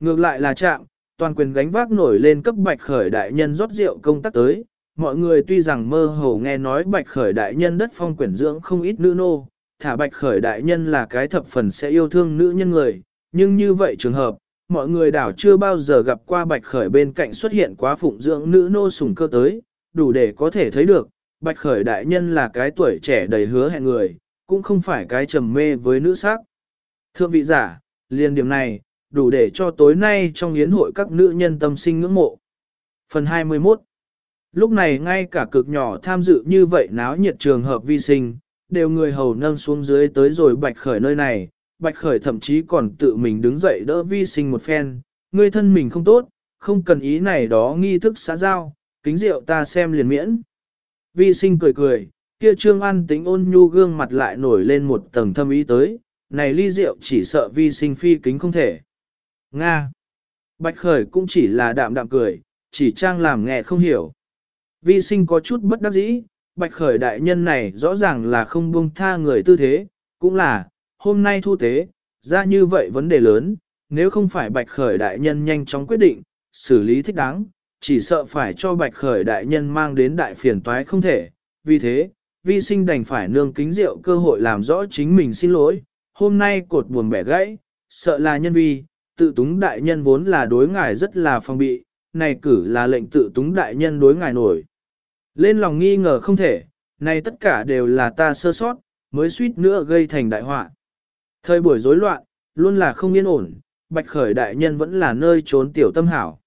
Ngược lại là chạm, toàn quyền gánh vác nổi lên cấp bạch khởi đại nhân rót rượu công tác tới. Mọi người tuy rằng mơ hồ nghe nói bạch khởi đại nhân đất phong quyển dưỡng không ít nữ nô, thả bạch khởi đại nhân là cái thập phần sẽ yêu thương nữ nhân người, nhưng như vậy trường hợp, mọi người đảo chưa bao giờ gặp qua bạch khởi bên cạnh xuất hiện quá phụng dưỡng nữ nô sủng cơ tới, đủ để có thể thấy được, bạch khởi đại nhân là cái tuổi trẻ đầy hứa hẹn người, cũng không phải cái trầm mê với nữ sắc. Thượng vị giả, liền điểm này, đủ để cho tối nay trong yến hội các nữ nhân tâm sinh ngưỡng mộ. Phần 21 Lúc này ngay cả cực nhỏ tham dự như vậy náo nhiệt trường hợp vi sinh, đều người hầu nâng xuống dưới tới rồi bạch khởi nơi này, bạch khởi thậm chí còn tự mình đứng dậy đỡ vi sinh một phen, người thân mình không tốt, không cần ý này đó nghi thức xã giao, kính rượu ta xem liền miễn. Vi sinh cười cười, kia trương ăn tính ôn nhu gương mặt lại nổi lên một tầng thâm ý tới, này ly rượu chỉ sợ vi sinh phi kính không thể. Nga. Bạch khởi cũng chỉ là đạm đạm cười, chỉ trang làm nghe không hiểu. Vi sinh có chút bất đắc dĩ, bạch khởi đại nhân này rõ ràng là không buông tha người tư thế, cũng là, hôm nay thu tế, ra như vậy vấn đề lớn, nếu không phải bạch khởi đại nhân nhanh chóng quyết định, xử lý thích đáng, chỉ sợ phải cho bạch khởi đại nhân mang đến đại phiền toái không thể. Vì thế, vi sinh đành phải nương kính rượu cơ hội làm rõ chính mình xin lỗi, hôm nay cột buồn bẻ gãy, sợ là nhân vi, tự túng đại nhân vốn là đối ngài rất là phong bị, này cử là lệnh tự túng đại nhân đối ngài nổi. Lên lòng nghi ngờ không thể, này tất cả đều là ta sơ sót, mới suýt nữa gây thành đại họa. Thời buổi rối loạn, luôn là không yên ổn, Bạch Khởi đại nhân vẫn là nơi trốn tiểu tâm hảo.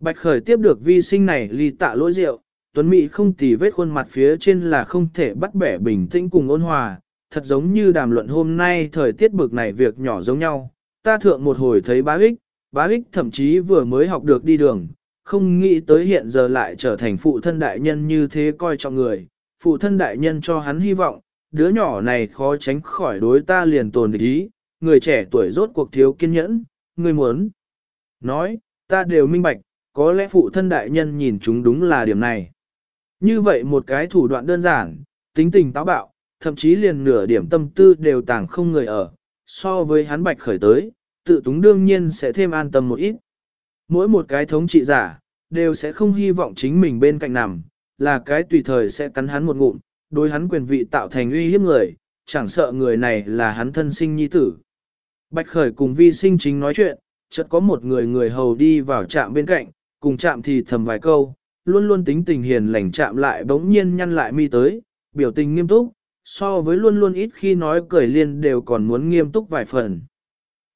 Bạch Khởi tiếp được vi sinh này ly tạ lỗi rượu, Tuấn Mỹ không tì vết khuôn mặt phía trên là không thể bắt bẻ bình tĩnh cùng ôn hòa, thật giống như đàm luận hôm nay thời tiết bực này việc nhỏ giống nhau. Ta thượng một hồi thấy bá ích, bá ích thậm chí vừa mới học được đi đường, không nghĩ tới hiện giờ lại trở thành phụ thân đại nhân như thế coi trọng người, phụ thân đại nhân cho hắn hy vọng, đứa nhỏ này khó tránh khỏi đối ta liền tồn địch ý, người trẻ tuổi rốt cuộc thiếu kiên nhẫn, người muốn. Nói, ta đều minh bạch, có lẽ phụ thân đại nhân nhìn chúng đúng là điểm này. Như vậy một cái thủ đoạn đơn giản, tính tình táo bạo, thậm chí liền nửa điểm tâm tư đều tàng không người ở, so với hắn bạch khởi tới, tự túng đương nhiên sẽ thêm an tâm một ít. Mỗi một cái thống trị giả, đều sẽ không hy vọng chính mình bên cạnh nằm, là cái tùy thời sẽ cắn hắn một ngụm, đối hắn quyền vị tạo thành uy hiếp người, chẳng sợ người này là hắn thân sinh nhi tử. Bạch Khởi cùng vi sinh chính nói chuyện, chợt có một người người hầu đi vào trạm bên cạnh, cùng trạm thì thầm vài câu, luôn luôn tính tình hiền lành chạm lại bỗng nhiên nhăn lại mi tới, biểu tình nghiêm túc, so với luôn luôn ít khi nói cười liên đều còn muốn nghiêm túc vài phần.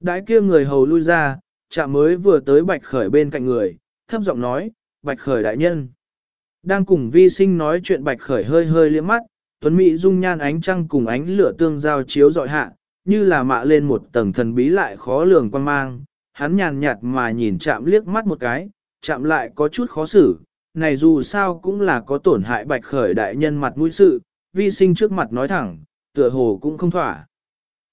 Đãi kia người hầu lui ra, chạm mới vừa tới bạch khởi bên cạnh người, thấp giọng nói, bạch khởi đại nhân. Đang cùng vi sinh nói chuyện bạch khởi hơi hơi liếc mắt, tuấn mỹ dung nhan ánh trăng cùng ánh lửa tương giao chiếu dọi hạ, như là mạ lên một tầng thần bí lại khó lường quan mang. Hắn nhàn nhạt mà nhìn chạm liếc mắt một cái, chạm lại có chút khó xử, này dù sao cũng là có tổn hại bạch khởi đại nhân mặt mũi sự, vi sinh trước mặt nói thẳng, tựa hồ cũng không thỏa.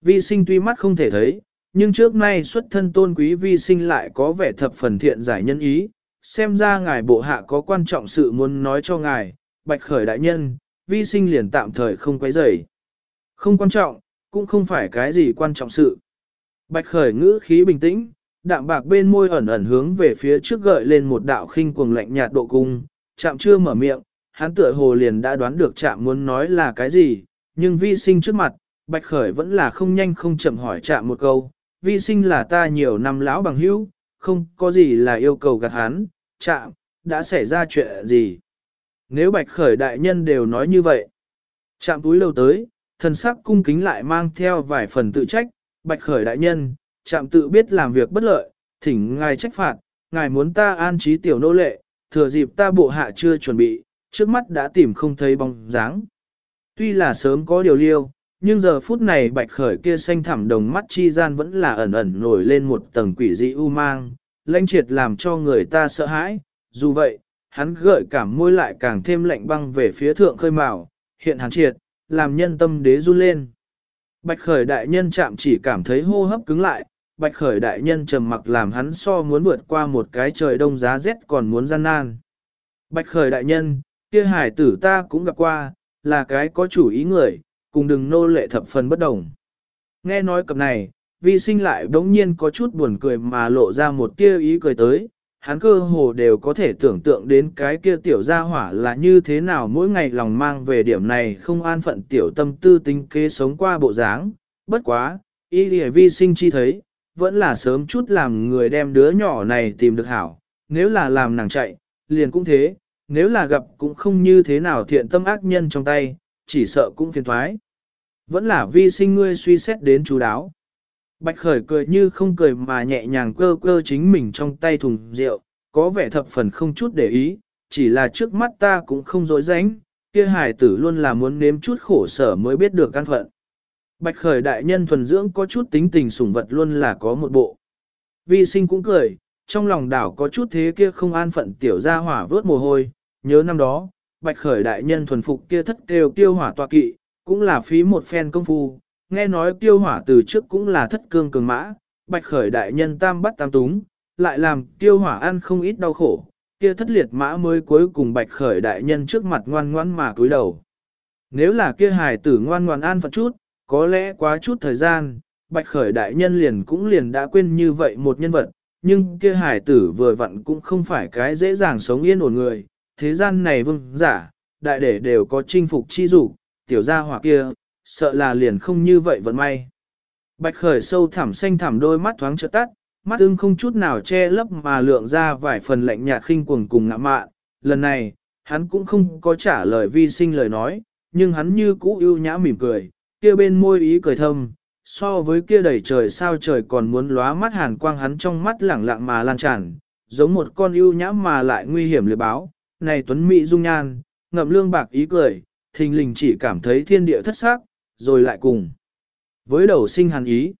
Vi sinh tuy mắt không thể thấy, nhưng trước nay xuất thân tôn quý vi sinh lại có vẻ thập phần thiện giải nhân ý, xem ra ngài bộ hạ có quan trọng sự muốn nói cho ngài, bạch khởi đại nhân, vi sinh liền tạm thời không quấy rầy. Không quan trọng, cũng không phải cái gì quan trọng sự. Bạch khởi ngữ khí bình tĩnh, đạm bạc bên môi ẩn ẩn hướng về phía trước gợi lên một đạo khinh cuồng lạnh nhạt độ cung, chạm chưa mở miệng, hắn tựa hồ liền đã đoán được chạm muốn nói là cái gì, nhưng vi sinh trước mặt, bạch khởi vẫn là không nhanh không chậm hỏi chạm một câu, vi sinh là ta nhiều năm lão bằng hữu, không có gì là yêu cầu gạt hắn, chạm, đã xảy ra chuyện gì. Nếu bạch khởi đại nhân đều nói như vậy, chạm túi lâu tới, thần sắc cung kính lại mang theo vài phần tự trách, bạch khởi đại nhân, chạm tự biết làm việc bất lợi, thỉnh ngài trách phạt, ngài muốn ta an trí tiểu nô lệ, thừa dịp ta bộ hạ chưa chuẩn bị, trước mắt đã tìm không thấy bóng dáng. Tuy là sớm có điều liêu, nhưng giờ phút này bạch khởi kia xanh thẳm đồng mắt chi gian vẫn là ẩn ẩn nổi lên một tầng quỷ dị u mang, lãnh triệt làm cho người ta sợ hãi, dù vậy, hắn gợi cảm môi lại càng thêm lạnh băng về phía thượng khơi mào, hiện hắn triệt, làm nhân tâm đế run lên. Bạch khởi đại nhân chạm chỉ cảm thấy hô hấp cứng lại, bạch khởi đại nhân trầm mặc làm hắn so muốn vượt qua một cái trời đông giá rét còn muốn gian nan. Bạch khởi đại nhân, kia hải tử ta cũng gặp qua, là cái có chủ ý người, cùng đừng nô lệ thập phần bất đồng. Nghe nói cập này, vi sinh lại đống nhiên có chút buồn cười mà lộ ra một tia ý cười tới, hắn cơ hồ đều có thể tưởng tượng đến cái kia tiểu gia hỏa là như thế nào mỗi ngày lòng mang về điểm này không an phận tiểu tâm tư tính kế sống qua bộ dáng, bất quá, ý lìa vi sinh chi thấy, vẫn là sớm chút làm người đem đứa nhỏ này tìm được hảo, nếu là làm nàng chạy, liền cũng thế, nếu là gặp cũng không như thế nào thiện tâm ác nhân trong tay, chỉ sợ cũng phiền thoái. Vẫn là vi sinh ngươi suy xét đến chú đáo. Bạch khởi cười như không cười mà nhẹ nhàng cơ cơ chính mình trong tay thùng rượu, có vẻ thập phần không chút để ý, chỉ là trước mắt ta cũng không dối ránh, kia hài tử luôn là muốn nếm chút khổ sở mới biết được căn phận. Bạch khởi đại nhân thuần dưỡng có chút tính tình sủng vật luôn là có một bộ. Vi sinh cũng cười, trong lòng đảo có chút thế kia không an phận tiểu ra hỏa vớt mồ hôi, nhớ năm đó, bạch khởi đại nhân thuần phục kia thất kêu tiêu hỏa tọa kỵ, cũng là phí một phen công phu, nghe nói tiêu hỏa từ trước cũng là thất cương cường mã, bạch khởi đại nhân tam bắt tam túng, lại làm tiêu hỏa ăn không ít đau khổ, kia thất liệt mã mới cuối cùng bạch khởi đại nhân trước mặt ngoan ngoãn mà cúi đầu. Nếu là kia hài tử ngoan ngoan an phận chút, có lẽ quá chút thời gian, bạch khởi đại nhân liền cũng liền đã quên như vậy một nhân vật, nhưng kia hài tử vừa vặn cũng không phải cái dễ dàng sống yên ổn người, thế gian này vương giả, đại để đều có chinh phục chi dục tiểu gia hỏa kia, sợ là liền không như vậy vận may. Bạch khởi sâu thẳm xanh thẳm đôi mắt thoáng trợ tắt, mắt ưng không chút nào che lấp mà lượng ra vài phần lạnh nhạt khinh cuồng cùng ngạ mạn. Lần này, hắn cũng không có trả lời vi sinh lời nói, nhưng hắn như cũ ưu nhã mỉm cười, kia bên môi ý cười thâm, so với kia đầy trời sao trời còn muốn lóa mắt hàn quang hắn trong mắt lẳng lặng mà lan tràn, giống một con ưu nhã mà lại nguy hiểm liệt báo. Này tuấn mỹ dung nhan, ngậm lương bạc ý cười, thình lình chỉ cảm thấy thiên địa thất xác, rồi lại cùng. Với đầu sinh hàn ý,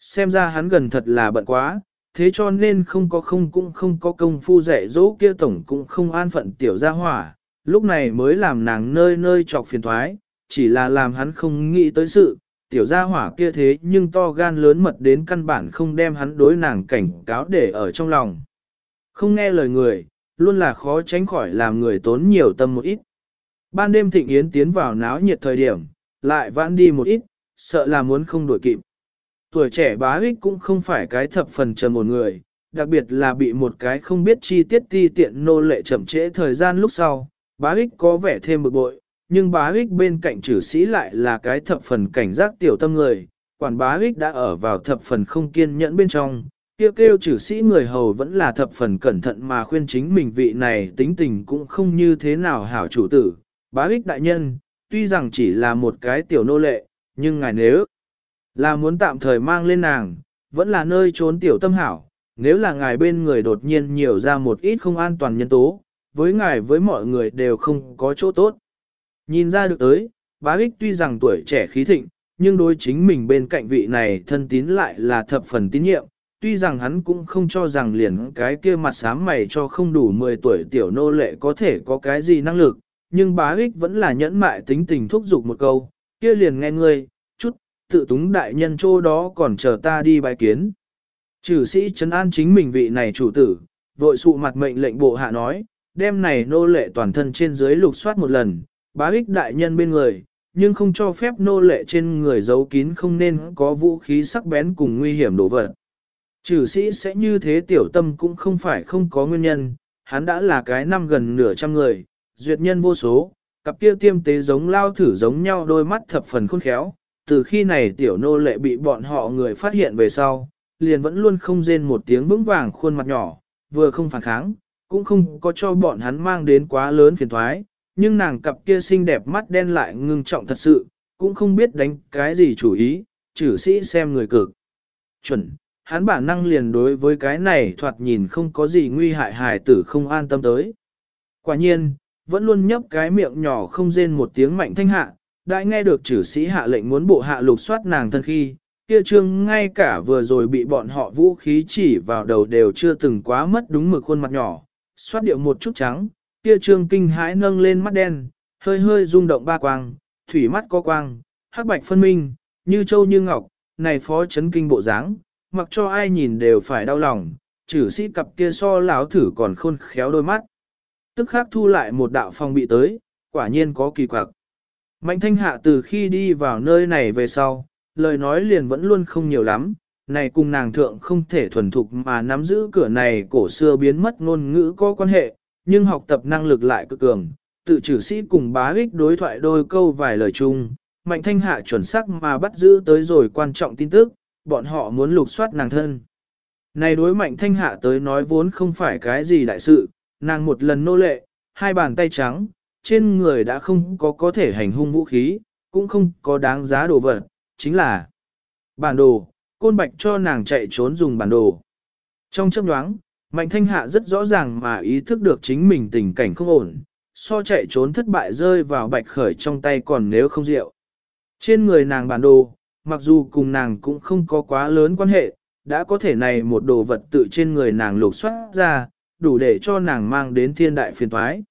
xem ra hắn gần thật là bận quá, thế cho nên không có không cũng không có công phu dạy dỗ kia tổng cũng không an phận tiểu gia hỏa, lúc này mới làm nàng nơi nơi trọc phiền thoái, chỉ là làm hắn không nghĩ tới sự, tiểu gia hỏa kia thế nhưng to gan lớn mật đến căn bản không đem hắn đối nàng cảnh cáo để ở trong lòng. Không nghe lời người, luôn là khó tránh khỏi làm người tốn nhiều tâm một ít. Ban đêm thịnh yến tiến vào náo nhiệt thời điểm, lại vãn đi một ít, sợ là muốn không đuổi kịp. Tuổi trẻ bá ích cũng không phải cái thập phần trầm một người, đặc biệt là bị một cái không biết chi tiết ti tiện nô lệ chậm trễ thời gian lúc sau, bá ích có vẻ thêm bực bội, nhưng bá ích bên cạnh trừ sĩ lại là cái thập phần cảnh giác tiểu tâm người, quản bá ích đã ở vào thập phần không kiên nhẫn bên trong, kêu kêu chử sĩ người hầu vẫn là thập phần cẩn thận mà khuyên chính mình vị này tính tình cũng không như thế nào hảo chủ tử, bá ích đại nhân, tuy rằng chỉ là một cái tiểu nô lệ, nhưng ngài nếu là muốn tạm thời mang lên nàng, vẫn là nơi trốn tiểu tâm hảo, nếu là ngài bên người đột nhiên nhiều ra một ít không an toàn nhân tố, với ngài với mọi người đều không có chỗ tốt. Nhìn ra được tới, bá ích tuy rằng tuổi trẻ khí thịnh, nhưng đối chính mình bên cạnh vị này thân tín lại là thập phần tín nhiệm, tuy rằng hắn cũng không cho rằng liền cái kia mặt sám mày cho không đủ 10 tuổi tiểu nô lệ có thể có cái gì năng lực, nhưng bá ích vẫn là nhẫn mại tính tình thúc giục một câu, kia liền nghe ngươi, chút, tự túng đại nhân chỗ đó còn chờ ta đi bài kiến. Trừ sĩ trấn an chính mình vị này chủ tử, vội sụ mặt mệnh lệnh bộ hạ nói, đêm này nô lệ toàn thân trên dưới lục soát một lần, bá ích đại nhân bên người, nhưng không cho phép nô lệ trên người giấu kín không nên có vũ khí sắc bén cùng nguy hiểm đổ vật. Trừ sĩ sẽ như thế tiểu tâm cũng không phải không có nguyên nhân, hắn đã là cái năm gần nửa trăm người, duyệt nhân vô số, cặp kia tiêm tế giống lao thử giống nhau đôi mắt thập phần khôn khéo, từ khi này tiểu nô lệ bị bọn họ người phát hiện về sau, liền vẫn luôn không rên một tiếng vững vàng khuôn mặt nhỏ, vừa không phản kháng, cũng không có cho bọn hắn mang đến quá lớn phiền thoái, nhưng nàng cặp kia xinh đẹp mắt đen lại ngưng trọng thật sự, cũng không biết đánh cái gì chủ ý, trừ sĩ xem người cực. Chuẩn, hắn bản năng liền đối với cái này thoạt nhìn không có gì nguy hại hài tử không an tâm tới. Quả nhiên, vẫn luôn nhấp cái miệng nhỏ không rên một tiếng mạnh thanh hạ, đã nghe được chử sĩ hạ lệnh muốn bộ hạ lục soát nàng thân khi, kia trương ngay cả vừa rồi bị bọn họ vũ khí chỉ vào đầu đều chưa từng quá mất đúng mực khuôn mặt nhỏ, soát điệu một chút trắng, kia trương kinh hãi nâng lên mắt đen, hơi hơi rung động ba quang, thủy mắt có quang, hắc bạch phân minh, như châu như ngọc, này phó chấn kinh bộ dáng, mặc cho ai nhìn đều phải đau lòng, chử sĩ cặp kia so lão thử còn khôn khéo đôi mắt tức khắc thu lại một đạo phong bị tới, quả nhiên có kỳ quặc. Mạnh thanh hạ từ khi đi vào nơi này về sau, lời nói liền vẫn luôn không nhiều lắm, này cùng nàng thượng không thể thuần thục mà nắm giữ cửa này cổ xưa biến mất ngôn ngữ có quan hệ, nhưng học tập năng lực lại cực cường, tự trừ sĩ cùng bá ích đối thoại đôi câu vài lời chung, mạnh thanh hạ chuẩn xác mà bắt giữ tới rồi quan trọng tin tức, bọn họ muốn lục soát nàng thân. Này đối mạnh thanh hạ tới nói vốn không phải cái gì đại sự, nàng một lần nô lệ, hai bàn tay trắng, trên người đã không có có thể hành hung vũ khí, cũng không có đáng giá đồ vật, chính là bản đồ, côn bạch cho nàng chạy trốn dùng bản đồ. Trong chấp nhoáng, mạnh thanh hạ rất rõ ràng mà ý thức được chính mình tình cảnh không ổn, so chạy trốn thất bại rơi vào bạch khởi trong tay còn nếu không rượu. Trên người nàng bản đồ, mặc dù cùng nàng cũng không có quá lớn quan hệ, đã có thể này một đồ vật tự trên người nàng lục soát ra, đủ để cho nàng mang đến thiên đại phiền thoái.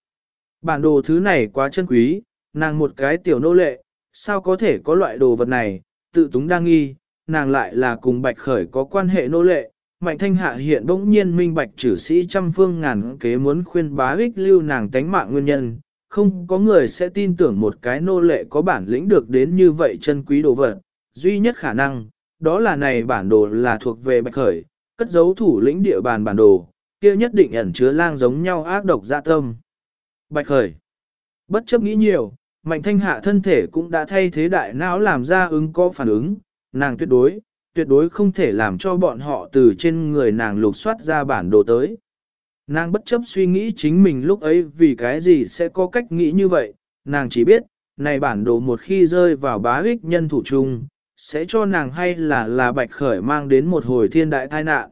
Bản đồ thứ này quá chân quý, nàng một cái tiểu nô lệ, sao có thể có loại đồ vật này, tự túng đang nghi, nàng lại là cùng bạch khởi có quan hệ nô lệ. Mạnh thanh hạ hiện bỗng nhiên minh bạch chử sĩ trăm phương ngàn kế muốn khuyên bá ích lưu nàng tánh mạng nguyên nhân, không có người sẽ tin tưởng một cái nô lệ có bản lĩnh được đến như vậy chân quý đồ vật, duy nhất khả năng, đó là này bản đồ là thuộc về bạch khởi, cất giấu thủ lĩnh địa bàn bản đồ, kia nhất định ẩn chứa lang giống nhau ác độc dạ tâm. Bạch khởi, bất chấp nghĩ nhiều, mạnh thanh hạ thân thể cũng đã thay thế đại não làm ra ứng có phản ứng, nàng tuyệt đối, tuyệt đối không thể làm cho bọn họ từ trên người nàng lục soát ra bản đồ tới. Nàng bất chấp suy nghĩ chính mình lúc ấy vì cái gì sẽ có cách nghĩ như vậy, nàng chỉ biết, này bản đồ một khi rơi vào bá ích nhân thủ chung, sẽ cho nàng hay là là bạch khởi mang đến một hồi thiên đại tai nạn.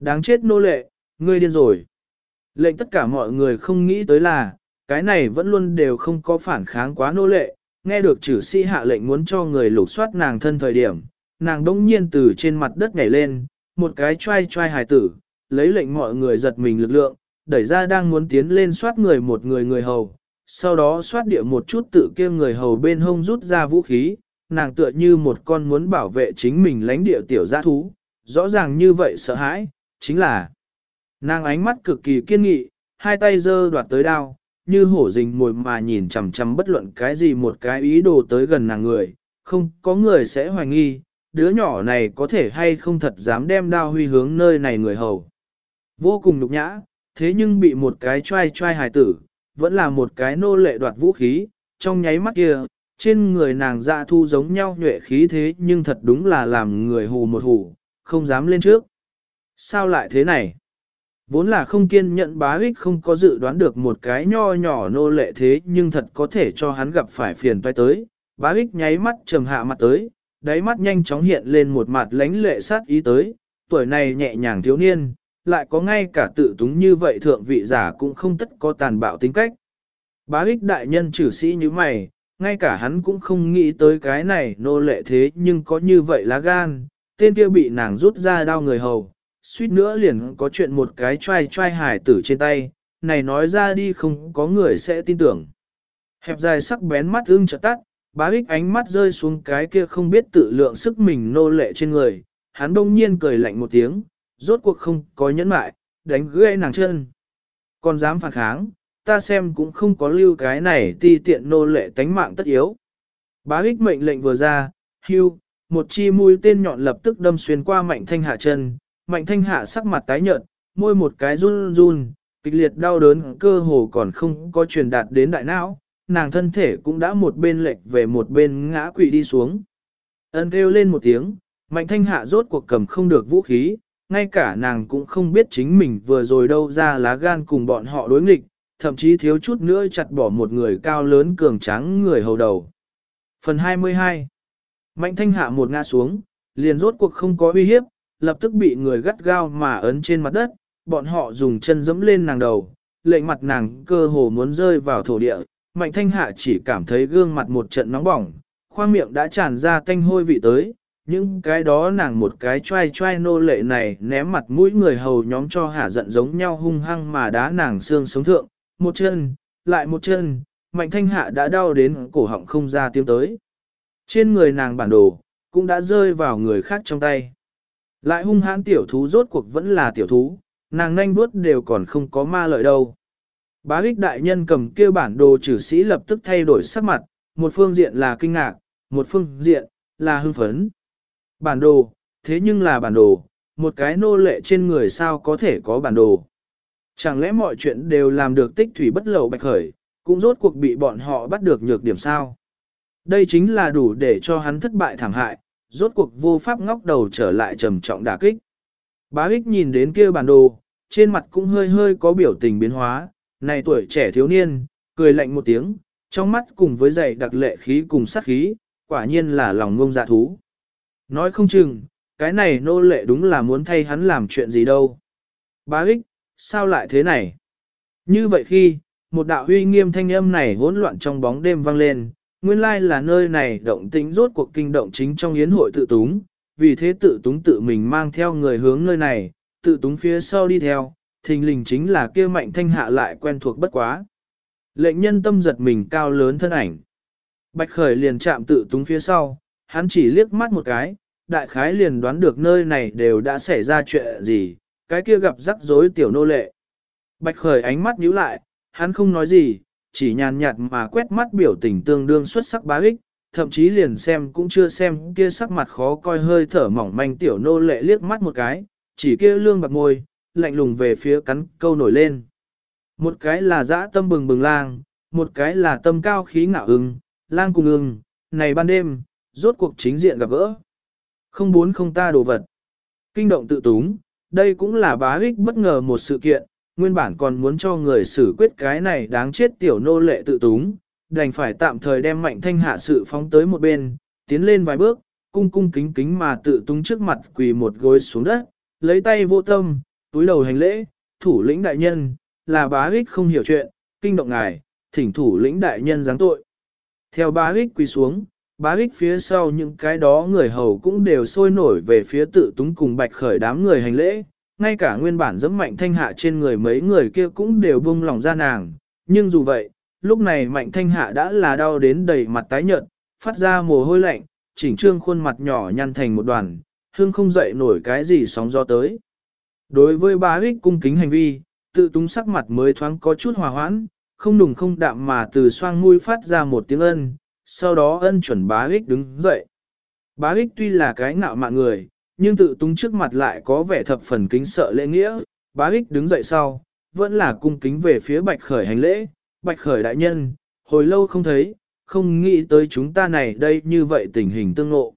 Đáng chết nô lệ, ngươi điên rồi. Lệnh tất cả mọi người không nghĩ tới là, cái này vẫn luôn đều không có phản kháng quá nô lệ, nghe được chử sĩ hạ lệnh muốn cho người lục soát nàng thân thời điểm, nàng đống nhiên từ trên mặt đất nhảy lên, một cái trai trai hài tử, lấy lệnh mọi người giật mình lực lượng, đẩy ra đang muốn tiến lên soát người một người người hầu, sau đó soát địa một chút tự kia người hầu bên hông rút ra vũ khí, nàng tựa như một con muốn bảo vệ chính mình lãnh địa tiểu gia thú, rõ ràng như vậy sợ hãi, chính là nàng ánh mắt cực kỳ kiên nghị, hai tay giơ đoạt tới đao, như hổ rình mồi mà nhìn chằm chằm bất luận cái gì một cái ý đồ tới gần nàng người, không có người sẽ hoài nghi, đứa nhỏ này có thể hay không thật dám đem đao huy hướng nơi này người hầu. Vô cùng nhục nhã, thế nhưng bị một cái trai trai hài tử, vẫn là một cái nô lệ đoạt vũ khí, trong nháy mắt kia, trên người nàng dạ thu giống nhau nhuệ khí thế nhưng thật đúng là làm người hù một hù, không dám lên trước. Sao lại thế này? Vốn là không kiên nhận bá ích không có dự đoán được một cái nho nhỏ nô lệ thế nhưng thật có thể cho hắn gặp phải phiền toái tới. Bá ích nháy mắt trầm hạ mặt tới, đáy mắt nhanh chóng hiện lên một mặt lánh lệ sát ý tới, tuổi này nhẹ nhàng thiếu niên, lại có ngay cả tự túng như vậy thượng vị giả cũng không tất có tàn bạo tính cách. Bá ích đại nhân trừ sĩ như mày, ngay cả hắn cũng không nghĩ tới cái này nô lệ thế nhưng có như vậy lá gan, tên kia bị nàng rút ra đau người hầu, suýt nữa liền có chuyện một cái trai trai hải tử trên tay, này nói ra đi không có người sẽ tin tưởng. Hẹp dài sắc bén mắt ưng chợt tắt, bá ích ánh mắt rơi xuống cái kia không biết tự lượng sức mình nô lệ trên người, hắn đông nhiên cười lạnh một tiếng, rốt cuộc không có nhẫn mại, đánh gãy nàng chân. Còn dám phản kháng, ta xem cũng không có lưu cái này ti tiện nô lệ tánh mạng tất yếu. Bá ích mệnh lệnh vừa ra, hưu, một chi mũi tên nhọn lập tức đâm xuyên qua mạnh thanh hạ chân, mạnh thanh hạ sắc mặt tái nhợt, môi một cái run run, kịch liệt đau đớn cơ hồ còn không có truyền đạt đến đại não, nàng thân thể cũng đã một bên lệch về một bên ngã quỵ đi xuống. Ân kêu lên một tiếng, mạnh thanh hạ rốt cuộc cầm không được vũ khí, ngay cả nàng cũng không biết chính mình vừa rồi đâu ra lá gan cùng bọn họ đối nghịch, thậm chí thiếu chút nữa chặt bỏ một người cao lớn cường tráng người hầu đầu. Phần 22 Mạnh thanh hạ một ngã xuống, liền rốt cuộc không có uy hiếp, lập tức bị người gắt gao mà ấn trên mặt đất, bọn họ dùng chân dẫm lên nàng đầu, lệnh mặt nàng cơ hồ muốn rơi vào thổ địa, mạnh thanh hạ chỉ cảm thấy gương mặt một trận nóng bỏng, khoang miệng đã tràn ra tanh hôi vị tới, những cái đó nàng một cái trai trai nô lệ này ném mặt mũi người hầu nhóm cho hạ giận giống nhau hung hăng mà đá nàng xương sống thượng, một chân, lại một chân, mạnh thanh hạ đã đau đến cổ họng không ra tiếng tới. Trên người nàng bản đồ, cũng đã rơi vào người khác trong tay. Lại hung hãn tiểu thú rốt cuộc vẫn là tiểu thú, nàng nhanh vuốt đều còn không có ma lợi đâu. Bá ích đại nhân cầm kêu bản đồ trừ sĩ lập tức thay đổi sắc mặt, một phương diện là kinh ngạc, một phương diện là hưng phấn. Bản đồ, thế nhưng là bản đồ, một cái nô lệ trên người sao có thể có bản đồ. Chẳng lẽ mọi chuyện đều làm được tích thủy bất lậu bạch khởi, cũng rốt cuộc bị bọn họ bắt được nhược điểm sao. Đây chính là đủ để cho hắn thất bại thảm hại, rốt cuộc vô pháp ngóc đầu trở lại trầm trọng đả kích. Bá ích nhìn đến kia bản đồ, trên mặt cũng hơi hơi có biểu tình biến hóa, này tuổi trẻ thiếu niên, cười lạnh một tiếng, trong mắt cùng với dày đặc lệ khí cùng sát khí, quả nhiên là lòng ngông dạ thú. Nói không chừng, cái này nô lệ đúng là muốn thay hắn làm chuyện gì đâu. Bá ích, sao lại thế này? Như vậy khi, một đạo huy nghiêm thanh âm này hỗn loạn trong bóng đêm vang lên, nguyên lai là nơi này động tĩnh rốt cuộc kinh động chính trong yến hội tự túng, vì thế tự túng tự mình mang theo người hướng nơi này, tự túng phía sau đi theo, thình lình chính là kia mạnh thanh hạ lại quen thuộc bất quá. Lệnh nhân tâm giật mình cao lớn thân ảnh. Bạch khởi liền chạm tự túng phía sau, hắn chỉ liếc mắt một cái, đại khái liền đoán được nơi này đều đã xảy ra chuyện gì, cái kia gặp rắc rối tiểu nô lệ. Bạch khởi ánh mắt nhíu lại, hắn không nói gì, chỉ nhàn nhạt mà quét mắt biểu tình tương đương xuất sắc bá ích, thậm chí liền xem cũng chưa xem kia sắc mặt khó coi hơi thở mỏng manh tiểu nô lệ liếc mắt một cái, chỉ kia lương bạc ngôi, lạnh lùng về phía cắn câu nổi lên. Một cái là dã tâm bừng bừng lang, một cái là tâm cao khí ngạo ưng, lang cùng ưng, này ban đêm, rốt cuộc chính diện gặp gỡ. Không muốn không ta đồ vật. Kinh động tự túng, đây cũng là bá ích bất ngờ một sự kiện, nguyên bản còn muốn cho người xử quyết cái này đáng chết tiểu nô lệ tự túng, đành phải tạm thời đem mạnh thanh hạ sự phóng tới một bên, tiến lên vài bước, cung cung kính kính mà tự túng trước mặt quỳ một gối xuống đất, lấy tay vô tâm, túi đầu hành lễ, thủ lĩnh đại nhân, là bá ích không hiểu chuyện, kinh động ngài, thỉnh thủ lĩnh đại nhân giáng tội. Theo bá ích quỳ xuống, bá ích phía sau những cái đó người hầu cũng đều sôi nổi về phía tự túng cùng bạch khởi đám người hành lễ, ngay cả nguyên bản dẫm mạnh thanh hạ trên người mấy người kia cũng đều buông lòng ra nàng, nhưng dù vậy, lúc này mạnh thanh hạ đã là đau đến đầy mặt tái nhợt, phát ra mồ hôi lạnh, chỉnh trương khuôn mặt nhỏ nhăn thành một đoàn, hương không dậy nổi cái gì sóng gió tới. Đối với bá ích cung kính hành vi, tự túng sắc mặt mới thoáng có chút hòa hoãn, không đùng không đạm mà từ xoang mũi phát ra một tiếng ân, sau đó ân chuẩn bá ích đứng dậy. Bá ích tuy là cái ngạo mạn người, nhưng tự túng trước mặt lại có vẻ thập phần kính sợ lễ nghĩa, bá ích đứng dậy sau, vẫn là cung kính về phía bạch khởi hành lễ, bạch khởi đại nhân, hồi lâu không thấy, không nghĩ tới chúng ta này đây như vậy tình hình tương ngộ.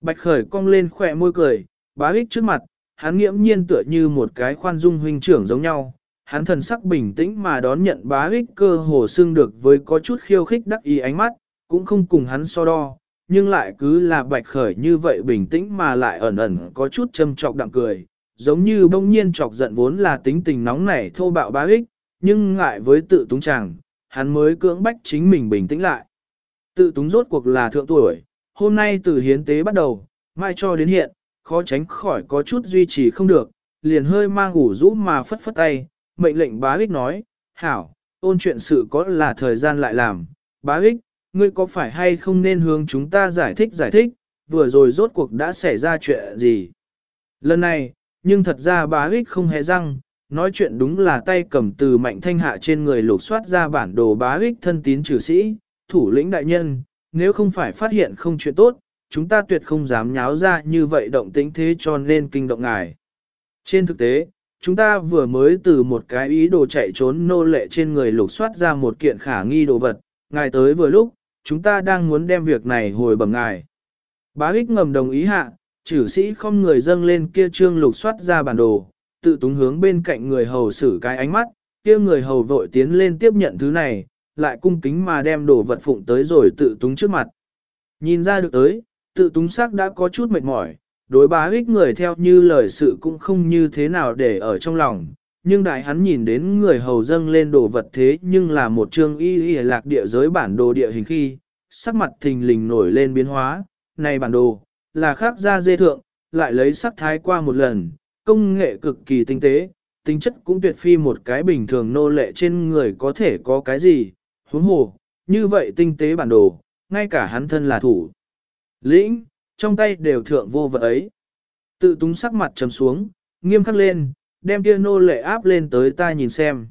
Bạch khởi cong lên khỏe môi cười, bá ích trước mặt, hắn nghiễm nhiên tựa như một cái khoan dung huynh trưởng giống nhau. Hắn thần sắc bình tĩnh mà đón nhận bá ích cơ hồ xương được với có chút khiêu khích đắc ý ánh mắt, cũng không cùng hắn so đo, nhưng lại cứ là bạch khởi như vậy bình tĩnh mà lại ẩn ẩn có chút châm trọc đặng cười, giống như bỗng nhiên chọc giận vốn là tính tình nóng nảy thô bạo bá ích, nhưng ngại với tự túng chàng, hắn mới cưỡng bách chính mình bình tĩnh lại. Tự túng rốt cuộc là thượng tuổi, hôm nay từ hiến tế bắt đầu, mai cho đến hiện, khó tránh khỏi có chút duy trì không được, liền hơi mang ủ rũ mà phất phất tay, mệnh lệnh bá ích nói, hảo, ôn chuyện sự có là thời gian lại làm, bá ích, ngươi có phải hay không nên hướng chúng ta giải thích giải thích, vừa rồi rốt cuộc đã xảy ra chuyện gì. Lần này, nhưng thật ra bá Hích không hề răng, nói chuyện đúng là tay cầm từ mạnh thanh hạ trên người lục soát ra bản đồ bá Hích thân tín trừ sĩ, thủ lĩnh đại nhân, nếu không phải phát hiện không chuyện tốt, chúng ta tuyệt không dám nháo ra như vậy động tĩnh thế cho nên kinh động ngài. Trên thực tế, chúng ta vừa mới từ một cái ý đồ chạy trốn nô lệ trên người lục soát ra một kiện khả nghi đồ vật, ngài tới vừa lúc, chúng ta đang muốn đem việc này hồi bẩm ngài. Bá ích ngầm đồng ý hạ, chử sĩ không người dâng lên kia trương lục soát ra bản đồ, tự túng hướng bên cạnh người hầu xử cái ánh mắt, kia người hầu vội tiến lên tiếp nhận thứ này, lại cung kính mà đem đồ vật phụng tới rồi tự túng trước mặt. Nhìn ra được tới, tự túng sắc đã có chút mệt mỏi, đối bá ích người theo như lời sự cũng không như thế nào để ở trong lòng, nhưng đại hắn nhìn đến người hầu dâng lên đồ vật thế nhưng là một chương y y lạc địa giới bản đồ địa hình khi, sắc mặt thình lình nổi lên biến hóa, này bản đồ, là khác ra dê thượng, lại lấy sắc thái qua một lần, công nghệ cực kỳ tinh tế, tính chất cũng tuyệt phi một cái bình thường nô lệ trên người có thể có cái gì, huống hồ, như vậy tinh tế bản đồ, ngay cả hắn thân là thủ. Lĩnh, trong tay đều thượng vô vật ấy. Tự túng sắc mặt trầm xuống, nghiêm khắc lên, đem kia nô lệ áp lên tới ta nhìn xem.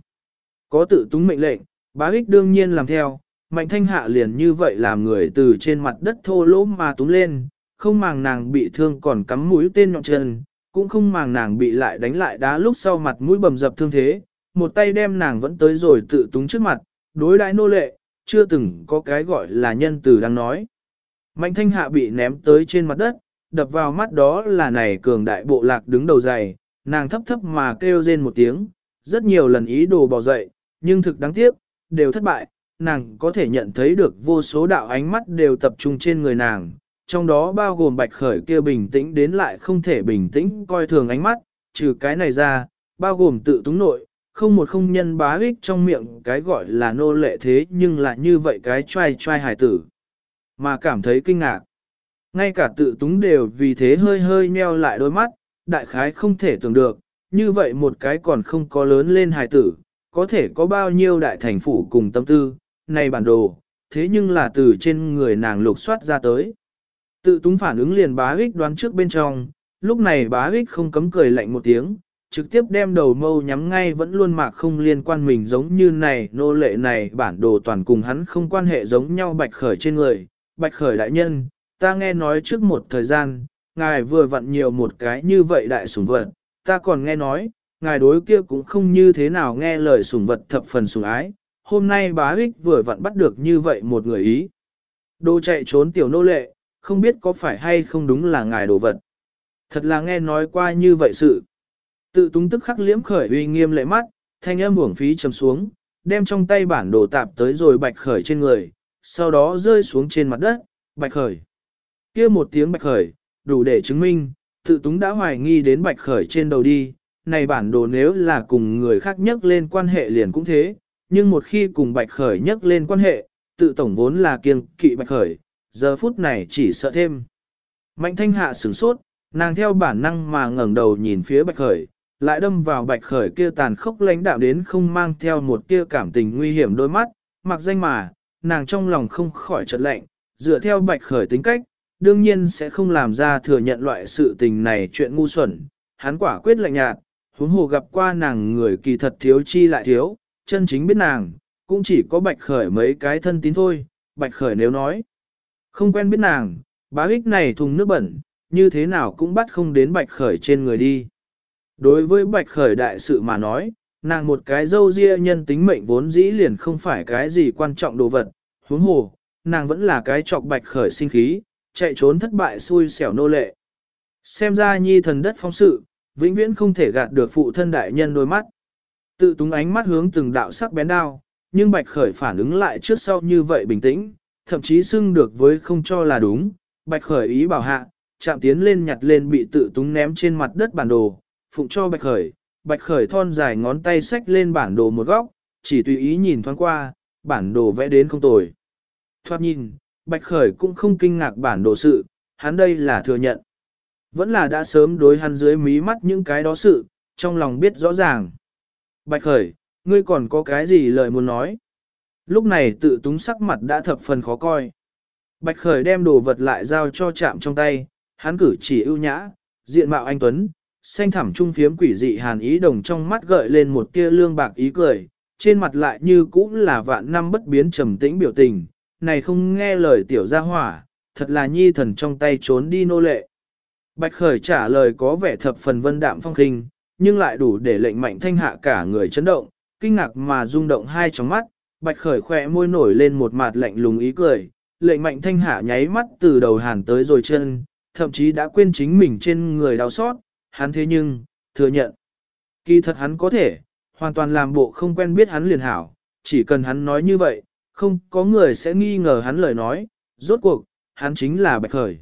Có tự túng mệnh lệnh, bá ích đương nhiên làm theo, mạnh thanh hạ liền như vậy làm người từ trên mặt đất thô lỗ mà túng lên, không màng nàng bị thương còn cắm mũi tên nhọn chân, cũng không màng nàng bị lại đánh lại đá lúc sau mặt mũi bầm dập thương thế, một tay đem nàng vẫn tới rồi tự túng trước mặt, đối đãi nô lệ, chưa từng có cái gọi là nhân từ đang nói. Mạnh thanh hạ bị ném tới trên mặt đất, đập vào mắt đó là này cường đại bộ lạc đứng đầu dày, nàng thấp thấp mà kêu rên một tiếng, rất nhiều lần ý đồ bỏ dậy, nhưng thực đáng tiếc, đều thất bại, nàng có thể nhận thấy được vô số đạo ánh mắt đều tập trung trên người nàng, trong đó bao gồm bạch khởi kia bình tĩnh đến lại không thể bình tĩnh coi thường ánh mắt, trừ cái này ra, bao gồm tự túng nội, không một không nhân bá ích trong miệng cái gọi là nô lệ thế nhưng lại như vậy cái trai trai hài tử, mà cảm thấy kinh ngạc. Ngay cả tự túng đều vì thế hơi hơi nheo lại đôi mắt, đại khái không thể tưởng được, như vậy một cái còn không có lớn lên hài tử, có thể có bao nhiêu đại thành phủ cùng tâm tư, này bản đồ, thế nhưng là từ trên người nàng lục soát ra tới. Tự túng phản ứng liền bá ích đoán trước bên trong, lúc này bá ích không cấm cười lạnh một tiếng, trực tiếp đem đầu mâu nhắm ngay vẫn luôn mạc không liên quan mình giống như này, nô lệ này bản đồ toàn cùng hắn không quan hệ giống nhau bạch khởi trên người, bạch khởi đại nhân, ta nghe nói trước một thời gian, ngài vừa vặn nhiều một cái như vậy đại sủng vật, ta còn nghe nói, ngài đối kia cũng không như thế nào nghe lời sủng vật thập phần sủng ái, hôm nay bá ích vừa vặn bắt được như vậy một người ý. Đồ chạy trốn tiểu nô lệ, không biết có phải hay không đúng là ngài đồ vật. Thật là nghe nói qua như vậy sự. Tự túng tức khắc liễm khởi uy nghiêm lệ mắt, thanh âm uổng phí chấm xuống, đem trong tay bản đồ tạp tới rồi bạch khởi trên người, sau đó rơi xuống trên mặt đất, bạch khởi. kia một tiếng bạch khởi, đủ để chứng minh, tự túng đã hoài nghi đến bạch khởi trên đầu đi, này bản đồ nếu là cùng người khác nhắc lên quan hệ liền cũng thế, nhưng một khi cùng bạch khởi nhắc lên quan hệ, tự tổng vốn là kiêng kỵ bạch khởi, giờ phút này chỉ sợ thêm. Mạnh thanh hạ sửng sốt, nàng theo bản năng mà ngẩng đầu nhìn phía bạch khởi, lại đâm vào bạch khởi kia tàn khốc lãnh đạo đến không mang theo một tia cảm tình nguy hiểm đôi mắt, mặc danh mà, nàng trong lòng không khỏi chợt lạnh, dựa theo bạch khởi tính cách, đương nhiên sẽ không làm ra thừa nhận loại sự tình này chuyện ngu xuẩn, hắn quả quyết lạnh nhạt, huống hồ gặp qua nàng người kỳ thật thiếu chi lại thiếu, chân chính biết nàng, cũng chỉ có bạch khởi mấy cái thân tín thôi, bạch khởi nếu nói, không quen biết nàng, bá ích này thùng nước bẩn, như thế nào cũng bắt không đến bạch khởi trên người đi. Đối với bạch khởi đại sự mà nói, nàng một cái dâu ria nhân tính mệnh vốn dĩ liền không phải cái gì quan trọng đồ vật, huống hồ, nàng vẫn là cái trọc bạch khởi sinh khí, chạy trốn thất bại xui xẻo nô lệ. Xem ra nhi thần đất phong sự, vĩnh viễn không thể gạt được phụ thân đại nhân đôi mắt. Tự túng ánh mắt hướng từng đạo sắc bén đao, nhưng bạch khởi phản ứng lại trước sau như vậy bình tĩnh, thậm chí xưng được với không cho là đúng. Bạch khởi ý bảo hạ, chạm tiến lên nhặt lên bị tự túng ném trên mặt đất bản đồ, phụng cho bạch khởi. Bạch khởi thon dài ngón tay xách lên bản đồ một góc, chỉ tùy ý nhìn thoáng qua, bản đồ vẽ đến không tồi. Thoát nhìn, Bạch Khởi cũng không kinh ngạc bản đồ sự, hắn đây là thừa nhận. Vẫn là đã sớm đối hắn dưới mí mắt những cái đó sự, trong lòng biết rõ ràng. Bạch Khởi, ngươi còn có cái gì lời muốn nói? Lúc này tự túng sắc mặt đã thập phần khó coi. Bạch Khởi đem đồ vật lại giao cho chạm trong tay, hắn cử chỉ ưu nhã, diện mạo anh Tuấn, xanh thẳm trung phiếm quỷ dị hàn ý đồng trong mắt gợi lên một tia lương bạc ý cười, trên mặt lại như cũng là vạn năm bất biến trầm tĩnh biểu tình, này không nghe lời tiểu gia hỏa, thật là nhi thần trong tay trốn đi nô lệ. Bạch Khởi trả lời có vẻ thập phần vân đạm phong khinh, nhưng lại đủ để lệnh mạnh thanh hạ cả người chấn động, kinh ngạc mà rung động hai tròng mắt, Bạch Khởi khỏe môi nổi lên một mặt lạnh lùng ý cười, lệnh mạnh thanh hạ nháy mắt từ đầu hàn tới rồi chân, thậm chí đã quên chính mình trên người đau xót, hắn thế nhưng, thừa nhận. Kỳ thật hắn có thể, hoàn toàn làm bộ không quen biết hắn liền hảo, chỉ cần hắn nói như vậy, không có người sẽ nghi ngờ hắn lời nói, rốt cuộc, hắn chính là Bạch Khởi.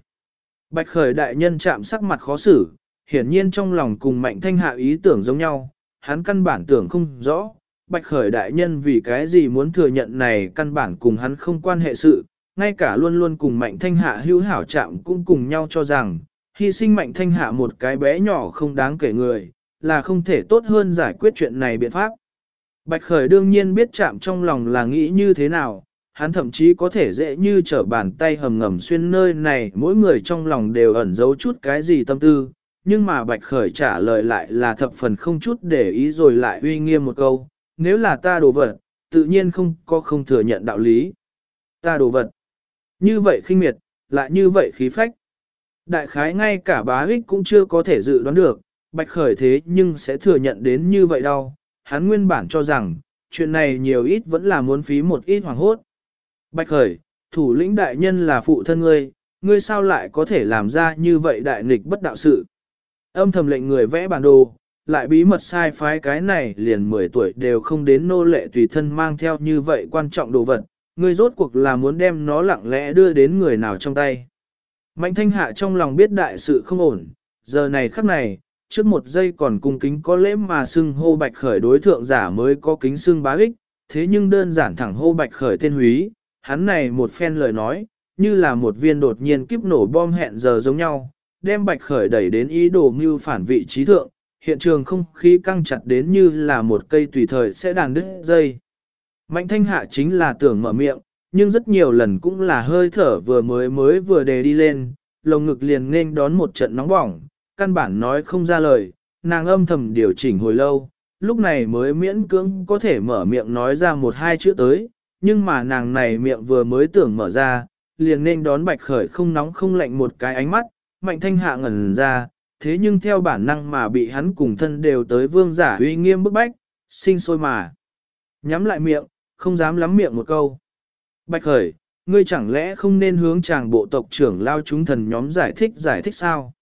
Bạch Khởi đại nhân chạm sắc mặt khó xử, hiển nhiên trong lòng cùng mạnh thanh hạ ý tưởng giống nhau, hắn căn bản tưởng không rõ, Bạch Khởi đại nhân vì cái gì muốn thừa nhận này căn bản cùng hắn không quan hệ sự, ngay cả luôn luôn cùng mạnh thanh hạ hữu hảo chạm cũng cùng nhau cho rằng, hy sinh mạnh thanh hạ một cái bé nhỏ không đáng kể người, là không thể tốt hơn giải quyết chuyện này biện pháp. Bạch Khởi đương nhiên biết chạm trong lòng là nghĩ như thế nào, hắn thậm chí có thể dễ như trở bàn tay hầm ngầm xuyên nơi này mỗi người trong lòng đều ẩn giấu chút cái gì tâm tư, nhưng mà Bạch Khởi trả lời lại là thập phần không chút để ý rồi lại uy nghiêm một câu, nếu là ta đồ vật, tự nhiên không có không thừa nhận đạo lý. Ta đồ vật. Như vậy khinh miệt, lại như vậy khí phách. Đại khái ngay cả bá ích cũng chưa có thể dự đoán được, bạch khởi thế nhưng sẽ thừa nhận đến như vậy đâu. Hắn nguyên bản cho rằng, chuyện này nhiều ít vẫn là muốn phí một ít hoàng hốt. Bạch khởi, thủ lĩnh đại nhân là phụ thân ngươi, ngươi sao lại có thể làm ra như vậy đại nghịch bất đạo sự. Âm thầm lệnh người vẽ bản đồ, lại bí mật sai phái cái này liền 10 tuổi đều không đến nô lệ tùy thân mang theo như vậy quan trọng đồ vật, ngươi rốt cuộc là muốn đem nó lặng lẽ đưa đến người nào trong tay. Mạnh thanh hạ trong lòng biết đại sự không ổn, giờ này khắc này, trước một giây còn cung kính có lễ mà xưng hô bạch khởi đối thượng giả mới có kính xưng bá ích, thế nhưng đơn giản thẳng hô bạch khởi tên húy, hắn này một phen lời nói, như là một viên đột nhiên kiếp nổ bom hẹn giờ giống nhau, đem bạch khởi đẩy đến ý đồ mưu phản vị trí thượng, hiện trường không khí căng chặt đến như là một cây tùy thời sẽ đàn đứt dây. Mạnh thanh hạ chính là tưởng mở miệng, nhưng rất nhiều lần cũng là hơi thở vừa mới mới vừa đề đi lên, lồng ngực liền nên đón một trận nóng bỏng, căn bản nói không ra lời, nàng âm thầm điều chỉnh hồi lâu, lúc này mới miễn cưỡng có thể mở miệng nói ra một hai chữ tới, nhưng mà nàng này miệng vừa mới tưởng mở ra, liền nên đón bạch khởi không nóng không lạnh một cái ánh mắt, mạnh thanh hạ ngẩn ra, thế nhưng theo bản năng mà bị hắn cùng thân đều tới vương giả uy nghiêm bức bách, sinh sôi mà. Nhắm lại miệng, không dám lắm miệng một câu. Bạch khởi, ngươi chẳng lẽ không nên hướng chàng bộ tộc trưởng lao chúng thần nhóm giải thích giải thích sao?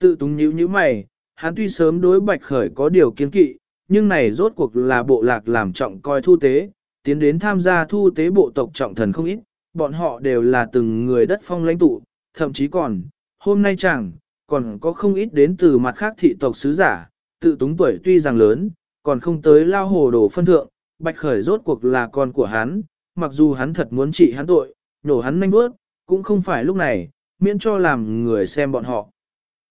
Tự túng nhíu nhíu mày, hắn tuy sớm đối bạch khởi có điều kiến kỵ, nhưng này rốt cuộc là bộ lạc làm trọng coi thu tế, tiến đến tham gia thu tế bộ tộc trọng thần không ít, bọn họ đều là từng người đất phong lãnh tụ, thậm chí còn, hôm nay chẳng, còn có không ít đến từ mặt khác thị tộc sứ giả, tự túng tuổi tuy rằng lớn, còn không tới lao hồ đồ phân thượng, bạch khởi rốt cuộc là con của hắn, mặc dù hắn thật muốn trị hắn tội, nổ hắn nhanh bước, cũng không phải lúc này, miễn cho làm người xem bọn họ.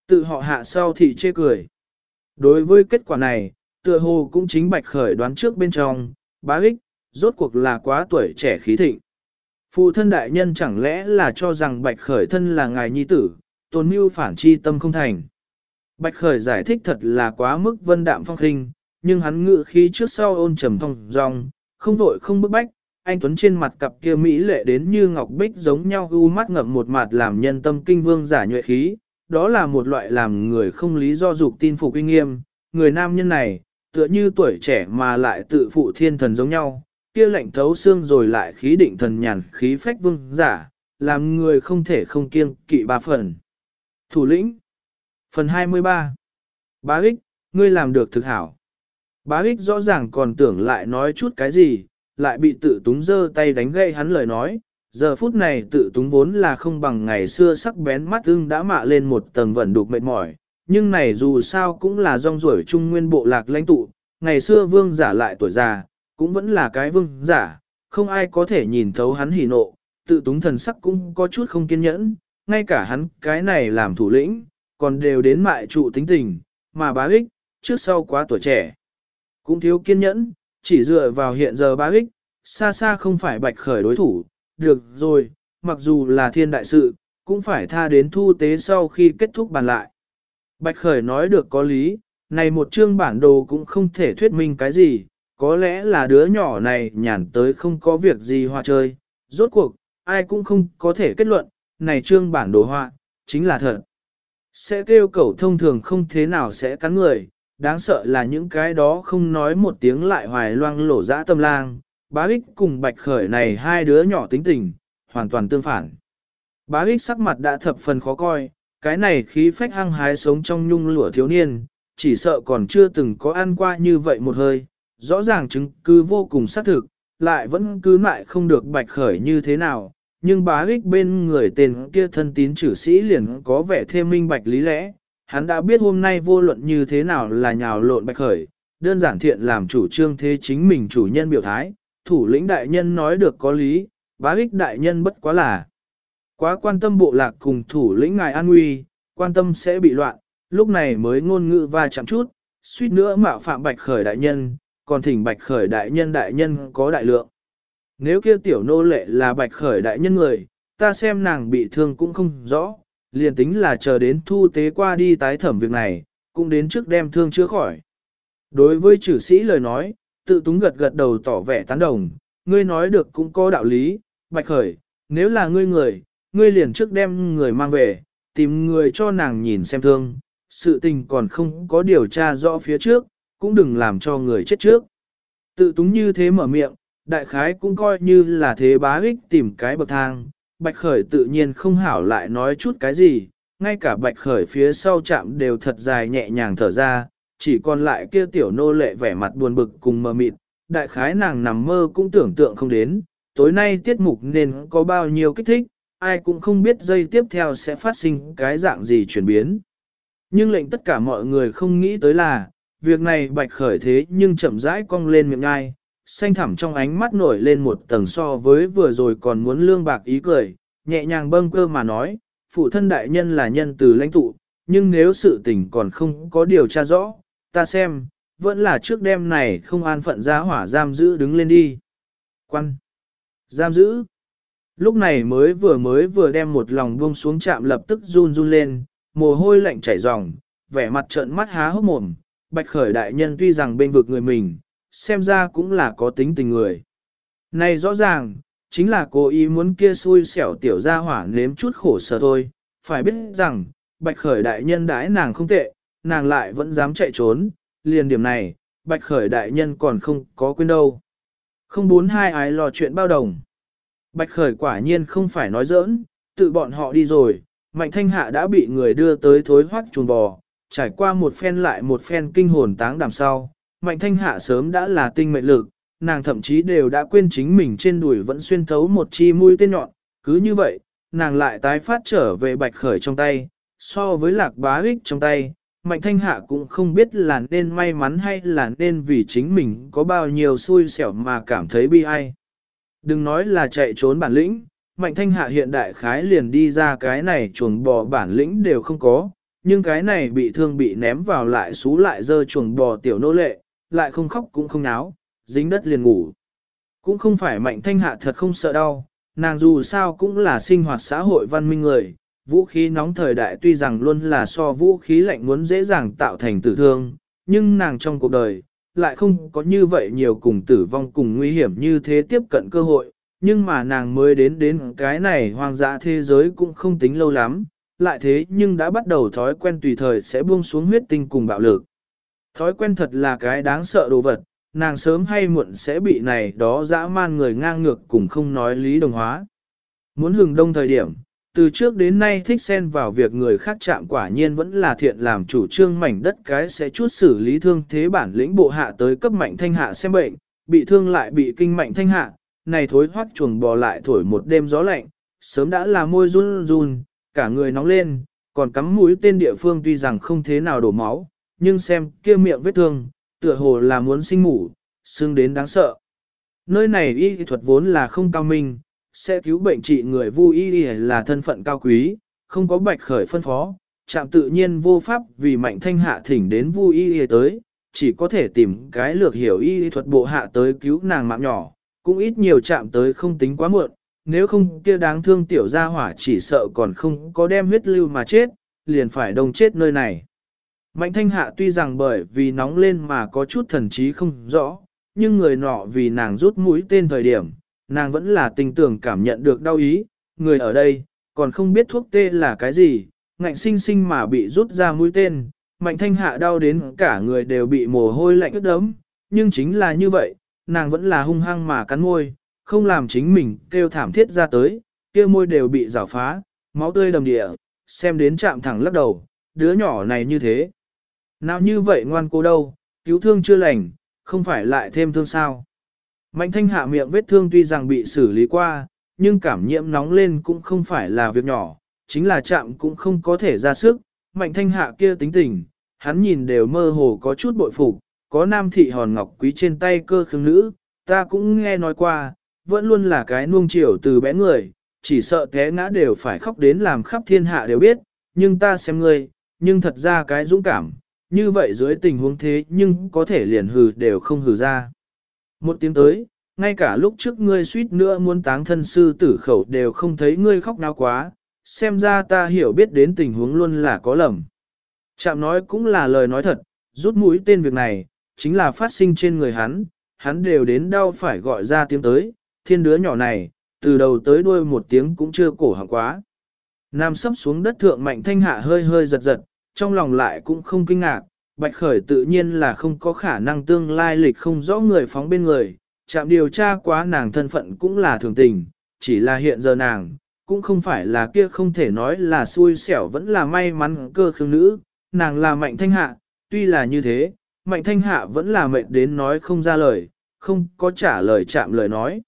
Tự họ hạ sau thì chê cười. Đối với kết quả này, tựa hồ cũng chính bạch khởi đoán trước bên trong, bá ích, rốt cuộc là quá tuổi trẻ khí thịnh. Phụ thân đại nhân chẳng lẽ là cho rằng bạch khởi thân là ngài nhi tử, tôn mưu phản chi tâm không thành. Bạch khởi giải thích thật là quá mức vân đạm phong khinh, nhưng hắn ngự khí trước sau ôn trầm thông rong, không vội không bức bách, anh Tuấn trên mặt cặp kia mỹ lệ đến như ngọc bích giống nhau u mắt ngậm một mặt làm nhân tâm kinh vương giả nhuệ khí, đó là một loại làm người không lý do dục tin phục uy nghiêm, người nam nhân này, tựa như tuổi trẻ mà lại tự phụ thiên thần giống nhau, kia lạnh thấu xương rồi lại khí định thần nhàn khí phách vương giả, làm người không thể không kiêng kỵ ba phần. Thủ lĩnh Phần 23 Bá ích, ngươi làm được thực hảo. Bá ích rõ ràng còn tưởng lại nói chút cái gì, lại bị tự túng dơ tay đánh gây hắn lời nói. Giờ phút này tự túng vốn là không bằng ngày xưa sắc bén mắt ưng đã mạ lên một tầng vẩn đục mệt mỏi, nhưng này dù sao cũng là rong ruổi trung nguyên bộ lạc lãnh tụ, ngày xưa vương giả lại tuổi già, cũng vẫn là cái vương giả, không ai có thể nhìn thấu hắn hỉ nộ, tự túng thần sắc cũng có chút không kiên nhẫn, ngay cả hắn cái này làm thủ lĩnh, còn đều đến mại trụ tính tình, mà bá ích, trước sau quá tuổi trẻ. Cũng thiếu kiên nhẫn, chỉ dựa vào hiện giờ bá ích, xa xa không phải bạch khởi đối thủ, được rồi, mặc dù là thiên đại sự, cũng phải tha đến thu tế sau khi kết thúc bàn lại. Bạch khởi nói được có lý, này một chương bản đồ cũng không thể thuyết minh cái gì, có lẽ là đứa nhỏ này nhàn tới không có việc gì hòa chơi, rốt cuộc, ai cũng không có thể kết luận, này chương bản đồ họa, chính là thật. Sẽ kêu cầu thông thường không thế nào sẽ cắn người, đáng sợ là những cái đó không nói một tiếng lại hoài loang lổ dã tâm lang, bá ích cùng bạch khởi này hai đứa nhỏ tính tình, hoàn toàn tương phản. Bá ích sắc mặt đã thập phần khó coi, cái này khí phách hăng hái sống trong nhung lửa thiếu niên, chỉ sợ còn chưa từng có ăn qua như vậy một hơi, rõ ràng chứng cứ vô cùng xác thực, lại vẫn cứ lại không được bạch khởi như thế nào, nhưng bá ích bên người tên kia thân tín chử sĩ liền có vẻ thêm minh bạch lý lẽ, hắn đã biết hôm nay vô luận như thế nào là nhào lộn bạch khởi, đơn giản thiện làm chủ trương thế chính mình chủ nhân biểu thái, thủ lĩnh đại nhân nói được có lý, bá ích đại nhân bất quá là quá quan tâm bộ lạc cùng thủ lĩnh ngài an nguy, quan tâm sẽ bị loạn, lúc này mới ngôn ngữ va chạm chút, suýt nữa mạo phạm bạch khởi đại nhân, còn thỉnh bạch khởi đại nhân đại nhân có đại lượng. Nếu kia tiểu nô lệ là bạch khởi đại nhân người, ta xem nàng bị thương cũng không rõ, liền tính là chờ đến thu tế qua đi tái thẩm việc này, cũng đến trước đem thương chữa khỏi. Đối với chử sĩ lời nói, tự túng gật gật đầu tỏ vẻ tán đồng, ngươi nói được cũng có đạo lý, bạch khởi, nếu là ngươi người, ngươi liền trước đem người mang về, tìm người cho nàng nhìn xem thương, sự tình còn không có điều tra rõ phía trước, cũng đừng làm cho người chết trước. Tự túng như thế mở miệng, đại khái cũng coi như là thế bá ích tìm cái bậc thang, bạch khởi tự nhiên không hảo lại nói chút cái gì, ngay cả bạch khởi phía sau chạm đều thật dài nhẹ nhàng thở ra, chỉ còn lại kia tiểu nô lệ vẻ mặt buồn bực cùng mờ mịt, đại khái nàng nằm mơ cũng tưởng tượng không đến, tối nay tiết mục nên có bao nhiêu kích thích, ai cũng không biết giây tiếp theo sẽ phát sinh cái dạng gì chuyển biến. Nhưng lệnh tất cả mọi người không nghĩ tới là, việc này bạch khởi thế nhưng chậm rãi cong lên miệng ngai, xanh thẳm trong ánh mắt nổi lên một tầng so với vừa rồi còn muốn lương bạc ý cười, nhẹ nhàng bâng cơ mà nói, phụ thân đại nhân là nhân từ lãnh tụ, nhưng nếu sự tình còn không có điều tra rõ, ta xem, vẫn là trước đêm này không an phận ra hỏa giam giữ đứng lên đi. Quan! Giam giữ! Lúc này mới vừa mới vừa đem một lòng buông xuống chạm lập tức run run lên, mồ hôi lạnh chảy ròng, vẻ mặt trợn mắt há hốc mồm, bạch khởi đại nhân tuy rằng bên vực người mình, xem ra cũng là có tính tình người. Này rõ ràng, chính là cố ý muốn kia xui xẻo tiểu ra hỏa nếm chút khổ sở thôi, phải biết rằng, bạch khởi đại nhân đãi nàng không tệ, nàng lại vẫn dám chạy trốn, liền điểm này, bạch khởi đại nhân còn không có quên đâu. Không bốn hai ái lo chuyện bao đồng. Bạch khởi quả nhiên không phải nói giỡn, tự bọn họ đi rồi, mạnh thanh hạ đã bị người đưa tới thối hoác chuồng bò, trải qua một phen lại một phen kinh hồn táng đàm sau, mạnh thanh hạ sớm đã là tinh mệnh lực, nàng thậm chí đều đã quên chính mình trên đùi vẫn xuyên thấu một chi mũi tên nhọn, cứ như vậy, nàng lại tái phát trở về bạch khởi trong tay, so với lạc bá ích trong tay, mạnh thanh hạ cũng không biết là nên may mắn hay là nên vì chính mình có bao nhiêu xui xẻo mà cảm thấy bi ai. Đừng nói là chạy trốn bản lĩnh, mạnh thanh hạ hiện đại khái liền đi ra cái này chuồng bò bản lĩnh đều không có, nhưng cái này bị thương bị ném vào lại xú lại dơ chuồng bò tiểu nô lệ, lại không khóc cũng không náo, dính đất liền ngủ. Cũng không phải mạnh thanh hạ thật không sợ đau, nàng dù sao cũng là sinh hoạt xã hội văn minh người, vũ khí nóng thời đại tuy rằng luôn là so vũ khí lạnh muốn dễ dàng tạo thành tử thương, nhưng nàng trong cuộc đời, lại không có như vậy nhiều cùng tử vong cùng nguy hiểm như thế tiếp cận cơ hội, nhưng mà nàng mới đến đến cái này hoang dã thế giới cũng không tính lâu lắm, lại thế nhưng đã bắt đầu thói quen tùy thời sẽ buông xuống huyết tinh cùng bạo lực. Thói quen thật là cái đáng sợ đồ vật, nàng sớm hay muộn sẽ bị này đó dã man người ngang ngược cùng không nói lý đồng hóa. Muốn hừng đông thời điểm, từ trước đến nay thích xen vào việc người khác chạm quả nhiên vẫn là thiện làm chủ trương mảnh đất cái sẽ chút xử lý thương thế bản lĩnh bộ hạ tới cấp mạnh thanh hạ xem bệnh, bị thương lại bị kinh mạnh thanh hạ, này thối hoắc chuồng bò lại thổi một đêm gió lạnh, sớm đã là môi run run, cả người nóng lên, còn cắm mũi tên địa phương tuy rằng không thế nào đổ máu, nhưng xem kia miệng vết thương, tựa hồ là muốn sinh mủ, xương đến đáng sợ. Nơi này y thuật vốn là không cao minh, sẽ cứu bệnh trị người vu y là thân phận cao quý, không có bạch khởi phân phó, chạm tự nhiên vô pháp vì mạnh thanh hạ thỉnh đến vu y tới, chỉ có thể tìm cái lược hiểu y thuật bộ hạ tới cứu nàng mạng nhỏ, cũng ít nhiều chạm tới không tính quá muộn, nếu không kia đáng thương tiểu gia hỏa chỉ sợ còn không có đem huyết lưu mà chết, liền phải đông chết nơi này. Mạnh thanh hạ tuy rằng bởi vì nóng lên mà có chút thần trí không rõ, nhưng người nọ vì nàng rút mũi tên thời điểm, nàng vẫn là tình tưởng cảm nhận được đau ý, người ở đây, còn không biết thuốc tê là cái gì, ngạnh sinh sinh mà bị rút ra mũi tên, mạnh thanh hạ đau đến cả người đều bị mồ hôi lạnh ướt đấm, nhưng chính là như vậy, nàng vẫn là hung hăng mà cắn môi, không làm chính mình kêu thảm thiết ra tới, kia môi đều bị rào phá, máu tươi đầm địa, xem đến chạm thẳng lắc đầu, đứa nhỏ này như thế. Nào như vậy ngoan cô đâu, cứu thương chưa lành, không phải lại thêm thương sao. Mạnh thanh hạ miệng vết thương tuy rằng bị xử lý qua, nhưng cảm nhiễm nóng lên cũng không phải là việc nhỏ, chính là chạm cũng không có thể ra sức. Mạnh thanh hạ kia tính tình, hắn nhìn đều mơ hồ có chút bội phục, có nam thị hòn ngọc quý trên tay cơ khương nữ, ta cũng nghe nói qua, vẫn luôn là cái nuông chiều từ bé người, chỉ sợ té ngã đều phải khóc đến làm khắp thiên hạ đều biết, nhưng ta xem ngươi, nhưng thật ra cái dũng cảm, như vậy dưới tình huống thế nhưng có thể liền hừ đều không hừ ra. Một tiếng tới, ngay cả lúc trước ngươi suýt nữa muốn táng thân sư tử khẩu đều không thấy ngươi khóc nào quá, xem ra ta hiểu biết đến tình huống luôn là có lầm. Chạm nói cũng là lời nói thật, rút mũi tên việc này, chính là phát sinh trên người hắn, hắn đều đến đau phải gọi ra tiếng tới, thiên đứa nhỏ này, từ đầu tới đuôi một tiếng cũng chưa cổ họng quá. Nam sấp xuống đất thượng mạnh thanh hạ hơi hơi giật giật, trong lòng lại cũng không kinh ngạc, bạch khởi tự nhiên là không có khả năng tương lai lịch không rõ người phóng bên người, chạm điều tra quá nàng thân phận cũng là thường tình, chỉ là hiện giờ nàng, cũng không phải là kia không thể nói là xui xẻo vẫn là may mắn cơ khương nữ, nàng là mạnh thanh hạ, tuy là như thế, mạnh thanh hạ vẫn là mệt đến nói không ra lời, không có trả lời chạm lời nói.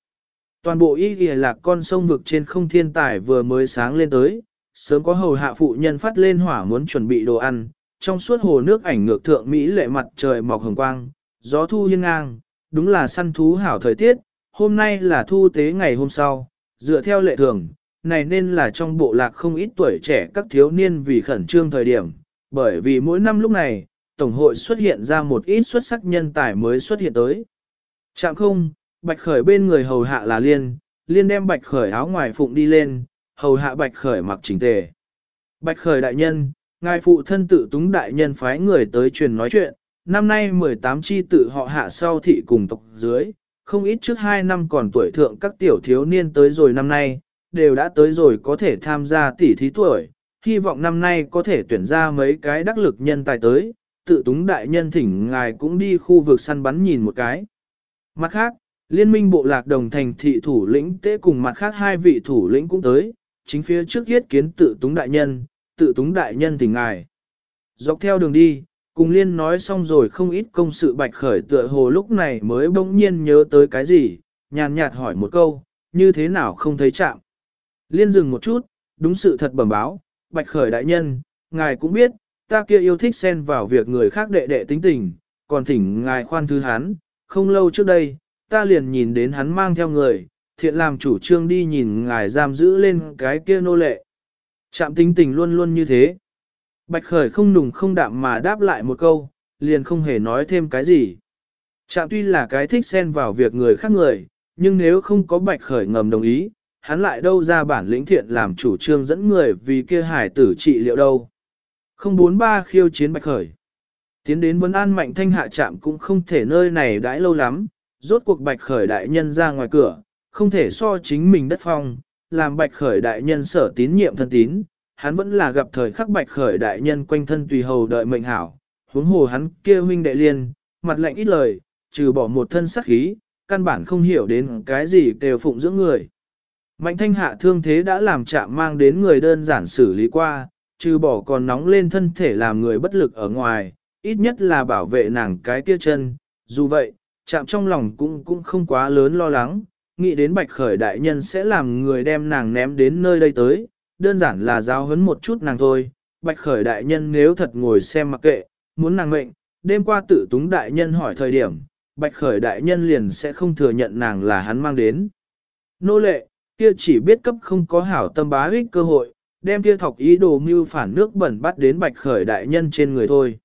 Toàn bộ y ghi lạc con sông vực trên không thiên tài vừa mới sáng lên tới, sớm có hầu hạ phụ nhân phát lên hỏa muốn chuẩn bị đồ ăn, trong suốt hồ nước ảnh ngược thượng Mỹ lệ mặt trời mọc hồng quang, gió thu hiên ngang, đúng là săn thú hảo thời tiết, hôm nay là thu tế ngày hôm sau, dựa theo lệ thường, này nên là trong bộ lạc không ít tuổi trẻ các thiếu niên vì khẩn trương thời điểm, bởi vì mỗi năm lúc này, Tổng hội xuất hiện ra một ít xuất sắc nhân tài mới xuất hiện tới. Chạm không, bạch khởi bên người hầu hạ là liên, liên đem bạch khởi áo ngoài phụng đi lên, hầu hạ bạch khởi mặc chỉnh tề. Bạch khởi đại nhân, ngài phụ thân tự túng đại nhân phái người tới truyền nói chuyện, năm nay 18 chi tự họ hạ sau thị cùng tộc dưới, không ít trước 2 năm còn tuổi thượng các tiểu thiếu niên tới rồi năm nay, đều đã tới rồi có thể tham gia tỷ thí tuổi, hy vọng năm nay có thể tuyển ra mấy cái đắc lực nhân tài tới, tự túng đại nhân thỉnh ngài cũng đi khu vực săn bắn nhìn một cái. Mặt khác, liên minh bộ lạc đồng thành thị thủ lĩnh tế cùng mặt khác hai vị thủ lĩnh cũng tới, chính phía trước yết kiến tự túng đại nhân, tự túng đại nhân thỉnh ngài. Dọc theo đường đi, cùng liên nói xong rồi không ít công sự bạch khởi tựa hồ lúc này mới bỗng nhiên nhớ tới cái gì, nhàn nhạt hỏi một câu, như thế nào không thấy chạm. Liên dừng một chút, đúng sự thật bẩm báo, bạch khởi đại nhân, ngài cũng biết, ta kia yêu thích xen vào việc người khác đệ đệ tính tình, còn thỉnh ngài khoan thứ hắn, không lâu trước đây, ta liền nhìn đến hắn mang theo người, thiện làm chủ trương đi nhìn ngài giam giữ lên cái kia nô lệ. Chạm tính tình luôn luôn như thế. Bạch khởi không nùng không đạm mà đáp lại một câu, liền không hề nói thêm cái gì. Chạm tuy là cái thích xen vào việc người khác người, nhưng nếu không có bạch khởi ngầm đồng ý, hắn lại đâu ra bản lĩnh thiện làm chủ trương dẫn người vì kia hải tử trị liệu đâu. Không bốn ba khiêu chiến bạch khởi. Tiến đến vấn an mạnh thanh hạ trạm cũng không thể nơi này đãi lâu lắm, rốt cuộc bạch khởi đại nhân ra ngoài cửa, không thể so chính mình đất phong, làm bạch khởi đại nhân sở tín nhiệm thân tín, hắn vẫn là gặp thời khắc bạch khởi đại nhân quanh thân tùy hầu đợi mệnh hảo, huống hồ hắn kia huynh đệ liên, mặt lạnh ít lời, trừ bỏ một thân sắc khí, căn bản không hiểu đến cái gì đều phụng dưỡng người. Mạnh thanh hạ thương thế đã làm chạm mang đến người đơn giản xử lý qua, trừ bỏ còn nóng lên thân thể làm người bất lực ở ngoài, ít nhất là bảo vệ nàng cái kia chân. Dù vậy, chạm trong lòng cũng cũng không quá lớn lo lắng, nghĩ đến bạch khởi đại nhân sẽ làm người đem nàng ném đến nơi đây tới, đơn giản là giáo huấn một chút nàng thôi. Bạch khởi đại nhân nếu thật ngồi xem mặc kệ, muốn nàng mệnh, đêm qua tự túng đại nhân hỏi thời điểm, bạch khởi đại nhân liền sẽ không thừa nhận nàng là hắn mang đến. Nô lệ, kia chỉ biết cấp không có hảo tâm bá ích cơ hội, đem kia thọc ý đồ mưu phản nước bẩn bắt đến bạch khởi đại nhân trên người thôi.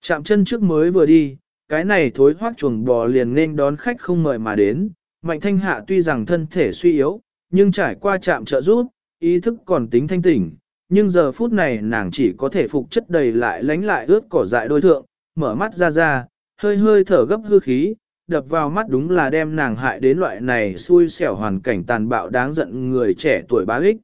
Chạm chân trước mới vừa đi, cái này thối hoác chuồng bò liền nên đón khách không mời mà đến, mạnh thanh hạ tuy rằng thân thể suy yếu, nhưng trải qua chạm trợ giúp, ý thức còn tính thanh tỉnh, nhưng giờ phút này nàng chỉ có thể phục chất đầy lại lánh lại ướt cỏ dại đôi thượng, mở mắt ra ra, hơi hơi thở gấp hư khí, đập vào mắt đúng là đem nàng hại đến loại này xui xẻo hoàn cảnh tàn bạo đáng giận người trẻ tuổi bá ích.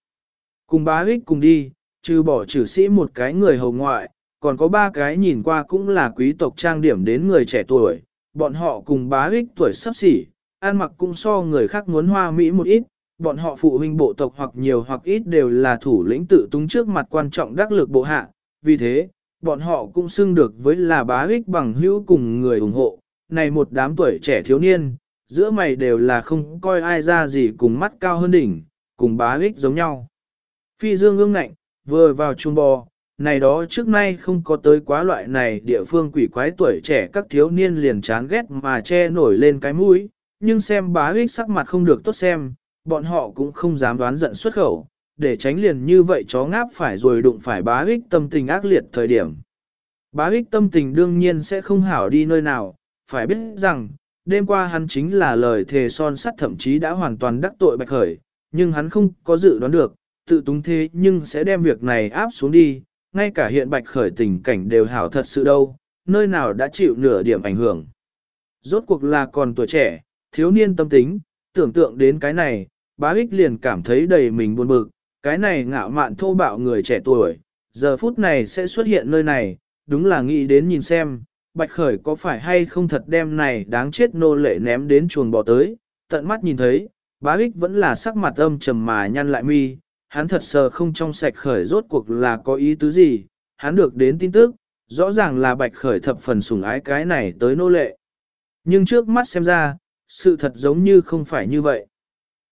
Cùng bá ích cùng đi, trừ bỏ trừ sĩ một cái người hầu ngoại, còn có ba cái nhìn qua cũng là quý tộc trang điểm đến người trẻ tuổi, bọn họ cùng bá ích tuổi sắp xỉ, ăn mặc cũng so người khác muốn hoa mỹ một ít, bọn họ phụ huynh bộ tộc hoặc nhiều hoặc ít đều là thủ lĩnh tự túng trước mặt quan trọng đắc lực bộ hạ, vì thế, bọn họ cũng xưng được với là bá ích bằng hữu cùng người ủng hộ, này một đám tuổi trẻ thiếu niên, giữa mày đều là không coi ai ra gì cùng mắt cao hơn đỉnh, cùng bá ích giống nhau. Phi dương ương ngạnh, vừa vào chuồng bò, này đó trước nay không có tới quá loại này địa phương quỷ quái tuổi trẻ các thiếu niên liền chán ghét mà che nổi lên cái mũi, nhưng xem bá huyết sắc mặt không được tốt xem, bọn họ cũng không dám đoán giận xuất khẩu, để tránh liền như vậy chó ngáp phải rồi đụng phải bá huyết tâm tình ác liệt thời điểm. Bá huyết tâm tình đương nhiên sẽ không hảo đi nơi nào, phải biết rằng, đêm qua hắn chính là lời thề son sắt thậm chí đã hoàn toàn đắc tội bạch khởi, nhưng hắn không có dự đoán được, tự túng thế nhưng sẽ đem việc này áp xuống đi, ngay cả hiện bạch khởi tình cảnh đều hảo thật sự đâu, nơi nào đã chịu nửa điểm ảnh hưởng. Rốt cuộc là còn tuổi trẻ, thiếu niên tâm tính, tưởng tượng đến cái này, bá ích liền cảm thấy đầy mình buồn bực, cái này ngạo mạn thô bạo người trẻ tuổi, giờ phút này sẽ xuất hiện nơi này, đúng là nghĩ đến nhìn xem, Bạch Khởi có phải hay không thật đem này đáng chết nô lệ ném đến chuồng bò tới, tận mắt nhìn thấy, bá ích vẫn là sắc mặt âm trầm mà nhăn lại mi, hắn thật sờ không trong sạch khởi rốt cuộc là có ý tứ gì, hắn được đến tin tức, rõ ràng là Bạch Khởi thập phần sủng ái cái này tới nô lệ. Nhưng trước mắt xem ra, sự thật giống như không phải như vậy.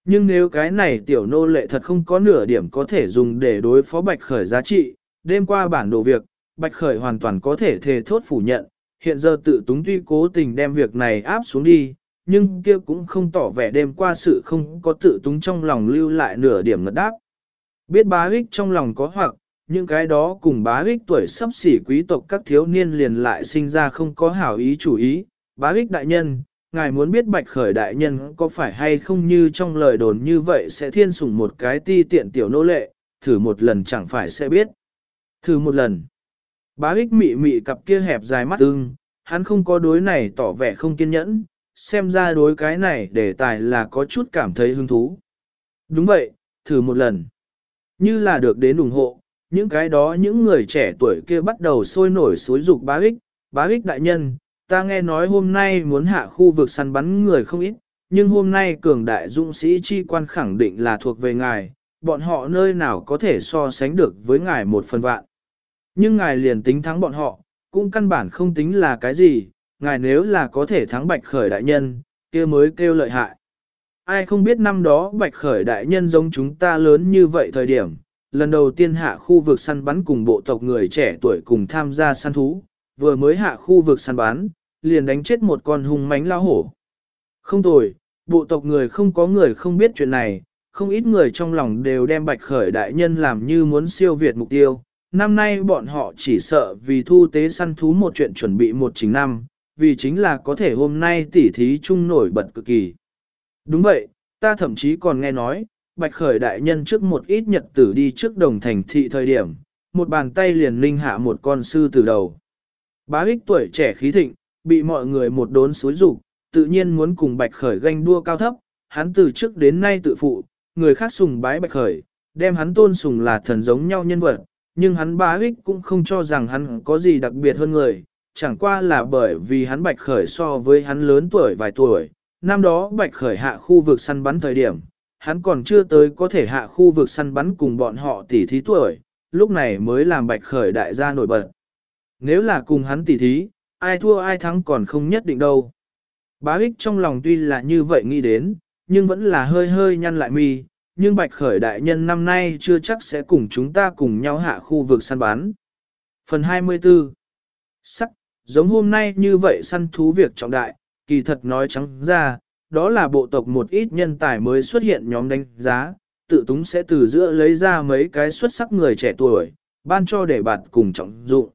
Nhưng nếu cái này tiểu nô lệ thật không có nửa điểm có thể dùng để đối phó Bạch Khởi giá trị, đêm qua bản đồ việc, Bạch Khởi hoàn toàn có thể thề thốt phủ nhận, hiện giờ tự túng tuy cố tình đem việc này áp xuống đi, nhưng kia cũng không tỏ vẻ đêm qua sự không có tự túng trong lòng lưu lại nửa điểm ngật đáp. Biết bá ích trong lòng có hoặc, những cái đó cùng bá ích tuổi sắp xỉ quý tộc các thiếu niên liền lại sinh ra không có hảo ý chủ ý, bá ích đại nhân, ngài muốn biết bạch khởi đại nhân có phải hay không như trong lời đồn như vậy sẽ thiên sủng một cái ti tiện tiểu nô lệ, thử một lần chẳng phải sẽ biết. Thử một lần. Bá ích mị mị cặp kia hẹp dài mắt ưng, hắn không có đối này tỏ vẻ không kiên nhẫn, xem ra đối cái này để tài là có chút cảm thấy hứng thú. Đúng vậy, thử một lần. Như là được đến ủng hộ, những cái đó những người trẻ tuổi kia bắt đầu sôi nổi xối dục bá ích, bá ích đại nhân, ta nghe nói hôm nay muốn hạ khu vực săn bắn người không ít, nhưng hôm nay cường đại dũng sĩ chi quan khẳng định là thuộc về ngài, bọn họ nơi nào có thể so sánh được với ngài một phần vạn. Nhưng ngài liền tính thắng bọn họ, cũng căn bản không tính là cái gì, ngài nếu là có thể thắng bạch khởi đại nhân, kia mới kêu lợi hại. Ai không biết năm đó bạch khởi đại nhân giống chúng ta lớn như vậy thời điểm, lần đầu tiên hạ khu vực săn bắn cùng bộ tộc người trẻ tuổi cùng tham gia săn thú, vừa mới hạ khu vực săn bán liền đánh chết một con hung mánh lao hổ. Không tồi, bộ tộc người không có người không biết chuyện này, không ít người trong lòng đều đem bạch khởi đại nhân làm như muốn siêu việt mục tiêu. Năm nay bọn họ chỉ sợ vì thu tế săn thú một chuyện chuẩn bị một chính năm, vì chính là có thể hôm nay tỉ thí chung nổi bật cực kỳ. Đúng vậy, ta thậm chí còn nghe nói, bạch khởi đại nhân trước một ít nhật tử đi trước đồng thành thị thời điểm, một bàn tay liền linh hạ một con sư từ đầu. Bá ích tuổi trẻ khí thịnh, bị mọi người một đốn xối rục, tự nhiên muốn cùng bạch khởi ganh đua cao thấp, hắn từ trước đến nay tự phụ, người khác sùng bái bạch khởi, đem hắn tôn sùng là thần giống nhau nhân vật, nhưng hắn bá ích cũng không cho rằng hắn có gì đặc biệt hơn người, chẳng qua là bởi vì hắn bạch khởi so với hắn lớn tuổi vài tuổi, năm đó bạch khởi hạ khu vực săn bắn thời điểm, hắn còn chưa tới có thể hạ khu vực săn bắn cùng bọn họ tỷ thí tuổi, lúc này mới làm bạch khởi đại gia nổi bật. Nếu là cùng hắn tỷ thí, ai thua ai thắng còn không nhất định đâu. Bá ích trong lòng tuy là như vậy nghĩ đến, nhưng vẫn là hơi hơi nhăn lại mi, nhưng bạch khởi đại nhân năm nay chưa chắc sẽ cùng chúng ta cùng nhau hạ khu vực săn bán. Phần 24 Sắc, giống hôm nay như vậy săn thú việc trọng đại, kỳ thật nói trắng ra, đó là bộ tộc một ít nhân tài mới xuất hiện nhóm đánh giá, tự túng sẽ từ giữa lấy ra mấy cái xuất sắc người trẻ tuổi, ban cho để bạn cùng trọng dụng.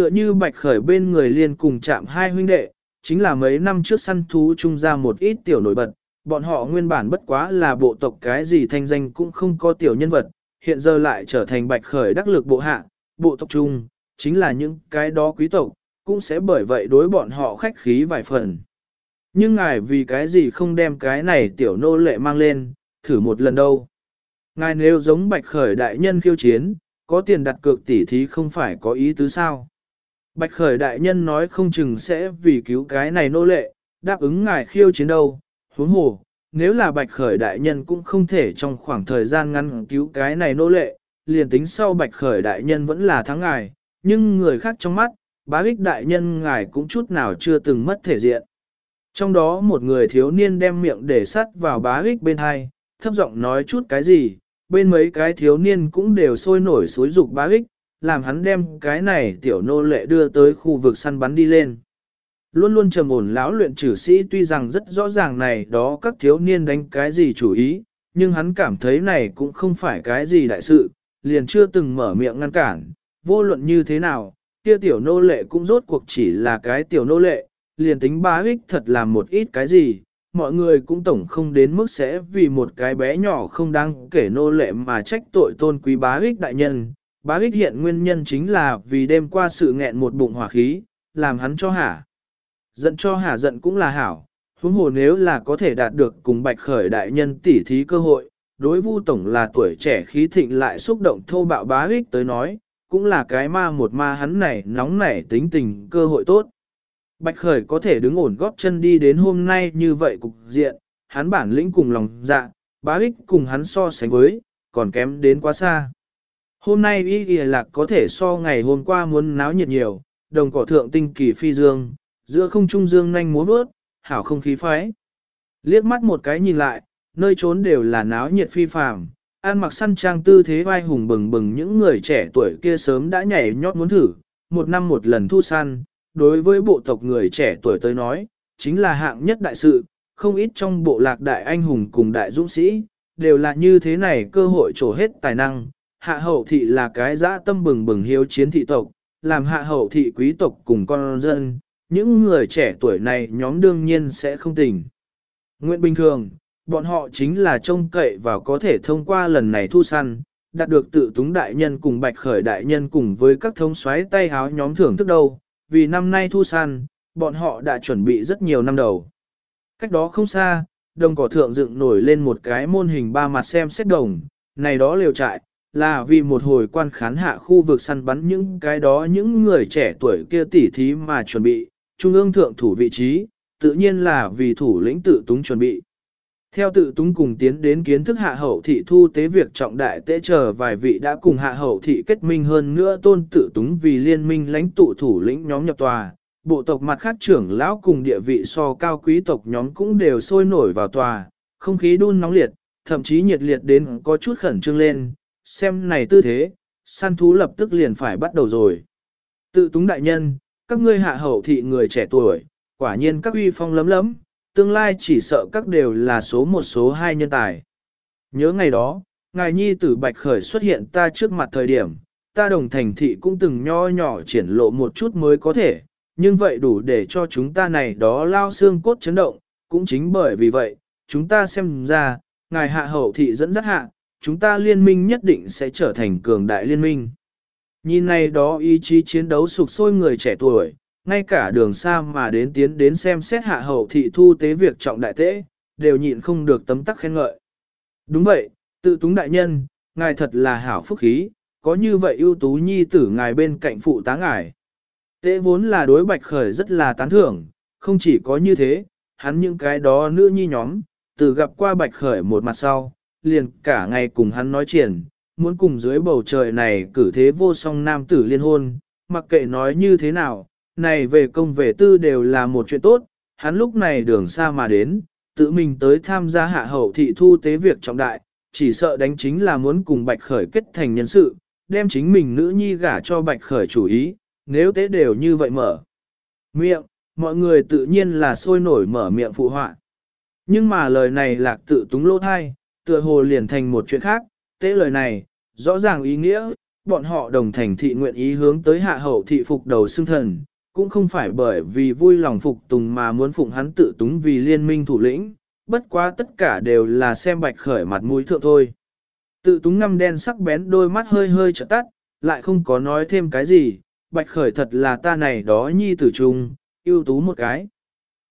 Tựa như bạch khởi bên người liên cùng chạm hai huynh đệ, chính là mấy năm trước săn thú chung ra một ít tiểu nổi bật, bọn họ nguyên bản bất quá là bộ tộc cái gì thanh danh cũng không có tiểu nhân vật, hiện giờ lại trở thành bạch khởi đắc lực bộ hạ, bộ tộc chung, chính là những cái đó quý tộc, cũng sẽ bởi vậy đối bọn họ khách khí vài phần. Nhưng ngài vì cái gì không đem cái này tiểu nô lệ mang lên, thử một lần đâu. Ngài nếu giống bạch khởi đại nhân khiêu chiến, có tiền đặt cược tỉ thí không phải có ý tứ sao. Bạch khởi đại nhân nói không chừng sẽ vì cứu cái này nô lệ, đáp ứng ngài khiêu chiến đâu, huống hồ, nếu là bạch khởi đại nhân cũng không thể trong khoảng thời gian ngắn cứu cái này nô lệ, liền tính sau bạch khởi đại nhân vẫn là thắng ngài, nhưng người khác trong mắt, bá ích đại nhân ngài cũng chút nào chưa từng mất thể diện. Trong đó một người thiếu niên đem miệng để sắt vào bá ích bên hai, thấp giọng nói chút cái gì, bên mấy cái thiếu niên cũng đều sôi nổi xối dục bá ích, làm hắn đem cái này tiểu nô lệ đưa tới khu vực săn bắn đi lên. Luôn luôn trầm ổn lão luyện trừ sĩ tuy rằng rất rõ ràng này đó các thiếu niên đánh cái gì chủ ý, nhưng hắn cảm thấy này cũng không phải cái gì đại sự, liền chưa từng mở miệng ngăn cản, vô luận như thế nào, kia tiểu nô lệ cũng rốt cuộc chỉ là cái tiểu nô lệ, liền tính bá ích thật làm một ít cái gì, mọi người cũng tổng không đến mức sẽ vì một cái bé nhỏ không đáng kể nô lệ mà trách tội tôn quý bá ích đại nhân. Bá ích hiện nguyên nhân chính là vì đêm qua sự nghẹn một bụng hỏa khí, làm hắn cho hả. Giận cho hả giận cũng là hảo, huống hồ nếu là có thể đạt được cùng bạch khởi đại nhân tỉ thí cơ hội, đối vu tổng là tuổi trẻ khí thịnh lại xúc động thô bạo bá ích tới nói, cũng là cái ma một ma hắn này nóng nảy tính tình cơ hội tốt. Bạch Khởi có thể đứng ổn góp chân đi đến hôm nay như vậy cục diện, hắn bản lĩnh cùng lòng dạ, bá ích cùng hắn so sánh với, còn kém đến quá xa. Hôm nay y ghi lạc có thể so ngày hôm qua muốn náo nhiệt nhiều, đồng cỏ thượng tinh kỳ phi dương, giữa không trung dương nhanh múa vớt, hảo không khí phái. Liếc mắt một cái nhìn lại, nơi trốn đều là náo nhiệt phi phàm, an mặc săn trang tư thế vai hùng bừng bừng những người trẻ tuổi kia sớm đã nhảy nhót muốn thử, một năm một lần thu săn, đối với bộ tộc người trẻ tuổi tới nói, chính là hạng nhất đại sự, không ít trong bộ lạc đại anh hùng cùng đại dũng sĩ, đều là như thế này cơ hội trổ hết tài năng. Hạ hậu thị là cái dã tâm bừng bừng hiếu chiến thị tộc, làm hạ hậu thị quý tộc cùng con dân, những người trẻ tuổi này nhóm đương nhiên sẽ không tình. Nguyện bình thường, bọn họ chính là trông cậy vào có thể thông qua lần này thu săn, đạt được tự túng đại nhân cùng bạch khởi đại nhân cùng với các thống xoáy tay háo nhóm thưởng thức đâu, vì năm nay thu săn, bọn họ đã chuẩn bị rất nhiều năm đầu. Cách đó không xa, đồng cỏ thượng dựng nổi lên một cái môn hình ba mặt xem xét đồng, này đó liều trại, là vì một hồi quan khán hạ khu vực săn bắn những cái đó những người trẻ tuổi kia tỉ thí mà chuẩn bị, trung ương thượng thủ vị trí, tự nhiên là vì thủ lĩnh tự túng chuẩn bị. Theo tự túng cùng tiến đến kiến thức hạ hậu thị thu tế việc trọng đại tế chờ vài vị đã cùng hạ hậu thị kết minh hơn nữa tôn tự túng vì liên minh lãnh tụ thủ lĩnh nhóm nhập tòa, bộ tộc mặt khác trưởng lão cùng địa vị so cao quý tộc nhóm cũng đều sôi nổi vào tòa, không khí đun nóng liệt, thậm chí nhiệt liệt đến có chút khẩn trương lên, xem này tư thế, săn thú lập tức liền phải bắt đầu rồi. Tự túng đại nhân, các ngươi hạ hậu thị người trẻ tuổi, quả nhiên các uy phong lấm lấm, tương lai chỉ sợ các đều là số một số hai nhân tài. Nhớ ngày đó, ngài nhi tử bạch khởi xuất hiện ta trước mặt thời điểm, ta đồng thành thị cũng từng nho nhỏ triển lộ một chút mới có thể, nhưng vậy đủ để cho chúng ta này đó lao xương cốt chấn động, cũng chính bởi vì vậy, chúng ta xem ra, ngài hạ hậu thị dẫn dắt hạ, chúng ta liên minh nhất định sẽ trở thành cường đại liên minh. Nhìn này đó ý chí chiến đấu sục sôi người trẻ tuổi, ngay cả đường xa mà đến tiến đến xem xét hạ hậu thị thu tế việc trọng đại tế, đều nhịn không được tấm tắc khen ngợi. Đúng vậy, tự túng đại nhân, ngài thật là hảo phúc khí, có như vậy ưu tú nhi tử ngài bên cạnh phụ tá ngài. Tế vốn là đối bạch khởi rất là tán thưởng, không chỉ có như thế, hắn những cái đó nữ nhi nhóm, từ gặp qua bạch khởi một mặt sau, liền cả ngày cùng hắn nói chuyện, muốn cùng dưới bầu trời này cử thế vô song nam tử liên hôn, mặc kệ nói như thế nào, này về công về tư đều là một chuyện tốt, hắn lúc này đường xa mà đến, tự mình tới tham gia hạ hậu thị thu tế việc trọng đại, chỉ sợ đánh chính là muốn cùng bạch khởi kết thành nhân sự, đem chính mình nữ nhi gả cho bạch khởi chủ ý, nếu tế đều như vậy mở. Miệng, mọi người tự nhiên là sôi nổi mở miệng phụ họa. Nhưng mà lời này lạc tự túng lỗ thai, tựa hồ liền thành một chuyện khác, tế lời này, rõ ràng ý nghĩa, bọn họ đồng thành thị nguyện ý hướng tới hạ hậu thị phục đầu xương thần, cũng không phải bởi vì vui lòng phục tùng mà muốn phụng hắn tự túng vì liên minh thủ lĩnh, bất quá tất cả đều là xem bạch khởi mặt mũi thượng thôi. Tự túng ngăm đen sắc bén đôi mắt hơi hơi trợ tắt, lại không có nói thêm cái gì, bạch khởi thật là ta này đó nhi tử trung, ưu tú một cái.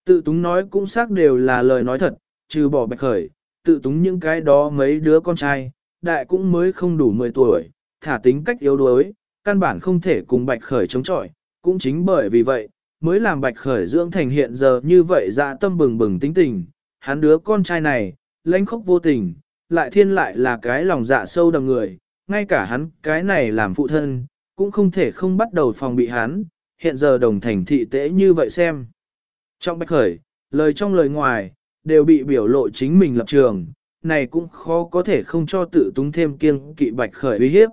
Tự túng nói cũng xác đều là lời nói thật, trừ bỏ bạch khởi, tự túng những cái đó mấy đứa con trai, đại cũng mới không đủ 10 tuổi, thả tính cách yếu đuối, căn bản không thể cùng bạch khởi chống chọi, cũng chính bởi vì vậy, mới làm bạch khởi dưỡng thành hiện giờ như vậy dạ tâm bừng bừng tính tình, hắn đứa con trai này, lãnh khốc vô tình, lại thiên lại là cái lòng dạ sâu đầm người, ngay cả hắn cái này làm phụ thân, cũng không thể không bắt đầu phòng bị hắn, hiện giờ đồng thành thị tế như vậy xem. Trong bạch khởi, lời trong lời ngoài, đều bị biểu lộ chính mình lập trường, này cũng khó có thể không cho tự túng thêm kiêng kỵ bạch khởi uy hiếp.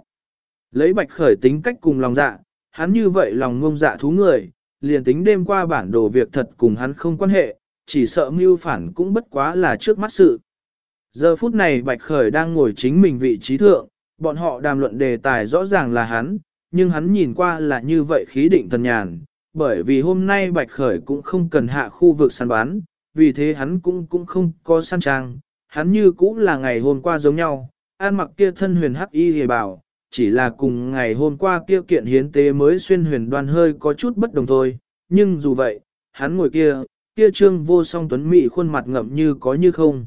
Lấy bạch khởi tính cách cùng lòng dạ, hắn như vậy lòng ngông dạ thú người, liền tính đêm qua bản đồ việc thật cùng hắn không quan hệ, chỉ sợ mưu phản cũng bất quá là trước mắt sự. Giờ phút này Bạch Khởi đang ngồi chính mình vị trí thượng, bọn họ đàm luận đề tài rõ ràng là hắn, nhưng hắn nhìn qua là như vậy khí định thần nhàn, bởi vì hôm nay Bạch Khởi cũng không cần hạ khu vực săn bán, vì thế hắn cũng cũng không có săn trang, hắn như cũng là ngày hôm qua giống nhau, an mặc kia thân huyền hắc y hề bảo, chỉ là cùng ngày hôm qua kia kiện hiến tế mới xuyên huyền đoan hơi có chút bất đồng thôi, nhưng dù vậy, hắn ngồi kia, kia trương vô song tuấn mỹ khuôn mặt ngậm như có như không.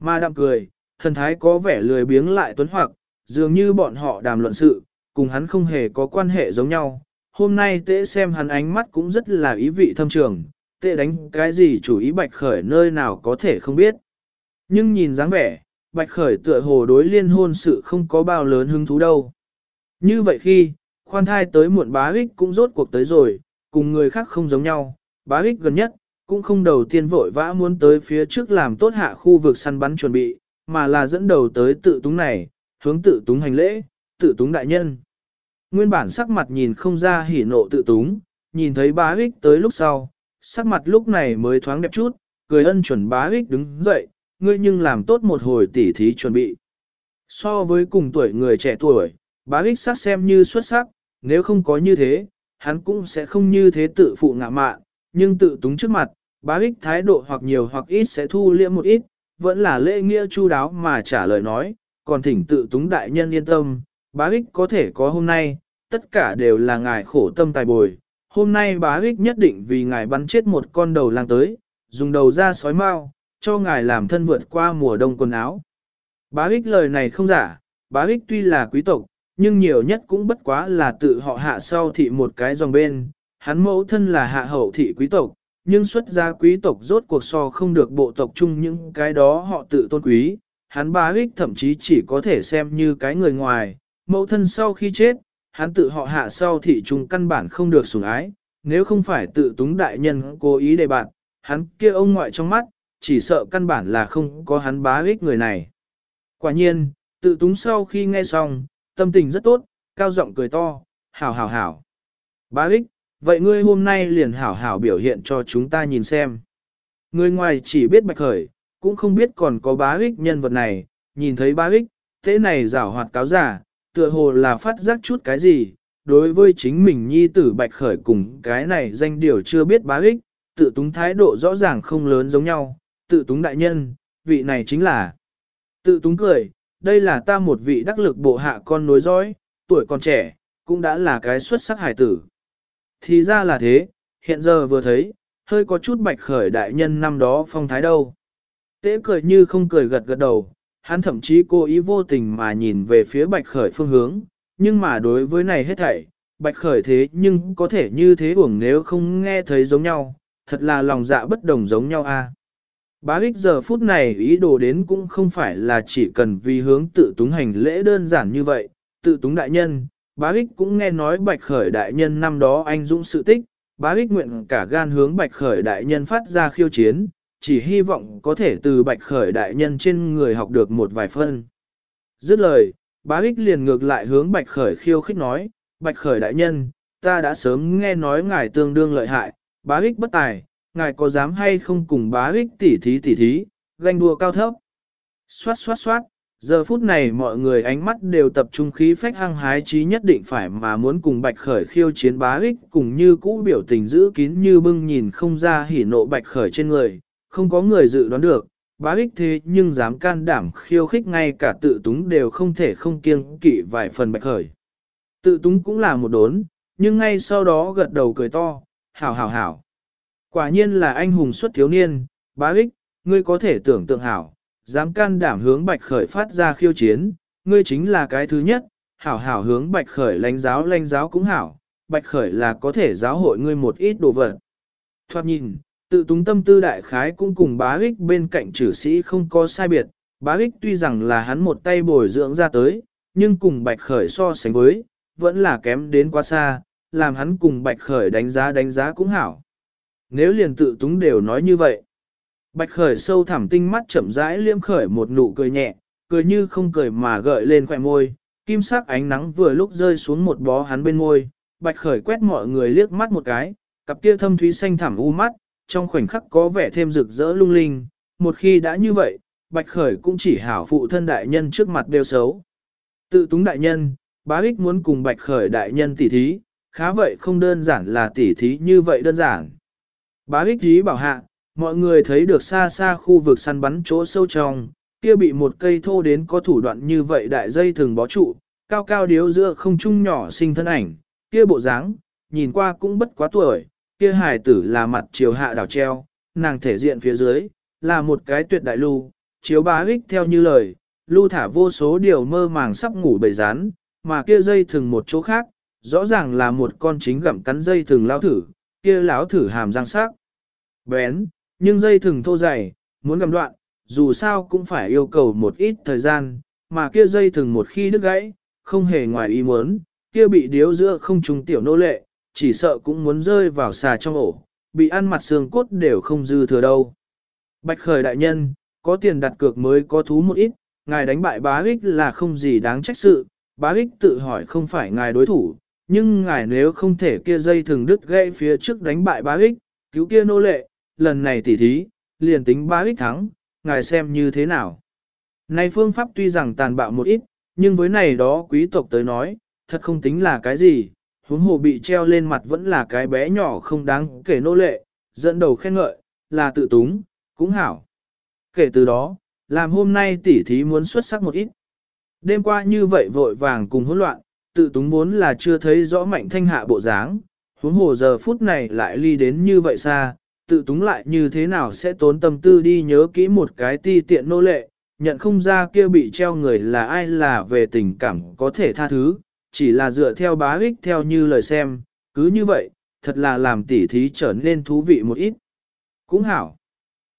Mà đạm cười, thần thái có vẻ lười biếng lại tuấn hoặc, dường như bọn họ đàm luận sự, cùng hắn không hề có quan hệ giống nhau. Hôm nay tế xem hắn ánh mắt cũng rất là ý vị thâm trường, tệ đánh cái gì chủ ý bạch khởi nơi nào có thể không biết. Nhưng nhìn dáng vẻ, bạch khởi tựa hồ đối liên hôn sự không có bao lớn hứng thú đâu. Như vậy khi, khoan thai tới muộn bá ích cũng rốt cuộc tới rồi, cùng người khác không giống nhau, bá ích gần nhất, cũng không đầu tiên vội vã muốn tới phía trước làm tốt hạ khu vực săn bắn chuẩn bị, mà là dẫn đầu tới tự túng này, hướng tự túng hành lễ, tự túng đại nhân. Nguyên bản sắc mặt nhìn không ra hỉ nộ tự túng, nhìn thấy bá ích tới lúc sau, sắc mặt lúc này mới thoáng đẹp chút, cười ân chuẩn bá ích đứng dậy, ngươi nhưng làm tốt một hồi tỉ thí chuẩn bị. So với cùng tuổi người trẻ tuổi, bá ích sắc xem như xuất sắc, nếu không có như thế, hắn cũng sẽ không như thế tự phụ ngạ mạn, nhưng tự túng trước mặt, bá ích thái độ hoặc nhiều hoặc ít sẽ thu liễm một ít, vẫn là lễ nghĩa chu đáo mà trả lời nói, còn thỉnh tự túng đại nhân yên tâm, bá ích có thể có hôm nay, tất cả đều là ngài khổ tâm tài bồi. Hôm nay bá ích nhất định vì ngài bắn chết một con đầu lang tới, dùng đầu ra sói mau, cho ngài làm thân vượt qua mùa đông quần áo. Bá ích lời này không giả, bá ích tuy là quý tộc, nhưng nhiều nhất cũng bất quá là tự họ hạ sau thị một cái dòng bên, hắn mẫu thân là hạ hậu thị quý tộc, nhưng xuất gia quý tộc rốt cuộc so không được bộ tộc chung những cái đó họ tự tôn quý, hắn bá ích thậm chí chỉ có thể xem như cái người ngoài, mẫu thân sau khi chết, hắn tự họ hạ sau thị trung căn bản không được sủng ái, nếu không phải tự túng đại nhân cố ý đề bạn, hắn kia ông ngoại trong mắt, chỉ sợ căn bản là không có hắn bá ích người này. Quả nhiên, tự túng sau khi nghe xong, tâm tình rất tốt, cao giọng cười to, hảo hảo hảo. Bá ích, vậy ngươi hôm nay liền hảo hảo biểu hiện cho chúng ta nhìn xem. Người ngoài chỉ biết bạch khởi, cũng không biết còn có bá ích nhân vật này, nhìn thấy bá ích, thế này rảo hoạt cáo giả, tựa hồ là phát giác chút cái gì, đối với chính mình nhi tử bạch khởi cùng cái này danh điều chưa biết bá ích, tự túng thái độ rõ ràng không lớn giống nhau, tự túng đại nhân, vị này chính là tự túng cười, đây là ta một vị đắc lực bộ hạ con nối dõi, tuổi còn trẻ, cũng đã là cái xuất sắc hải tử. Thì ra là thế, hiện giờ vừa thấy, hơi có chút bạch khởi đại nhân năm đó phong thái đâu. Tế cười như không cười gật gật đầu, hắn thậm chí cố ý vô tình mà nhìn về phía bạch khởi phương hướng, nhưng mà đối với này hết thảy, bạch khởi thế nhưng có thể như thế uổng nếu không nghe thấy giống nhau, thật là lòng dạ bất đồng giống nhau a. À. Bá ích giờ phút này ý đồ đến cũng không phải là chỉ cần vì hướng tự túng hành lễ đơn giản như vậy, tự túng đại nhân, bá ích cũng nghe nói bạch khởi đại nhân năm đó anh dũng sự tích, bá ích nguyện cả gan hướng bạch khởi đại nhân phát ra khiêu chiến, chỉ hy vọng có thể từ bạch khởi đại nhân trên người học được một vài phân. Dứt lời, bá ích liền ngược lại hướng bạch khởi khiêu khích nói, bạch khởi đại nhân, ta đã sớm nghe nói ngài tương đương lợi hại, bá ích bất tài, ngài có dám hay không cùng bá ích tỉ thí tỉ thí, ganh đua cao thấp. Xoát xoát xoát, giờ phút này mọi người ánh mắt đều tập trung khí phách hăng hái trí nhất định phải mà muốn cùng bạch khởi khiêu chiến bá ích cùng như cũ biểu tình giữ kín như bưng nhìn không ra hỉ nộ bạch khởi trên người, không có người dự đoán được, bá ích thế nhưng dám can đảm khiêu khích ngay cả tự túng đều không thể không kiêng kỵ vài phần bạch khởi. Tự túng cũng là một đốn, nhưng ngay sau đó gật đầu cười to, hảo hảo hảo. Quả nhiên là anh hùng xuất thiếu niên, bá ích, ngươi có thể tưởng tượng hảo, dám can đảm hướng bạch khởi phát ra khiêu chiến, ngươi chính là cái thứ nhất, hảo hảo hướng bạch khởi lãnh giáo lãnh giáo cũng hảo, bạch khởi là có thể giáo hội ngươi một ít đồ vật. Thoát nhìn, tự túng tâm tư đại khái cũng cùng bá ích bên cạnh trừ sĩ không có sai biệt, bá ích tuy rằng là hắn một tay bồi dưỡng ra tới, nhưng cùng bạch khởi so sánh với, vẫn là kém đến quá xa, làm hắn cùng bạch khởi đánh giá đánh giá cũng hảo. Nếu liền tự túng đều nói như vậy, bạch khởi sâu thẳm tinh mắt chậm rãi liêm khởi một nụ cười nhẹ, cười như không cười mà gợi lên khỏe môi, kim sắc ánh nắng vừa lúc rơi xuống một bó hắn bên môi, bạch khởi quét mọi người liếc mắt một cái, cặp kia thâm thúy xanh thẳm u mắt, trong khoảnh khắc có vẻ thêm rực rỡ lung linh, một khi đã như vậy, bạch khởi cũng chỉ hảo phụ thân đại nhân trước mặt đều xấu. Tự túng đại nhân, bá ích muốn cùng bạch khởi đại nhân tỉ thí, khá vậy không đơn giản là tỉ thí như vậy đơn giản. Bá ích ý bảo hạ, mọi người thấy được xa xa khu vực săn bắn chỗ sâu trong, kia bị một cây thô đến có thủ đoạn như vậy đại dây thường bó trụ, cao cao điếu giữa không trung nhỏ sinh thân ảnh, kia bộ dáng, nhìn qua cũng bất quá tuổi, kia hài tử là mặt chiều hạ đảo treo, nàng thể diện phía dưới, là một cái tuyệt đại lưu, chiếu bá ích theo như lời, lưu thả vô số điều mơ màng sắp ngủ bầy rán, mà kia dây thừng một chỗ khác, rõ ràng là một con chính gặm cắn dây thừng lao thử, kia lão thử hàm răng sắc. Bén, nhưng dây thừng thô dày, muốn gặm đoạn, dù sao cũng phải yêu cầu một ít thời gian, mà kia dây thừng một khi đứt gãy, không hề ngoài ý muốn, kia bị điếu giữa không trùng tiểu nô lệ, chỉ sợ cũng muốn rơi vào xà trong ổ, bị ăn mặt xương cốt đều không dư thừa đâu. Bạch khởi đại nhân, có tiền đặt cược mới có thú một ít, ngài đánh bại bá ích là không gì đáng trách sự, bá ích tự hỏi không phải ngài đối thủ, nhưng ngài nếu không thể kia dây thường đứt gãy phía trước đánh bại bá ích, cứu kia nô lệ, lần này tỉ thí, liền tính bá ích thắng, ngài xem như thế nào. Này phương pháp tuy rằng tàn bạo một ít, nhưng với này đó quý tộc tới nói, thật không tính là cái gì, huống hồ bị treo lên mặt vẫn là cái bé nhỏ không đáng kể nô lệ, dẫn đầu khen ngợi, là tự túng, cũng hảo. Kể từ đó, làm hôm nay tỉ thí muốn xuất sắc một ít. Đêm qua như vậy vội vàng cùng hỗn loạn, tự túng vốn là chưa thấy rõ mạnh thanh hạ bộ dáng, huống hồ giờ phút này lại ly đến như vậy xa, tự túng lại như thế nào sẽ tốn tâm tư đi nhớ kỹ một cái ti tiện nô lệ, nhận không ra kia bị treo người là ai là về tình cảm có thể tha thứ, chỉ là dựa theo bá ích theo như lời xem, cứ như vậy, thật là làm tỉ thí trở nên thú vị một ít. Cũng hảo.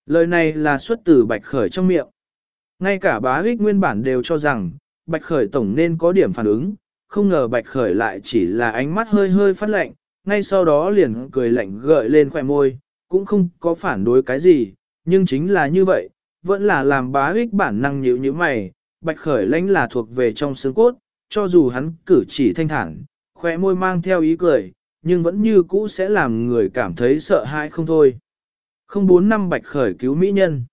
Lời này là xuất từ Bạch Khởi trong miệng. Ngay cả bá ích nguyên bản đều cho rằng, Bạch Khởi tổng nên có điểm phản ứng, không ngờ Bạch Khởi lại chỉ là ánh mắt hơi hơi phát lạnh, ngay sau đó liền cười lạnh gợi lên khỏe môi, cũng không có phản đối cái gì, nhưng chính là như vậy, vẫn là làm bá ích bản năng nhíu như mày, Bạch Khởi lãnh là thuộc về trong xương cốt, cho dù hắn cử chỉ thanh thản, khóe môi mang theo ý cười, nhưng vẫn như cũ sẽ làm người cảm thấy sợ hãi không thôi. Không bốn năm Bạch Khởi cứu mỹ nhân.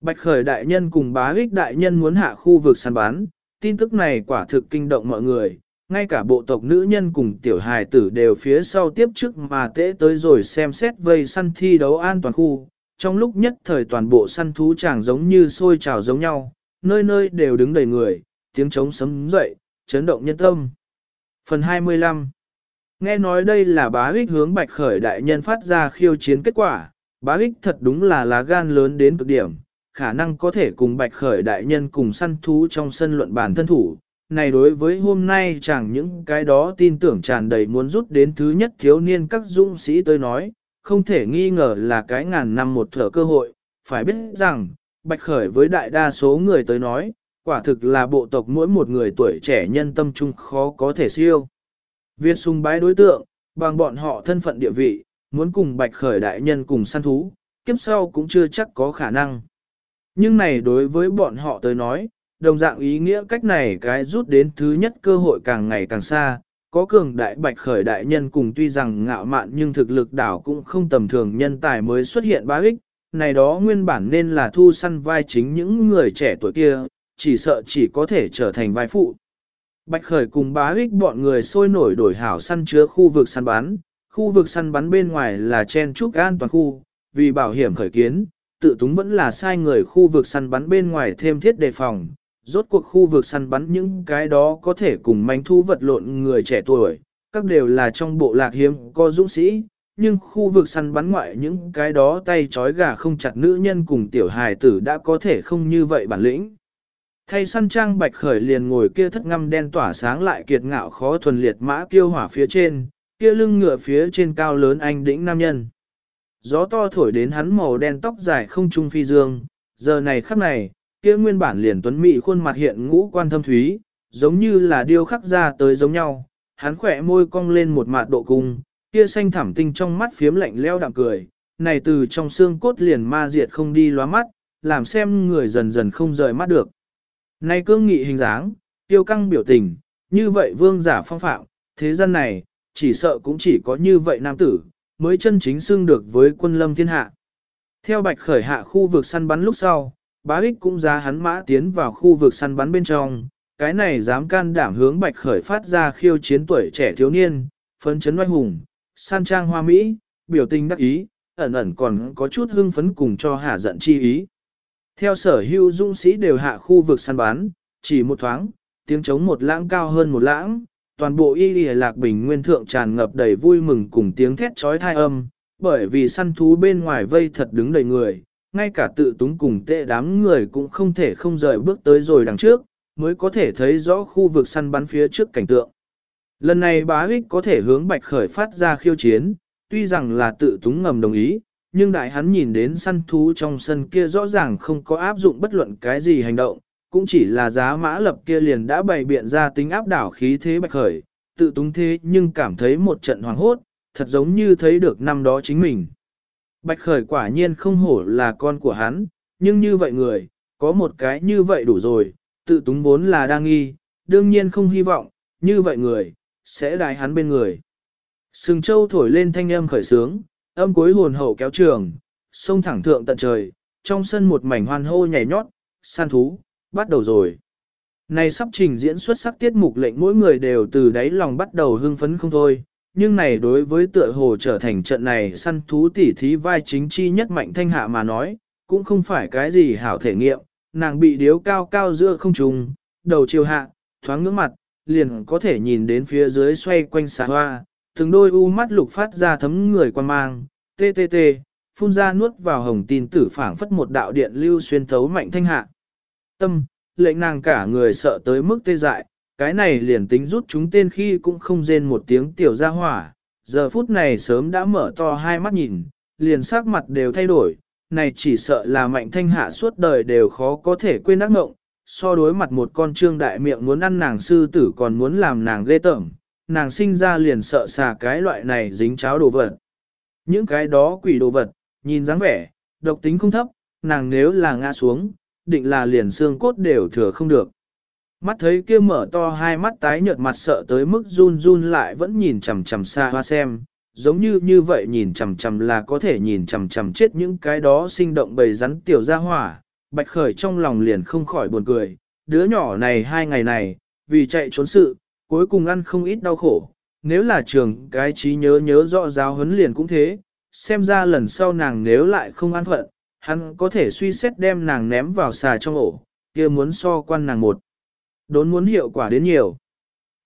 Bạch Khởi đại nhân cùng bá ích đại nhân muốn hạ khu vực săn bán, tin tức này quả thực kinh động mọi người, ngay cả bộ tộc nữ nhân cùng tiểu hài tử đều phía sau tiếp trước mà tễ tới rồi xem xét vây săn thi đấu an toàn khu. Trong lúc nhất thời toàn bộ săn thú chẳng giống như sôi trào giống nhau, nơi nơi đều đứng đầy người, tiếng trống sấm dậy, chấn động nhân tâm. Phần 25 Nghe nói đây là bá ích hướng bạch khởi đại nhân phát ra khiêu chiến kết quả, bá ích thật đúng là lá gan lớn đến cực điểm, khả năng có thể cùng bạch khởi đại nhân cùng săn thú trong sân luận bản thân thủ. Này đối với hôm nay chẳng những cái đó tin tưởng tràn đầy muốn rút đến thứ nhất thiếu niên các dũng sĩ tới nói, không thể nghi ngờ là cái ngàn năm một thở cơ hội, phải biết rằng, bạch khởi với đại đa số người tới nói, quả thực là bộ tộc mỗi một người tuổi trẻ nhân tâm trung khó có thể siêu. Việt sung bái đối tượng, bằng bọn họ thân phận địa vị, muốn cùng bạch khởi đại nhân cùng săn thú, kiếp sau cũng chưa chắc có khả năng. Nhưng này đối với bọn họ tới nói, đồng dạng ý nghĩa cách này cái rút đến thứ nhất cơ hội càng ngày càng xa, có cường đại bạch khởi đại nhân cùng tuy rằng ngạo mạn nhưng thực lực đảo cũng không tầm thường nhân tài mới xuất hiện bá ích, này đó nguyên bản nên là thu săn vai chính những người trẻ tuổi kia, chỉ sợ chỉ có thể trở thành vai phụ. Bạch Khởi cùng bá ích bọn người sôi nổi đổi hảo săn chứa khu vực săn bắn, khu vực săn bắn bên ngoài là chen trúc an toàn khu, vì bảo hiểm khởi kiến, tự túng vẫn là sai người khu vực săn bắn bên ngoài thêm thiết đề phòng. Rốt cuộc khu vực săn bắn những cái đó có thể cùng manh thu vật lộn người trẻ tuổi, các đều là trong bộ lạc hiếm có dũng sĩ, nhưng khu vực săn bắn ngoại những cái đó tay trói gà không chặt nữ nhân cùng tiểu hài tử đã có thể không như vậy bản lĩnh. Thay săn trang bạch khởi liền ngồi kia thất ngăm đen tỏa sáng lại kiệt ngạo khó thuần liệt mã kiêu hỏa phía trên, kia lưng ngựa phía trên cao lớn anh đĩnh nam nhân. Gió to thổi đến hắn màu đen tóc dài không trung phi dương, giờ này khắc này, kia nguyên bản liền tuấn mị khuôn mặt hiện ngũ quan thâm thúy, giống như là điêu khắc ra tới giống nhau, hắn khỏe môi cong lên một mạt độ cung, kia xanh thẳm tinh trong mắt phiếm lạnh leo đạm cười, này từ trong xương cốt liền ma diệt không đi lóa mắt, làm xem người dần dần không rời mắt được nay cương nghị hình dáng, tiêu căng biểu tình, như vậy vương giả phong phạm, thế gian này, chỉ sợ cũng chỉ có như vậy nam tử, mới chân chính xưng được với quân lâm thiên hạ. Theo bạch khởi hạ khu vực săn bắn lúc sau, bá ích cũng ra hắn mã tiến vào khu vực săn bắn bên trong, cái này dám can đảm hướng bạch khởi phát ra khiêu chiến tuổi trẻ thiếu niên, phấn chấn oai hùng, san trang hoa mỹ, biểu tình đắc ý, ẩn ẩn còn có chút hưng phấn cùng cho hạ giận chi ý. Theo sở hữu dũng sĩ đều hạ khu vực săn bán, chỉ một thoáng, tiếng trống một lãng cao hơn một lãng, toàn bộ y y lạc bình nguyên thượng tràn ngập đầy vui mừng cùng tiếng thét trói thai âm, bởi vì săn thú bên ngoài vây thật đứng đầy người, ngay cả tự túng cùng tệ đám người cũng không thể không rời bước tới rồi đằng trước, mới có thể thấy rõ khu vực săn bắn phía trước cảnh tượng. Lần này bá ích có thể hướng bạch khởi phát ra khiêu chiến, tuy rằng là tự túng ngầm đồng ý, nhưng đại hắn nhìn đến săn thú trong sân kia rõ ràng không có áp dụng bất luận cái gì hành động, cũng chỉ là giá mã lập kia liền đã bày biện ra tính áp đảo khí thế bạch khởi, tự túng thế nhưng cảm thấy một trận hoàng hốt, thật giống như thấy được năm đó chính mình. Bạch khởi quả nhiên không hổ là con của hắn, nhưng như vậy người, có một cái như vậy đủ rồi, tự túng vốn là đang nghi, đương nhiên không hy vọng, như vậy người, sẽ đại hắn bên người. Sừng châu thổi lên thanh âm khởi sướng, âm cuối hồn hậu kéo trường, sông thẳng thượng tận trời, trong sân một mảnh hoan hô nhảy nhót, san thú, bắt đầu rồi. Này sắp trình diễn xuất sắc tiết mục lệnh mỗi người đều từ đáy lòng bắt đầu hưng phấn không thôi, nhưng này đối với tựa hồ trở thành trận này săn thú tỉ thí vai chính chi nhất mạnh thanh hạ mà nói, cũng không phải cái gì hảo thể nghiệm, nàng bị điếu cao cao giữa không trùng, đầu chiều hạ, thoáng ngưỡng mặt, liền có thể nhìn đến phía dưới xoay quanh xà hoa, từng đôi u mắt lục phát ra thấm người quan mang, tê tê tê, phun ra nuốt vào hồng tin tử phảng phất một đạo điện lưu xuyên thấu mạnh thanh hạ. Tâm, lệnh nàng cả người sợ tới mức tê dại, cái này liền tính rút chúng tên khi cũng không rên một tiếng tiểu ra hỏa, giờ phút này sớm đã mở to hai mắt nhìn, liền sắc mặt đều thay đổi, này chỉ sợ là mạnh thanh hạ suốt đời đều khó có thể quên ác ngộng, so đối mặt một con trương đại miệng muốn ăn nàng sư tử còn muốn làm nàng ghê tởm, nàng sinh ra liền sợ xà cái loại này dính cháo đồ vật. Những cái đó quỷ đồ vật, nhìn dáng vẻ, độc tính không thấp, nàng nếu là ngã xuống, định là liền xương cốt đều thừa không được. Mắt thấy kia mở to hai mắt tái nhợt mặt sợ tới mức run run lại vẫn nhìn chằm chằm xa hoa xem, giống như như vậy nhìn chằm chằm là có thể nhìn chằm chằm chết những cái đó sinh động bầy rắn tiểu ra hỏa, bạch khởi trong lòng liền không khỏi buồn cười, đứa nhỏ này hai ngày này, vì chạy trốn sự, cuối cùng ăn không ít đau khổ, nếu là trường cái trí nhớ nhớ rõ giáo huấn liền cũng thế, xem ra lần sau nàng nếu lại không an phận, hắn có thể suy xét đem nàng ném vào xà trong ổ, kia muốn so quan nàng một. Đốn muốn hiệu quả đến nhiều.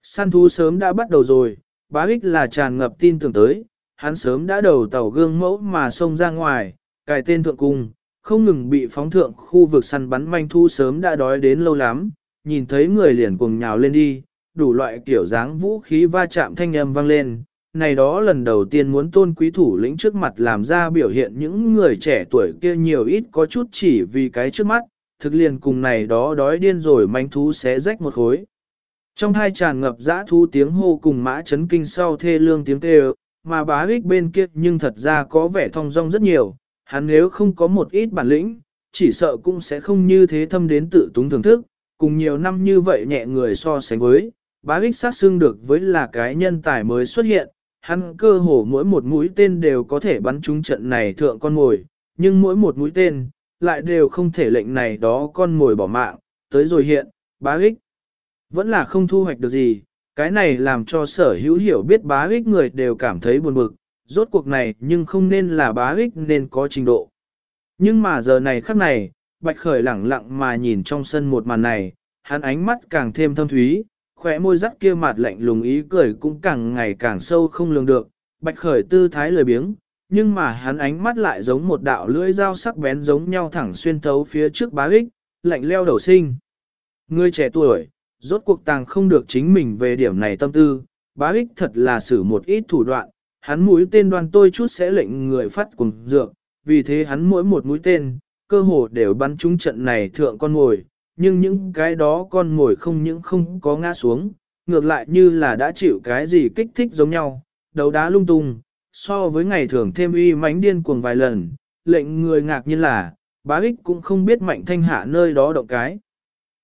Săn thú sớm đã bắt đầu rồi, bá ích là tràn ngập tin tưởng tới, hắn sớm đã đầu tàu gương mẫu mà xông ra ngoài, cài tên thượng cung, không ngừng bị phóng thượng khu vực săn bắn manh thu sớm đã đói đến lâu lắm, nhìn thấy người liền cuồng nhào lên đi, đủ loại kiểu dáng vũ khí va chạm thanh âm vang lên. Này đó lần đầu tiên muốn tôn quý thủ lĩnh trước mặt làm ra biểu hiện những người trẻ tuổi kia nhiều ít có chút chỉ vì cái trước mắt, thực liền cùng này đó đói điên rồi manh thú xé rách một khối. Trong hai tràn ngập dã thú tiếng hô cùng mã chấn kinh sau thê lương tiếng kêu, mà bá ích bên kia nhưng thật ra có vẻ thong dong rất nhiều, hắn nếu không có một ít bản lĩnh, chỉ sợ cũng sẽ không như thế thâm đến tự túng thưởng thức, cùng nhiều năm như vậy nhẹ người so sánh với, bá ích sát xưng được với là cái nhân tài mới xuất hiện, hắn cơ hồ mỗi một mũi tên đều có thể bắn trúng trận này thượng con mồi, nhưng mỗi một mũi tên, lại đều không thể lệnh này đó con mồi bỏ mạng, tới rồi hiện, bá ích, vẫn là không thu hoạch được gì, cái này làm cho sở hữu hiểu biết bá ích người đều cảm thấy buồn bực, rốt cuộc này nhưng không nên là bá ích nên có trình độ. Nhưng mà giờ này khắc này, Bạch Khởi lẳng lặng mà nhìn trong sân một màn này, hắn ánh mắt càng thêm thâm thúy, khỏe môi rắc kia mặt lạnh lùng ý cười cũng càng ngày càng sâu không lường được. Bạch Khởi tư thái lười biếng, nhưng mà hắn ánh mắt lại giống một đạo lưỡi dao sắc bén giống nhau thẳng xuyên thấu phía trước bá ích, lạnh leo đầu sinh. Người trẻ tuổi, rốt cuộc tàng không được chính mình về điểm này tâm tư, bá ích thật là xử một ít thủ đoạn, hắn mũi tên đoan tôi chút sẽ lệnh người phát cùng dược, vì thế hắn mỗi một mũi tên, cơ hồ đều bắn trúng trận này thượng con ngồi, nhưng những cái đó con ngồi không những không có ngã xuống, ngược lại như là đã chịu cái gì kích thích giống nhau, đầu đá lung tung, so với ngày thường thêm uy mánh điên cuồng vài lần, lệnh người ngạc nhiên là, bá ích cũng không biết mạnh thanh hạ nơi đó động cái.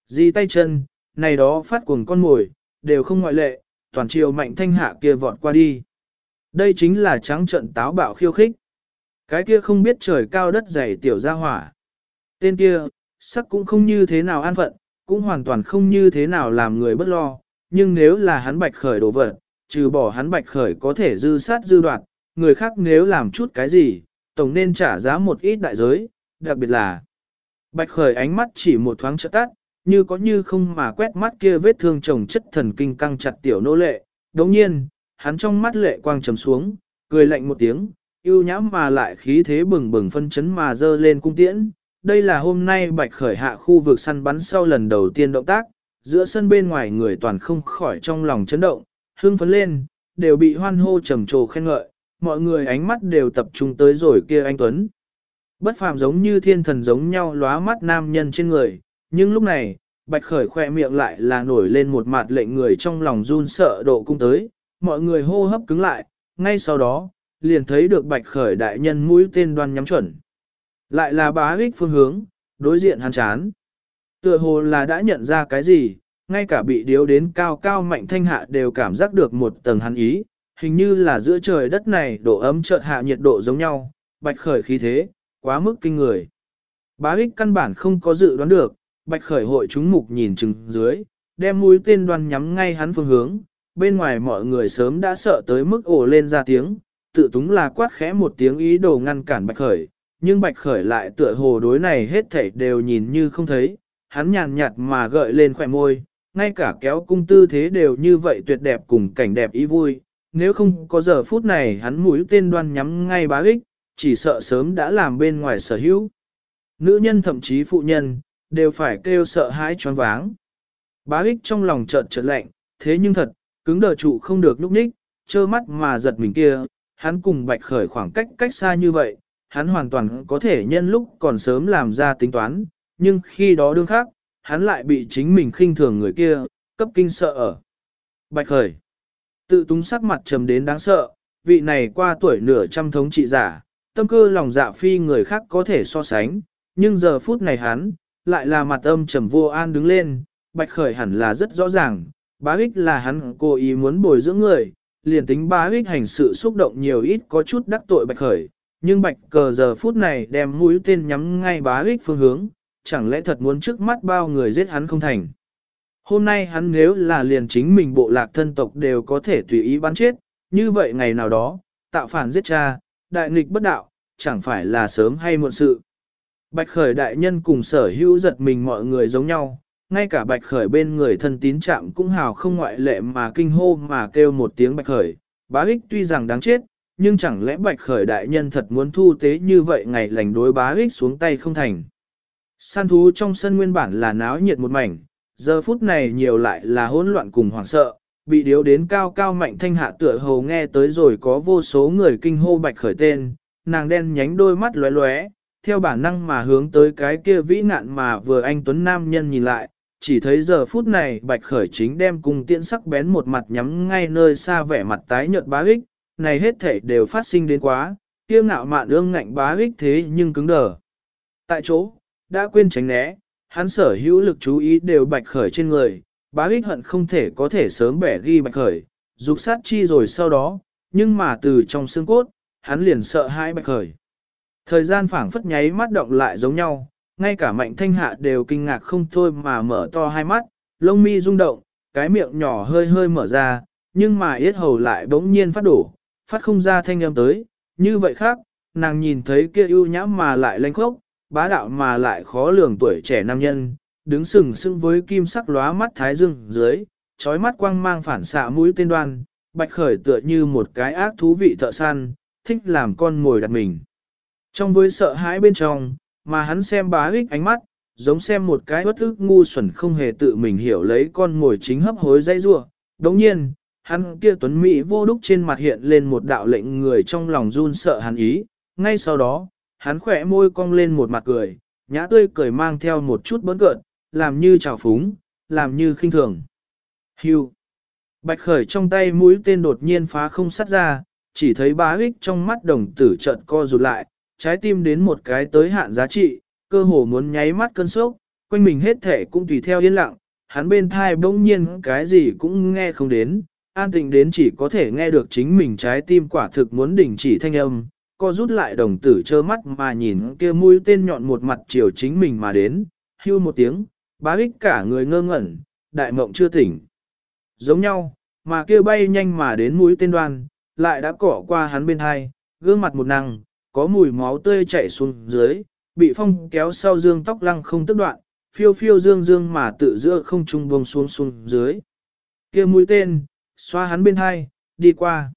Gì tay chân, này đó phát cuồng con ngồi, đều không ngoại lệ, toàn chiều mạnh thanh hạ kia vọt qua đi. Đây chính là trắng trận táo bạo khiêu khích. Cái kia không biết trời cao đất dày tiểu ra hỏa. Tên kia, sắc cũng không như thế nào an phận, cũng hoàn toàn không như thế nào làm người bất lo, nhưng nếu là hắn bạch khởi đổ vật, trừ bỏ hắn bạch khởi có thể dư sát dư đoạt, người khác nếu làm chút cái gì, tổng nên trả giá một ít đại giới, đặc biệt là bạch khởi ánh mắt chỉ một thoáng trợ tắt, như có như không mà quét mắt kia vết thương chồng chất thần kinh căng chặt tiểu nô lệ, đồng nhiên, hắn trong mắt lệ quang trầm xuống, cười lạnh một tiếng, yêu nhãm mà lại khí thế bừng bừng phân chấn mà dơ lên cung tiễn. Đây là hôm nay bạch khởi hạ khu vực săn bắn sau lần đầu tiên động tác, giữa sân bên ngoài người toàn không khỏi trong lòng chấn động, hưng phấn lên, đều bị hoan hô trầm trồ khen ngợi, mọi người ánh mắt đều tập trung tới rồi kia anh Tuấn. Bất phàm giống như thiên thần giống nhau lóa mắt nam nhân trên người, nhưng lúc này, bạch khởi khoe miệng lại là nổi lên một mặt lệnh người trong lòng run sợ độ cung tới, mọi người hô hấp cứng lại, ngay sau đó, liền thấy được bạch khởi đại nhân mũi tên đoan nhắm chuẩn. Lại là bá Hích phương hướng, đối diện hắn chán. Tựa hồ là đã nhận ra cái gì, ngay cả bị điếu đến cao cao mạnh thanh hạ đều cảm giác được một tầng hắn ý, hình như là giữa trời đất này độ ấm chợt hạ nhiệt độ giống nhau, bạch khởi khí thế, quá mức kinh người. Bá Hích căn bản không có dự đoán được, bạch khởi hội chúng mục nhìn chừng dưới, đem mũi tên đoan nhắm ngay hắn phương hướng, bên ngoài mọi người sớm đã sợ tới mức ổ lên ra tiếng, tự túng là quát khẽ một tiếng ý đồ ngăn cản bạch khởi, nhưng bạch khởi lại tựa hồ đối này hết thảy đều nhìn như không thấy, hắn nhàn nhạt mà gợi lên khỏe môi, ngay cả kéo cung tư thế đều như vậy tuyệt đẹp cùng cảnh đẹp ý vui, nếu không có giờ phút này hắn mũi tên đoan nhắm ngay bá ích, chỉ sợ sớm đã làm bên ngoài sở hữu. Nữ nhân thậm chí phụ nhân, đều phải kêu sợ hãi choáng váng. Bá ích trong lòng chợt chợt lạnh, thế nhưng thật, cứng đờ trụ không được lúc ních, trơ mắt mà giật mình kia, hắn cùng bạch khởi khoảng cách cách xa như vậy, hắn hoàn toàn có thể nhân lúc còn sớm làm ra tính toán, nhưng khi đó đương khác, hắn lại bị chính mình khinh thường người kia, cấp kinh sợ ở. Bạch khởi, tự túng sắc mặt trầm đến đáng sợ, vị này qua tuổi nửa trăm thống trị giả, tâm cơ lòng dạ phi người khác có thể so sánh, nhưng giờ phút này hắn, lại là mặt âm trầm vô an đứng lên, bạch khởi hẳn là rất rõ ràng, bá ích là hắn cố ý muốn bồi dưỡng người, liền tính bá ích hành sự xúc động nhiều ít có chút đắc tội bạch khởi, nhưng bạch cờ giờ phút này đem mũi tên nhắm ngay bá ích phương hướng, chẳng lẽ thật muốn trước mắt bao người giết hắn không thành. Hôm nay hắn nếu là liền chính mình bộ lạc thân tộc đều có thể tùy ý bắn chết, như vậy ngày nào đó, tạo phản giết cha, đại nghịch bất đạo, chẳng phải là sớm hay muộn sự. Bạch khởi đại nhân cùng sở hữu giật mình mọi người giống nhau, ngay cả bạch khởi bên người thân tín chạm cũng hào không ngoại lệ mà kinh hô mà kêu một tiếng bạch khởi. Bá ích tuy rằng đáng chết, nhưng chẳng lẽ bạch khởi đại nhân thật muốn thu tế như vậy ngày lành đối bá ích xuống tay không thành. Săn thú trong sân nguyên bản là náo nhiệt một mảnh, giờ phút này nhiều lại là hỗn loạn cùng hoảng sợ, bị điếu đến cao cao mạnh thanh hạ tựa hầu nghe tới rồi có vô số người kinh hô bạch khởi tên, nàng đen nhánh đôi mắt lóe lóe, theo bản năng mà hướng tới cái kia vĩ nạn mà vừa anh Tuấn Nam nhân nhìn lại, chỉ thấy giờ phút này bạch khởi chính đem cùng tiễn sắc bén một mặt nhắm ngay nơi xa vẻ mặt tái nhợt bá ích, này hết thể đều phát sinh đến quá, kiêu ngạo mạn ương ngạnh bá ích thế nhưng cứng đờ. Tại chỗ, đã quên tránh né, hắn sở hữu lực chú ý đều bạch khởi trên người, bá ích hận không thể có thể sớm bẻ ghi bạch khởi, dục sát chi rồi sau đó, nhưng mà từ trong xương cốt, hắn liền sợ hãi bạch khởi. Thời gian phảng phất nháy mắt động lại giống nhau, ngay cả mạnh thanh hạ đều kinh ngạc không thôi mà mở to hai mắt, lông mi rung động, cái miệng nhỏ hơi hơi mở ra, nhưng mà yết hầu lại bỗng nhiên phát đổ, phát không ra thanh âm tới, như vậy khác, nàng nhìn thấy kia ưu nhãm mà lại lanh khốc, bá đạo mà lại khó lường tuổi trẻ nam nhân, đứng sừng sững với kim sắc lóa mắt thái dương dưới, trói mắt quang mang phản xạ mũi tên đoan, bạch khởi tựa như một cái ác thú vị thợ săn, thích làm con ngồi đặt mình. Trong với sợ hãi bên trong, mà hắn xem bá ích ánh mắt, giống xem một cái bất ức ngu xuẩn không hề tự mình hiểu lấy con ngồi chính hấp hối dây rua. Đồng nhiên, hắn kia tuấn mỹ vô đúc trên mặt hiện lên một đạo lệnh người trong lòng run sợ hắn ý, ngay sau đó, hắn khỏe môi cong lên một mặt cười, nhã tươi cười mang theo một chút bớn cợt, làm như trào phúng, làm như khinh thường. Hưu. Bạch khởi trong tay mũi tên đột nhiên phá không sắt ra, chỉ thấy bá ích trong mắt đồng tử trận co rụt lại, trái tim đến một cái tới hạn giá trị, cơ hồ muốn nháy mắt cơn sốc, quanh mình hết thể cũng tùy theo yên lặng, hắn bên thai bỗng nhiên cái gì cũng nghe không đến, an tình đến chỉ có thể nghe được chính mình trái tim quả thực muốn đình chỉ thanh âm, co rút lại đồng tử trơ mắt mà nhìn kia mũi tên nhọn một mặt chiều chính mình mà đến, hưu một tiếng, bá ích cả người ngơ ngẩn, đại mộng chưa tỉnh. Giống nhau, mà kia bay nhanh mà đến mũi tên đoan, lại đã cỏ qua hắn bên hai, gương mặt một năng, có mùi máu tươi chảy xuống dưới, bị phong kéo sau dương tóc lăng không tức đoạn, phiêu phiêu dương dương mà tự giữa không trung buông xuống xuống dưới. kia mũi tên, xoa hắn bên hai, đi qua.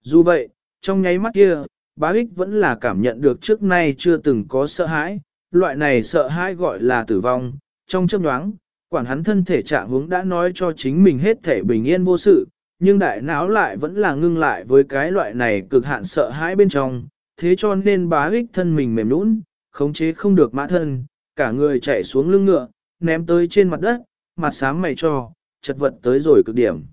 Dù vậy, trong nháy mắt kia, bá ích vẫn là cảm nhận được trước nay chưa từng có sợ hãi, loại này sợ hãi gọi là tử vong, trong chớp nhoáng, quản hắn thân thể trạng hướng đã nói cho chính mình hết thể bình yên vô sự, nhưng đại não lại vẫn là ngưng lại với cái loại này cực hạn sợ hãi bên trong, thế cho nên bá ích thân mình mềm nũng, khống chế không được mã thân, cả người chạy xuống lưng ngựa, ném tới trên mặt đất, mặt sám mày cho, chật vật tới rồi cực điểm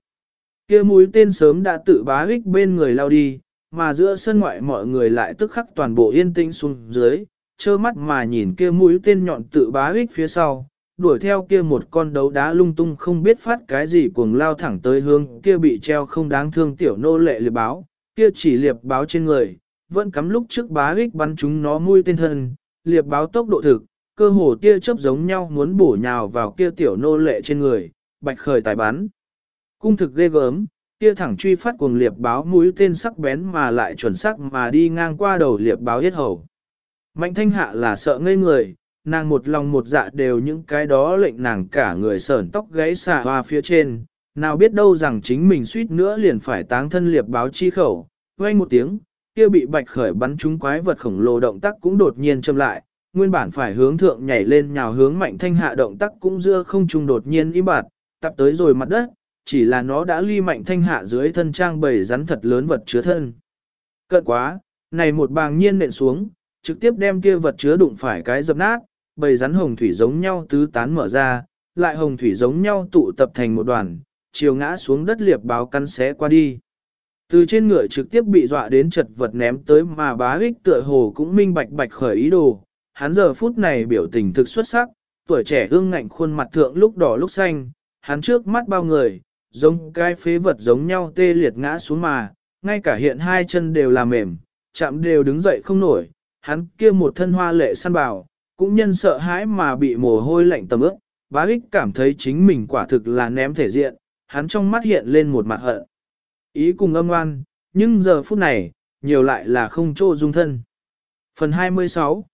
kia mũi tên sớm đã tự bá ích bên người lao đi, mà giữa sân ngoại mọi người lại tức khắc toàn bộ yên tĩnh xuống dưới, trơ mắt mà nhìn kia mũi tên nhọn tự bá ích phía sau, đuổi theo kia một con đấu đá lung tung không biết phát cái gì cuồng lao thẳng tới hướng kia bị treo không đáng thương tiểu nô lệ liệp báo, kia chỉ liệp báo trên người, vẫn cắm lúc trước bá ích bắn chúng nó mũi tên thân, liệp báo tốc độ thực, cơ hồ tia chớp giống nhau muốn bổ nhào vào kia tiểu nô lệ trên người, bạch khởi tài bắn. Cung thực ghê gớm, kia thẳng truy phát cuồng liệp báo mũi tên sắc bén mà lại chuẩn xác mà đi ngang qua đầu liệp báo hết hầu. Mạnh thanh hạ là sợ ngây người, nàng một lòng một dạ đều những cái đó lệnh nàng cả người sởn tóc gáy xà hoa phía trên, nào biết đâu rằng chính mình suýt nữa liền phải táng thân liệp báo chi khẩu, vang một tiếng, kia bị bạch khởi bắn trúng quái vật khổng lồ động tác cũng đột nhiên châm lại, nguyên bản phải hướng thượng nhảy lên nhào hướng mạnh thanh hạ động tác cũng dưa không trùng đột nhiên im bạt, tập tới rồi mặt đất, chỉ là nó đã ly mạnh thanh hạ dưới thân trang bầy rắn thật lớn vật chứa thân. Cận quá, này một bàng nhiên nện xuống, trực tiếp đem kia vật chứa đụng phải cái dập nát, bầy rắn hồng thủy giống nhau tứ tán mở ra, lại hồng thủy giống nhau tụ tập thành một đoàn, chiều ngã xuống đất liệp báo căn xé qua đi. Từ trên ngựa trực tiếp bị dọa đến chật vật ném tới mà bá ích tựa hồ cũng minh bạch bạch khởi ý đồ, hắn giờ phút này biểu tình thực xuất sắc, tuổi trẻ hương ngạnh khuôn mặt thượng lúc đỏ lúc xanh, hắn trước mắt bao người, giống cái phế vật giống nhau tê liệt ngã xuống mà, ngay cả hiện hai chân đều là mềm, chạm đều đứng dậy không nổi, hắn kia một thân hoa lệ săn bào, cũng nhân sợ hãi mà bị mồ hôi lạnh tầm ướt, bá ích cảm thấy chính mình quả thực là ném thể diện, hắn trong mắt hiện lên một mặt hận. Ý cùng âm oan, nhưng giờ phút này, nhiều lại là không chỗ dung thân. Phần 26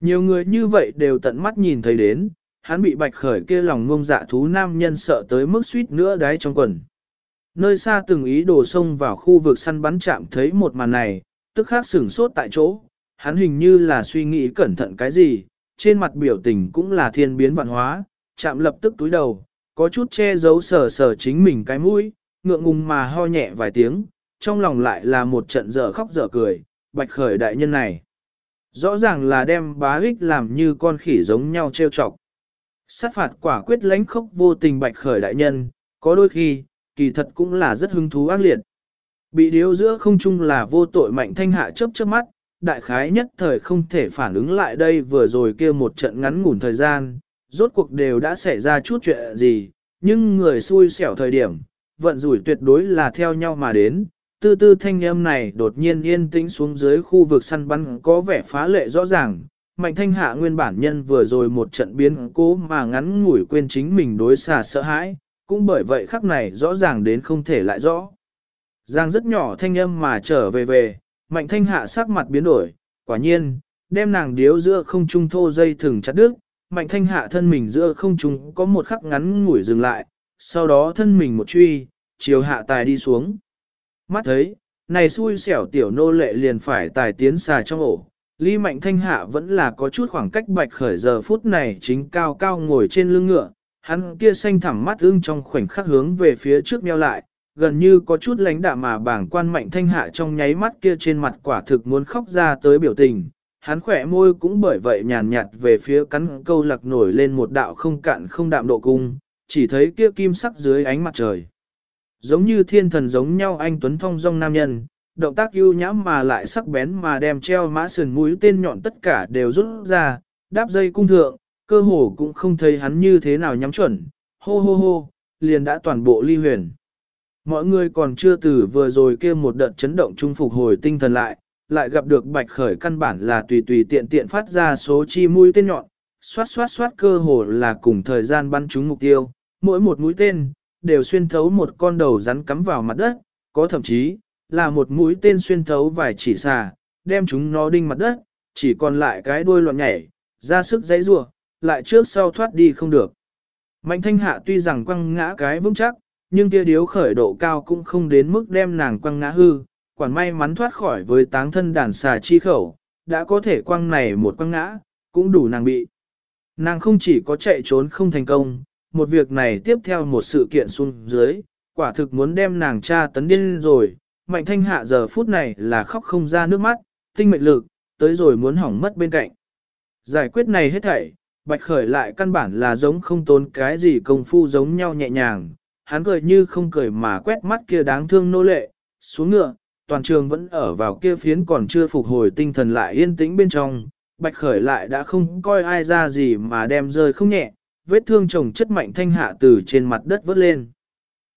Nhiều người như vậy đều tận mắt nhìn thấy đến, hắn bị bạch khởi kia lòng ngông dạ thú nam nhân sợ tới mức suýt nữa đáy trong quần. Nơi xa từng ý đồ xông vào khu vực săn bắn chạm thấy một màn này, tức khắc sửng sốt tại chỗ, hắn hình như là suy nghĩ cẩn thận cái gì, trên mặt biểu tình cũng là thiên biến vạn hóa, chạm lập tức túi đầu, có chút che giấu sờ sờ chính mình cái mũi, ngượng ngùng mà ho nhẹ vài tiếng, trong lòng lại là một trận dở khóc dở cười, bạch khởi đại nhân này. Rõ ràng là đem bá ích làm như con khỉ giống nhau trêu chọc. Sát phạt quả quyết lãnh khốc vô tình bạch khởi đại nhân, có đôi khi, kỳ thật cũng là rất hứng thú ác liệt. Bị điếu giữa không chung là vô tội mạnh thanh hạ chớp chớp mắt, đại khái nhất thời không thể phản ứng lại đây vừa rồi kia một trận ngắn ngủn thời gian, rốt cuộc đều đã xảy ra chút chuyện gì, nhưng người xui xẻo thời điểm, vận rủi tuyệt đối là theo nhau mà đến. Tư tư thanh âm này đột nhiên yên tĩnh xuống dưới khu vực săn bắn có vẻ phá lệ rõ ràng. Mạnh thanh hạ nguyên bản nhân vừa rồi một trận biến cố mà ngắn ngủi quên chính mình đối xà sợ hãi, cũng bởi vậy khắc này rõ ràng đến không thể lại rõ. Giang rất nhỏ thanh âm mà trở về về, mạnh thanh hạ sắc mặt biến đổi, quả nhiên, đem nàng điếu giữa không trung thô dây thừng chặt đứt, mạnh thanh hạ thân mình giữa không trung có một khắc ngắn ngủi dừng lại, sau đó thân mình một truy, chiều hạ tài đi xuống. Mắt thấy, này xui xẻo tiểu nô lệ liền phải tài tiến xà trong ổ. Lý mạnh thanh hạ vẫn là có chút khoảng cách bạch khởi giờ phút này chính cao cao ngồi trên lưng ngựa, hắn kia xanh thẳm mắt ưng trong khoảnh khắc hướng về phía trước meo lại, gần như có chút lãnh đạm mà bảng quan mạnh thanh hạ trong nháy mắt kia trên mặt quả thực muốn khóc ra tới biểu tình. Hắn khỏe môi cũng bởi vậy nhàn nhạt về phía cắn câu lạc nổi lên một đạo không cạn không đạm độ cung, chỉ thấy kia kim sắc dưới ánh mặt trời. Giống như thiên thần giống nhau anh Tuấn Thông dong nam nhân, động tác ưu nhãm mà lại sắc bén mà đem treo mã sườn mũi tên nhọn tất cả đều rút ra, đáp dây cung thượng, cơ hồ cũng không thấy hắn như thế nào nhắm chuẩn, hô hô hô, liền đã toàn bộ ly huyền. Mọi người còn chưa từ vừa rồi kia một đợt chấn động trung phục hồi tinh thần lại, lại gặp được bạch khởi căn bản là tùy tùy tiện tiện phát ra số chi mũi tên nhọn, xoát xoát xoát cơ hồ là cùng thời gian bắn trúng mục tiêu, mỗi một mũi tên, đều xuyên thấu một con đầu rắn cắm vào mặt đất, có thậm chí, là một mũi tên xuyên thấu vài chỉ xà, đem chúng nó đinh mặt đất, chỉ còn lại cái đuôi loạn nhảy, ra sức dãy rủa, lại trước sau thoát đi không được. Mạnh thanh hạ tuy rằng quăng ngã cái vững chắc, nhưng kia điếu khởi độ cao cũng không đến mức đem nàng quăng ngã hư, quản may mắn thoát khỏi với táng thân đàn xà chi khẩu, đã có thể quăng này một quăng ngã, cũng đủ nàng bị. Nàng không chỉ có chạy trốn không thành công, một việc này tiếp theo một sự kiện xuống dưới, quả thực muốn đem nàng cha tấn điên rồi, mạnh thanh hạ giờ phút này là khóc không ra nước mắt, tinh mệnh lực, tới rồi muốn hỏng mất bên cạnh. Giải quyết này hết thảy, bạch khởi lại căn bản là giống không tốn cái gì công phu giống nhau nhẹ nhàng, hắn cười như không cười mà quét mắt kia đáng thương nô lệ, xuống ngựa, toàn trường vẫn ở vào kia phiến còn chưa phục hồi tinh thần lại yên tĩnh bên trong, bạch khởi lại đã không coi ai ra gì mà đem rơi không nhẹ, vết thương chồng chất mạnh thanh hạ từ trên mặt đất vớt lên.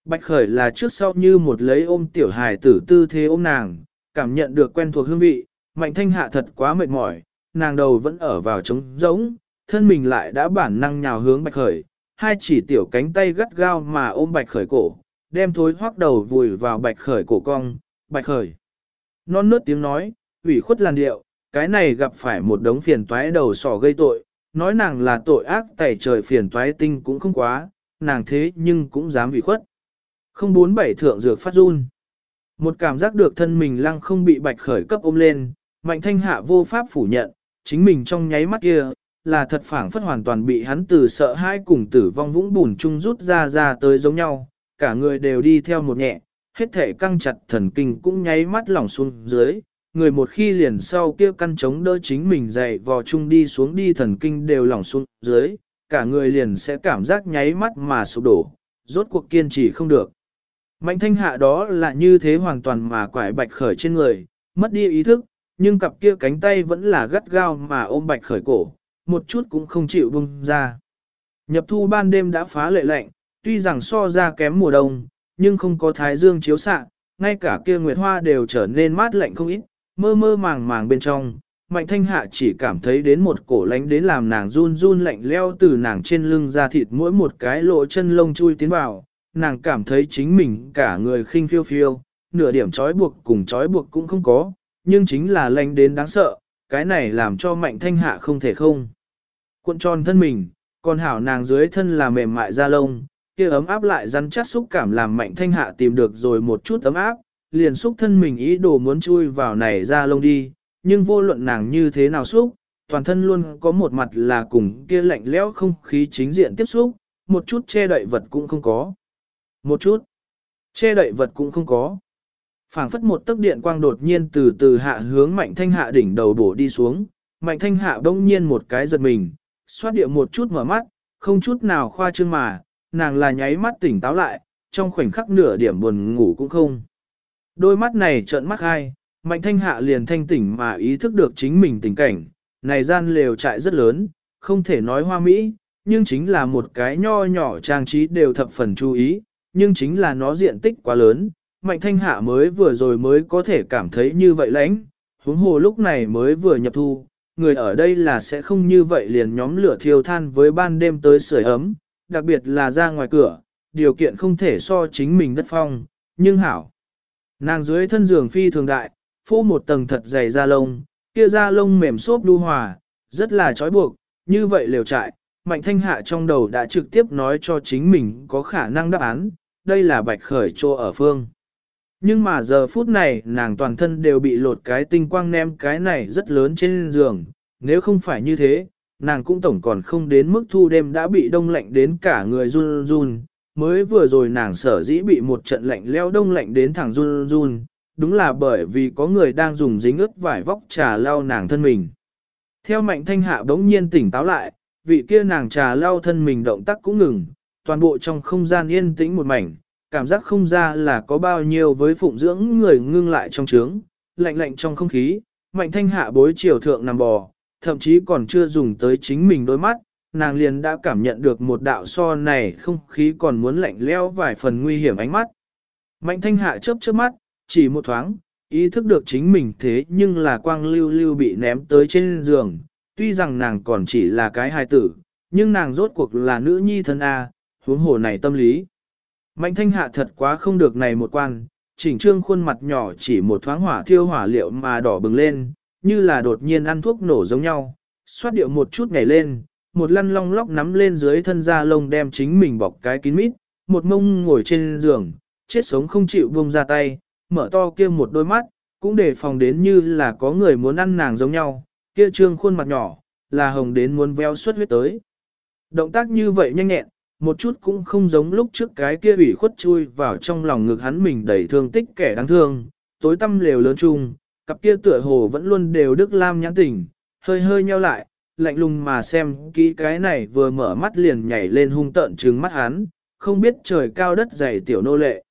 Bạch khởi là trước sau như một lấy ôm tiểu hài tử tư thế ôm nàng, cảm nhận được quen thuộc hương vị, mạnh thanh hạ thật quá mệt mỏi, nàng đầu vẫn ở vào trống rỗng, thân mình lại đã bản năng nhào hướng bạch khởi, hai chỉ tiểu cánh tay gắt gao mà ôm bạch khởi cổ, đem thối hoác đầu vùi vào bạch khởi cổ cong, bạch khởi. Non nớt tiếng nói, ủy khuất làn điệu, cái này gặp phải một đống phiền toái đầu sỏ gây tội, nói nàng là tội ác tẩy trời phiền toái tinh cũng không quá, nàng thế nhưng cũng dám ủy khuất. Không bốn bảy thượng dược phát run. Một cảm giác được thân mình lăng không bị bạch khởi cấp ôm lên, mạnh thanh hạ vô pháp phủ nhận, chính mình trong nháy mắt kia, là thật phảng phất hoàn toàn bị hắn từ sợ hãi cùng tử vong vũng bùn chung rút ra ra tới giống nhau, cả người đều đi theo một nhẹ, hết thể căng chặt thần kinh cũng nháy mắt lỏng xuống dưới, người một khi liền sau kia căn chống đỡ chính mình dậy vò chung đi xuống đi thần kinh đều lỏng xuống dưới, cả người liền sẽ cảm giác nháy mắt mà sụp đổ, rốt cuộc kiên trì không được. Mạnh thanh hạ đó là như thế hoàn toàn mà quải bạch khởi trên người, mất đi ý thức, nhưng cặp kia cánh tay vẫn là gắt gao mà ôm bạch khởi cổ, một chút cũng không chịu bung ra. Nhập thu ban đêm đã phá lệ lạnh, tuy rằng so ra kém mùa đông, nhưng không có thái dương chiếu xạ, ngay cả kia nguyệt hoa đều trở nên mát lạnh không ít, mơ mơ màng màng bên trong. Mạnh thanh hạ chỉ cảm thấy đến một cổ lánh đến làm nàng run run lạnh leo từ nàng trên lưng ra thịt mỗi một cái lỗ chân lông chui tiến vào, nàng cảm thấy chính mình cả người khinh phiêu phiêu, nửa điểm trói buộc cùng trói buộc cũng không có, nhưng chính là lạnh đến đáng sợ, cái này làm cho mạnh thanh hạ không thể không. Cuộn tròn thân mình, còn hảo nàng dưới thân là mềm mại da lông, kia ấm áp lại rắn chắc xúc cảm làm mạnh thanh hạ tìm được rồi một chút ấm áp, liền xúc thân mình ý đồ muốn chui vào này da lông đi, nhưng vô luận nàng như thế nào xúc, toàn thân luôn có một mặt là cùng kia lạnh lẽo không khí chính diện tiếp xúc, một chút che đậy vật cũng không có. Một chút che đậy vật cũng không có. phảng phất một tấc điện quang đột nhiên từ từ hạ hướng mạnh thanh hạ đỉnh đầu bổ đi xuống, mạnh thanh hạ bỗng nhiên một cái giật mình, xoát địa một chút mở mắt, không chút nào khoa trương mà, nàng là nháy mắt tỉnh táo lại, trong khoảnh khắc nửa điểm buồn ngủ cũng không. Đôi mắt này trợn mắt hai, mạnh thanh hạ liền thanh tỉnh mà ý thức được chính mình tình cảnh, này gian lều trại rất lớn, không thể nói hoa mỹ, nhưng chính là một cái nho nhỏ trang trí đều thập phần chú ý, nhưng chính là nó diện tích quá lớn, mạnh thanh hạ mới vừa rồi mới có thể cảm thấy như vậy lãnh, huống hồ lúc này mới vừa nhập thu, người ở đây là sẽ không như vậy liền nhóm lửa thiêu than với ban đêm tới sưởi ấm, đặc biệt là ra ngoài cửa, điều kiện không thể so chính mình đất phong, nhưng hảo. Nàng dưới thân giường phi thường đại, phô một tầng thật dày da lông, kia da lông mềm xốp đu hòa, rất là trói buộc, như vậy liều trại, mạnh thanh hạ trong đầu đã trực tiếp nói cho chính mình có khả năng đáp án, đây là bạch khởi trô ở phương. Nhưng mà giờ phút này nàng toàn thân đều bị lột cái tinh quang ném cái này rất lớn trên giường, nếu không phải như thế, nàng cũng tổng còn không đến mức thu đêm đã bị đông lạnh đến cả người run run, mới vừa rồi nàng sở dĩ bị một trận lạnh leo đông lạnh đến thẳng run run, đúng là bởi vì có người đang dùng dính ướt vải vóc trà lau nàng thân mình. Theo mạnh thanh hạ bỗng nhiên tỉnh táo lại, vị kia nàng trà lau thân mình động tác cũng ngừng, toàn bộ trong không gian yên tĩnh một mảnh, cảm giác không ra là có bao nhiêu với phụng dưỡng người ngưng lại trong trướng, lạnh lạnh trong không khí, mạnh thanh hạ bối chiều thượng nằm bò, thậm chí còn chưa dùng tới chính mình đôi mắt, nàng liền đã cảm nhận được một đạo so này không khí còn muốn lạnh leo vài phần nguy hiểm ánh mắt. Mạnh thanh hạ chớp chớp mắt, chỉ một thoáng, ý thức được chính mình thế nhưng là quang lưu lưu bị ném tới trên giường, tuy rằng nàng còn chỉ là cái hài tử, nhưng nàng rốt cuộc là nữ nhi thân A, huống hồ này tâm lý. Mạnh thanh hạ thật quá không được này một quan, chỉnh trương khuôn mặt nhỏ chỉ một thoáng hỏa thiêu hỏa liệu mà đỏ bừng lên, như là đột nhiên ăn thuốc nổ giống nhau, xoát điệu một chút nhảy lên, một lăn long lóc nắm lên dưới thân da lông đem chính mình bọc cái kín mít, một mông ngồi trên giường, chết sống không chịu buông ra tay, mở to kia một đôi mắt, cũng để phòng đến như là có người muốn ăn nàng giống nhau, kia trương khuôn mặt nhỏ, là hồng đến muốn veo suất huyết tới. Động tác như vậy nhanh nhẹn, một chút cũng không giống lúc trước cái kia ủy khuất chui vào trong lòng ngực hắn mình đầy thương tích kẻ đáng thương, tối tâm lều lớn chung, cặp kia tựa hồ vẫn luôn đều đức lam nhãn tỉnh, hơi hơi nheo lại, lạnh lùng mà xem kỹ cái này vừa mở mắt liền nhảy lên hung tợn trừng mắt hắn, không biết trời cao đất dày tiểu nô lệ.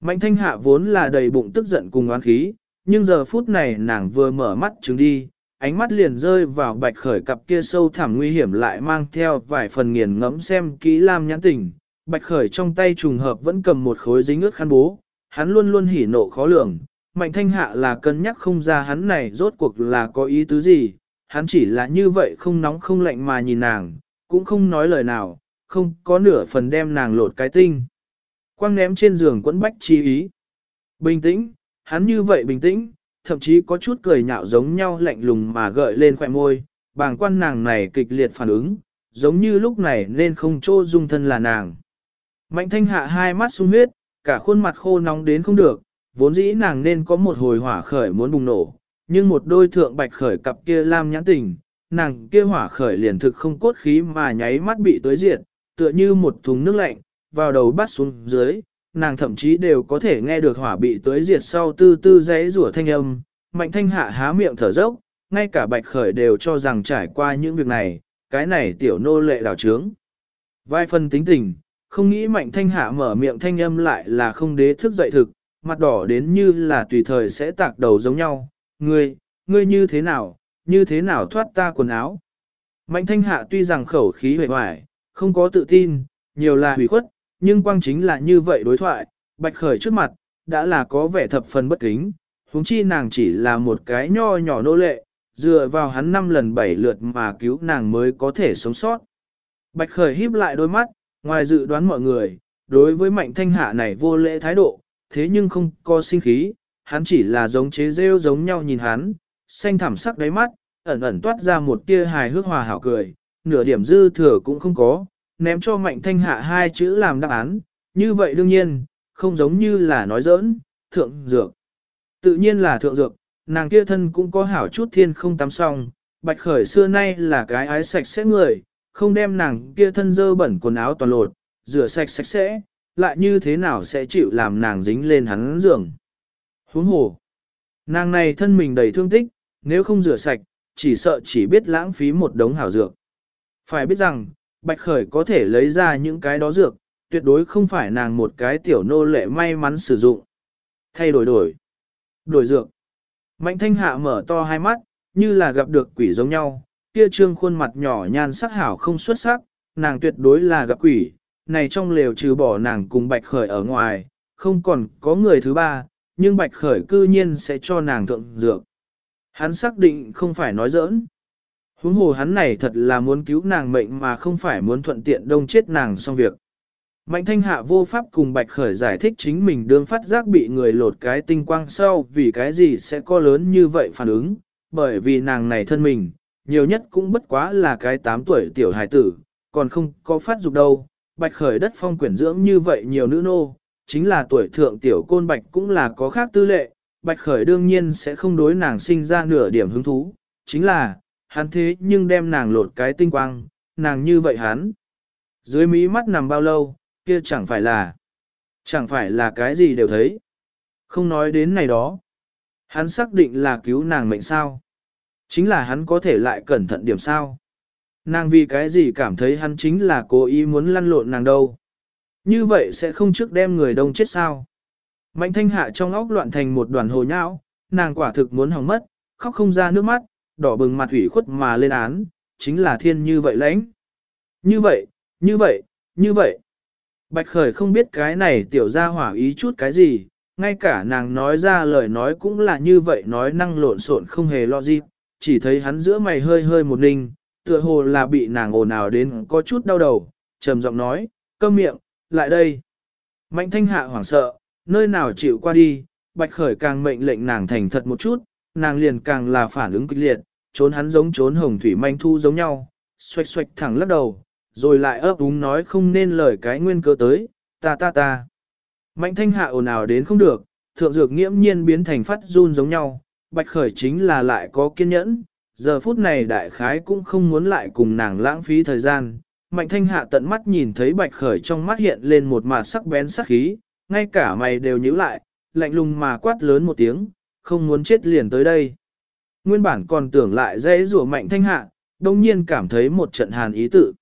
Mạnh thanh hạ vốn là đầy bụng tức giận cùng oán khí, nhưng giờ phút này nàng vừa mở mắt trừng đi, ánh mắt liền rơi vào bạch khởi cặp kia sâu thẳm nguy hiểm lại mang theo vài phần nghiền ngẫm xem kỹ lam nhãn tình. Bạch khởi trong tay trùng hợp vẫn cầm một khối dính ướt khăn bố, hắn luôn luôn hỉ nộ khó lường. Mạnh thanh hạ là cân nhắc không ra hắn này rốt cuộc là có ý tứ gì, hắn chỉ là như vậy không nóng không lạnh mà nhìn nàng, cũng không nói lời nào, không có nửa phần đem nàng lột cái tinh. Quang ném trên giường quẫn bách chi ý. Bình tĩnh, hắn như vậy bình tĩnh, thậm chí có chút cười nhạo giống nhau lạnh lùng mà gợi lên khỏe môi, bàng quan nàng này kịch liệt phản ứng, giống như lúc này nên không chỗ dung thân là nàng. Mạnh thanh hạ hai mắt sung huyết, cả khuôn mặt khô nóng đến không được, vốn dĩ nàng nên có một hồi hỏa khởi muốn bùng nổ, nhưng một đôi thượng bạch khởi cặp kia lam nhãn tình, nàng kia hỏa khởi liền thực không cốt khí mà nháy mắt bị tới diệt, tựa như một thùng nước lạnh, vào đầu bắt xuống dưới, nàng thậm chí đều có thể nghe được hỏa bị tới diệt sau tư tư giấy rủa thanh âm, mạnh thanh hạ há miệng thở dốc, ngay cả bạch khởi đều cho rằng trải qua những việc này, cái này tiểu nô lệ đảo trướng. Vai phần tính tình, không nghĩ mạnh thanh hạ mở miệng thanh âm lại là không đế thức dậy thực, mặt đỏ đến như là tùy thời sẽ tạc đầu giống nhau, ngươi, ngươi như thế nào, như thế nào thoát ta quần áo. Mạnh thanh hạ tuy rằng khẩu khí hề hoài, không có tự tin, nhiều là hủy khuất, nhưng quang chính là như vậy đối thoại, bạch khởi trước mặt, đã là có vẻ thập phần bất kính, huống chi nàng chỉ là một cái nho nhỏ nô lệ, dựa vào hắn năm lần bảy lượt mà cứu nàng mới có thể sống sót. Bạch khởi híp lại đôi mắt, ngoài dự đoán mọi người, đối với mạnh thanh hạ này vô lễ thái độ, thế nhưng không có sinh khí, hắn chỉ là giống chế rêu giống nhau nhìn hắn, xanh thẳm sắc đáy mắt, ẩn ẩn toát ra một tia hài hước hòa hảo cười, nửa điểm dư thừa cũng không có, ném cho mạnh thanh hạ hai chữ làm đáp án, như vậy đương nhiên, không giống như là nói giỡn, thượng dược. Tự nhiên là thượng dược, nàng kia thân cũng có hảo chút thiên không tắm xong, bạch khởi xưa nay là cái ái sạch sẽ người, không đem nàng kia thân dơ bẩn quần áo toàn lột, rửa sạch sạch sẽ, lại như thế nào sẽ chịu làm nàng dính lên hắn giường. Huống hồ, nàng này thân mình đầy thương tích, nếu không rửa sạch, chỉ sợ chỉ biết lãng phí một đống hảo dược. Phải biết rằng, Bạch Khởi có thể lấy ra những cái đó dược, tuyệt đối không phải nàng một cái tiểu nô lệ may mắn sử dụng. Thay đổi đổi. Đổi dược. Mạnh thanh hạ mở to hai mắt, như là gặp được quỷ giống nhau, kia trương khuôn mặt nhỏ nhan sắc hảo không xuất sắc, nàng tuyệt đối là gặp quỷ, này trong lều trừ bỏ nàng cùng Bạch Khởi ở ngoài, không còn có người thứ ba, nhưng Bạch Khởi cư nhiên sẽ cho nàng thượng dược. Hắn xác định không phải nói giỡn. Huống hồ hắn này thật là muốn cứu nàng mệnh mà không phải muốn thuận tiện đông chết nàng xong việc. Mạnh thanh hạ vô pháp cùng Bạch Khởi giải thích chính mình đương phát giác bị người lột cái tinh quang sau vì cái gì sẽ có lớn như vậy phản ứng, bởi vì nàng này thân mình, nhiều nhất cũng bất quá là cái 8 tuổi tiểu hài tử, còn không có phát dục đâu. Bạch Khởi đất phong quyển dưỡng như vậy nhiều nữ nô, chính là tuổi thượng tiểu côn Bạch cũng là có khác tư lệ, Bạch Khởi đương nhiên sẽ không đối nàng sinh ra nửa điểm hứng thú, chính là, hắn thế nhưng đem nàng lột cái tinh quang, nàng như vậy hắn. Dưới mí mắt nằm bao lâu, kia chẳng phải là, chẳng phải là cái gì đều thấy. Không nói đến này đó. Hắn xác định là cứu nàng mệnh sao. Chính là hắn có thể lại cẩn thận điểm sao. Nàng vì cái gì cảm thấy hắn chính là cố ý muốn lăn lộn nàng đâu. Như vậy sẽ không trước đem người đông chết sao. Mạnh thanh hạ trong óc loạn thành một đoàn hồ nhão, nàng quả thực muốn hỏng mất, khóc không ra nước mắt, đỏ bừng mặt ủy khuất mà lên án, chính là thiên như vậy lãnh. Như vậy, như vậy, như vậy. Bạch Khởi không biết cái này tiểu ra hỏa ý chút cái gì, ngay cả nàng nói ra lời nói cũng là như vậy nói năng lộn xộn không hề lo gì, chỉ thấy hắn giữa mày hơi hơi một ninh, tựa hồ là bị nàng ồn ào đến có chút đau đầu, trầm giọng nói, câm miệng, lại đây. Mạnh thanh hạ hoảng sợ, nơi nào chịu qua đi, Bạch Khởi càng mệnh lệnh nàng thành thật một chút, nàng liền càng là phản ứng kịch liệt, trốn hắn giống trốn hồng thủy manh thu giống nhau, xoạch xoạch thẳng lắc đầu, rồi lại ấp úng nói không nên lời cái nguyên cơ tới, ta ta ta. Mạnh thanh hạ ồn ào đến không được, thượng dược nghiễm nhiên biến thành phát run giống nhau, bạch khởi chính là lại có kiên nhẫn, giờ phút này đại khái cũng không muốn lại cùng nàng lãng phí thời gian. Mạnh thanh hạ tận mắt nhìn thấy bạch khởi trong mắt hiện lên một mặt sắc bén sắc khí, ngay cả mày đều nhíu lại, lạnh lùng mà quát lớn một tiếng, không muốn chết liền tới đây. Nguyên bản còn tưởng lại dễ rủa mạnh thanh hạ, đồng nhiên cảm thấy một trận hàn ý tự.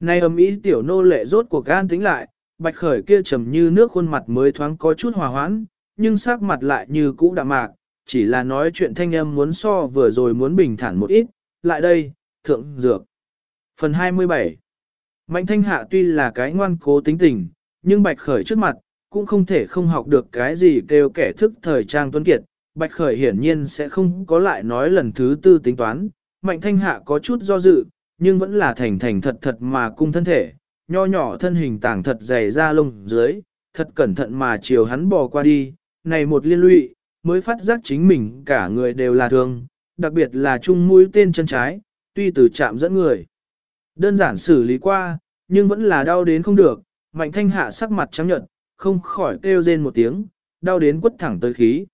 Nay âm ý tiểu nô lệ rốt cuộc gan tính lại, bạch khởi kia trầm như nước khuôn mặt mới thoáng có chút hòa hoãn, nhưng sắc mặt lại như cũ đạm mạc, chỉ là nói chuyện thanh âm muốn so vừa rồi muốn bình thản một ít, lại đây, thượng dược. Phần 27 Mạnh thanh hạ tuy là cái ngoan cố tính tình, nhưng bạch khởi trước mặt, cũng không thể không học được cái gì kêu kẻ thức thời trang tuấn kiệt. Bạch khởi hiển nhiên sẽ không có lại nói lần thứ tư tính toán, mạnh thanh hạ có chút do dự, nhưng vẫn là thành thành thật thật mà cung thân thể, nho nhỏ thân hình tảng thật dày ra lông dưới, thật cẩn thận mà chiều hắn bò qua đi, này một liên lụy, mới phát giác chính mình cả người đều là thương, đặc biệt là chung mũi tên chân trái, tuy từ chạm dẫn người. Đơn giản xử lý qua, nhưng vẫn là đau đến không được, mạnh thanh hạ sắc mặt trắng nhợt, không khỏi kêu rên một tiếng, đau đến quất thẳng tới khí.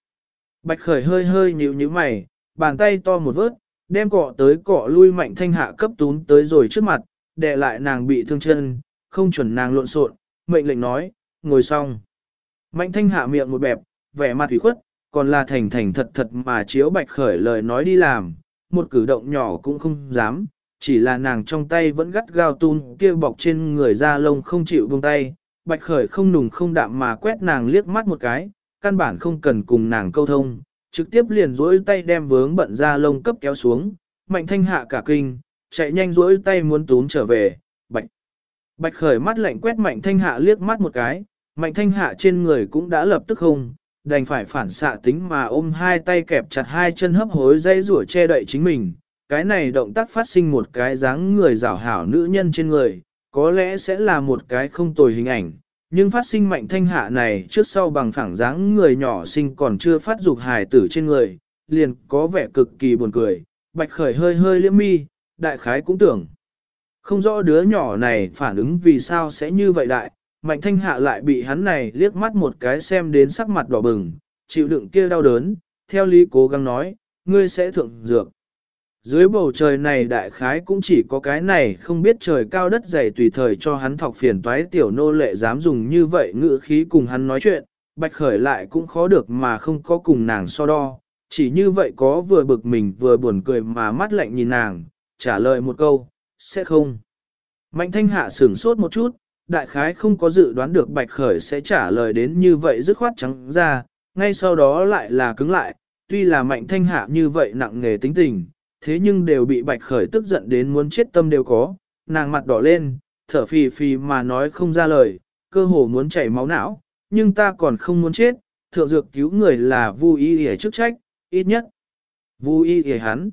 Bạch khởi hơi hơi nhíu nhíu mày, bàn tay to một vớt, đem cọ tới cọ lui mạnh thanh hạ cấp tún tới rồi trước mặt, đè lại nàng bị thương chân, không chuẩn nàng lộn xộn, mệnh lệnh nói, ngồi xong. Mạnh thanh hạ miệng một bẹp, vẻ mặt ủy khuất, còn là thành thành thật thật mà chiếu bạch khởi lời nói đi làm, một cử động nhỏ cũng không dám, chỉ là nàng trong tay vẫn gắt gao tun kia bọc trên người da lông không chịu buông tay, bạch khởi không nùng không đạm mà quét nàng liếc mắt một cái, căn bản không cần cùng nàng câu thông, trực tiếp liền duỗi tay đem vướng bận da lông cấp kéo xuống, mạnh thanh hạ cả kinh, chạy nhanh duỗi tay muốn túm trở về, bạch. Bạch khởi mắt lạnh quét mạnh thanh hạ liếc mắt một cái, mạnh thanh hạ trên người cũng đã lập tức không, đành phải phản xạ tính mà ôm hai tay kẹp chặt hai chân hấp hối dây rủa che đậy chính mình. Cái này động tác phát sinh một cái dáng người rảo hảo nữ nhân trên người, có lẽ sẽ là một cái không tồi hình ảnh, nhưng phát sinh mạnh thanh hạ này trước sau bằng phẳng dáng người nhỏ sinh còn chưa phát dục hài tử trên người, liền có vẻ cực kỳ buồn cười, bạch khởi hơi hơi liễm mi, đại khái cũng tưởng. Không rõ đứa nhỏ này phản ứng vì sao sẽ như vậy đại, mạnh thanh hạ lại bị hắn này liếc mắt một cái xem đến sắc mặt đỏ bừng, chịu đựng kia đau đớn, theo lý cố gắng nói, ngươi sẽ thượng dược. Dưới bầu trời này đại khái cũng chỉ có cái này không biết trời cao đất dày tùy thời cho hắn thọc phiền toái tiểu nô lệ dám dùng như vậy ngữ khí cùng hắn nói chuyện, bạch khởi lại cũng khó được mà không có cùng nàng so đo, chỉ như vậy có vừa bực mình vừa buồn cười mà mắt lạnh nhìn nàng, trả lời một câu, sẽ không. Mạnh thanh hạ sửng sốt một chút, đại khái không có dự đoán được bạch khởi sẽ trả lời đến như vậy dứt khoát trắng ra, ngay sau đó lại là cứng lại, tuy là mạnh thanh hạ như vậy nặng nghề tính tình, thế nhưng đều bị bạch khởi tức giận đến muốn chết tâm đều có, nàng mặt đỏ lên, thở phì phì mà nói không ra lời, cơ hồ muốn chảy máu não, nhưng ta còn không muốn chết, thượng dược cứu người là vu y hề chức trách, ít nhất. Vu y hề hắn.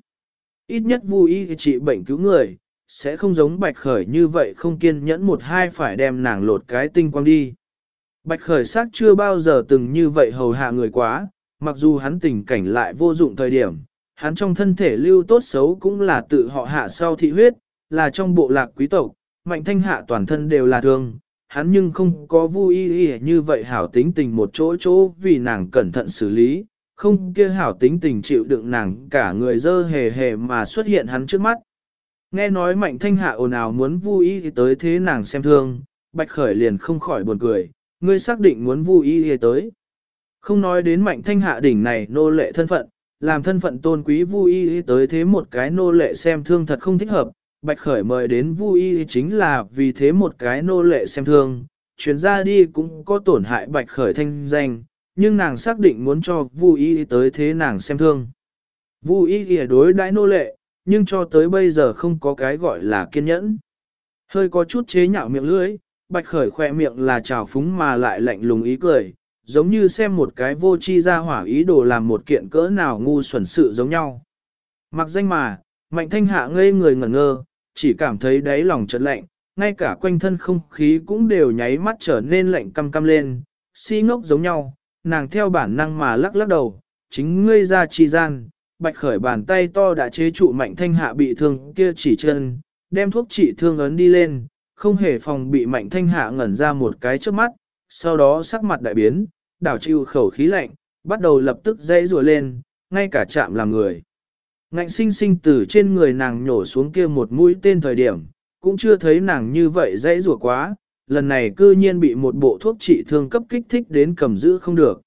Ít nhất vu y trị bệnh cứu người, sẽ không giống bạch khởi như vậy không kiên nhẫn một hai phải đem nàng lột cái tinh quang đi. Bạch khởi xác chưa bao giờ từng như vậy hầu hạ người quá, mặc dù hắn tình cảnh lại vô dụng thời điểm, hắn trong thân thể lưu tốt xấu cũng là tự họ hạ sau thị huyết, là trong bộ lạc quý tộc, mạnh thanh hạ toàn thân đều là thương, hắn nhưng không có vui y như vậy hảo tính tình một chỗ chỗ vì nàng cẩn thận xử lý, không kia hảo tính tình chịu đựng nàng cả người dơ hề hề mà xuất hiện hắn trước mắt. Nghe nói mạnh thanh hạ ồn ào muốn vui y tới thế nàng xem thương, bạch khởi liền không khỏi buồn cười, ngươi xác định muốn vui y tới. Không nói đến mạnh thanh hạ đỉnh này nô lệ thân phận, làm thân phận tôn quý vui y tới thế một cái nô lệ xem thương thật không thích hợp, bạch khởi mời đến vui y chính là vì thế một cái nô lệ xem thương, chuyến ra đi cũng có tổn hại bạch khởi thanh danh, nhưng nàng xác định muốn cho vui y tới thế nàng xem thương. Vui y đối đãi nô lệ, nhưng cho tới bây giờ không có cái gọi là kiên nhẫn. Hơi có chút chế nhạo miệng lưỡi, bạch khởi khỏe miệng là trào phúng mà lại lạnh lùng ý cười, giống như xem một cái vô chi ra hỏa ý đồ làm một kiện cỡ nào ngu xuẩn sự giống nhau. Mặc danh mà, mạnh thanh hạ ngây người ngẩn ngơ, chỉ cảm thấy đáy lòng chợt lạnh, ngay cả quanh thân không khí cũng đều nháy mắt trở nên lạnh căm căm lên, si ngốc giống nhau, nàng theo bản năng mà lắc lắc đầu, chính ngươi ra chi gian, bạch khởi bàn tay to đã chế trụ mạnh thanh hạ bị thương kia chỉ chân, đem thuốc trị thương ấn đi lên, không hề phòng bị mạnh thanh hạ ngẩn ra một cái trước mắt, sau đó sắc mặt đại biến, đảo chịu khẩu khí lạnh, bắt đầu lập tức dây rùa lên, ngay cả chạm làm người. Ngạnh sinh sinh từ trên người nàng nhổ xuống kia một mũi tên thời điểm, cũng chưa thấy nàng như vậy dãy rùa quá, lần này cư nhiên bị một bộ thuốc trị thương cấp kích thích đến cầm giữ không được.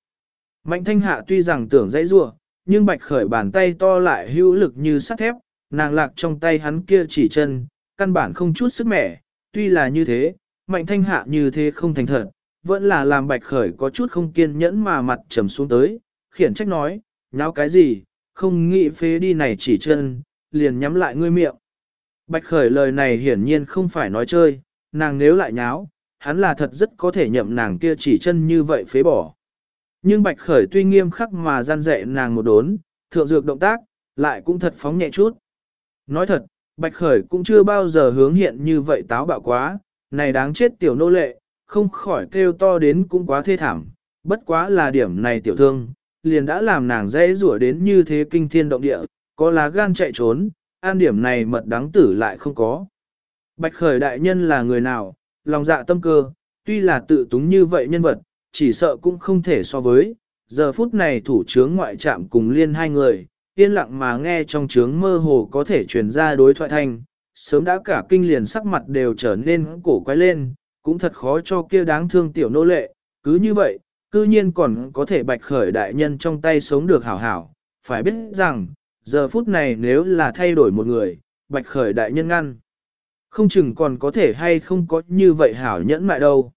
Mạnh thanh hạ tuy rằng tưởng dãy rùa, nhưng bạch khởi bàn tay to lại hữu lực như sắt thép, nàng lạc trong tay hắn kia chỉ chân, căn bản không chút sức mẻ, tuy là như thế, mạnh thanh hạ như thế không thành thật, vẫn là làm bạch khởi có chút không kiên nhẫn mà mặt trầm xuống tới, khiển trách nói, nháo cái gì, không nghĩ phế đi này chỉ chân, liền nhắm lại ngươi miệng. Bạch khởi lời này hiển nhiên không phải nói chơi, nàng nếu lại nháo, hắn là thật rất có thể nhậm nàng kia chỉ chân như vậy phế bỏ. Nhưng bạch khởi tuy nghiêm khắc mà gian dạy nàng một đốn, thượng dược động tác, lại cũng thật phóng nhẹ chút. Nói thật, bạch khởi cũng chưa bao giờ hướng hiện như vậy táo bạo quá, này đáng chết tiểu nô lệ, không khỏi kêu to đến cũng quá thê thảm, bất quá là điểm này tiểu thương, liền đã làm nàng dễ rủa đến như thế kinh thiên động địa, có lá gan chạy trốn, an điểm này mật đáng tử lại không có. Bạch khởi đại nhân là người nào, lòng dạ tâm cơ, tuy là tự túng như vậy nhân vật, chỉ sợ cũng không thể so với, giờ phút này thủ trướng ngoại trạm cùng liên hai người, yên lặng mà nghe trong trướng mơ hồ có thể truyền ra đối thoại thanh, sớm đã cả kinh liền sắc mặt đều trở nên cổ quay lên, cũng thật khó cho kia đáng thương tiểu nô lệ, cứ như vậy, cư nhiên còn có thể bạch khởi đại nhân trong tay sống được hảo hảo, phải biết rằng, giờ phút này nếu là thay đổi một người, bạch khởi đại nhân ngăn. Không chừng còn có thể hay không có như vậy hảo nhẫn mại đâu.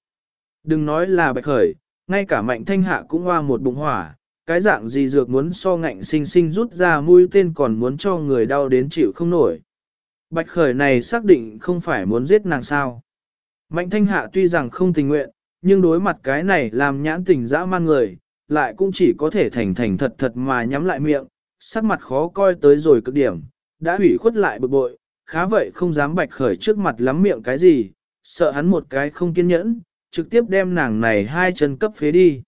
Đừng nói là bạch khởi, ngay cả mạnh thanh hạ cũng hoa một bụng hỏa, cái dạng gì dược muốn so ngạnh sinh sinh rút ra mũi tên còn muốn cho người đau đến chịu không nổi. Bạch khởi này xác định không phải muốn giết nàng sao. Mạnh thanh hạ tuy rằng không tình nguyện, nhưng đối mặt cái này làm nhãn tình dã man người, lại cũng chỉ có thể thành thành thật thật mà nhắm lại miệng, sắc mặt khó coi tới rồi cực điểm, đã hủy khuất lại bực bội, khá vậy không dám bạch khởi trước mặt lắm miệng cái gì, sợ hắn một cái không kiên nhẫn, trực tiếp đem nàng này hai chân cấp phế đi.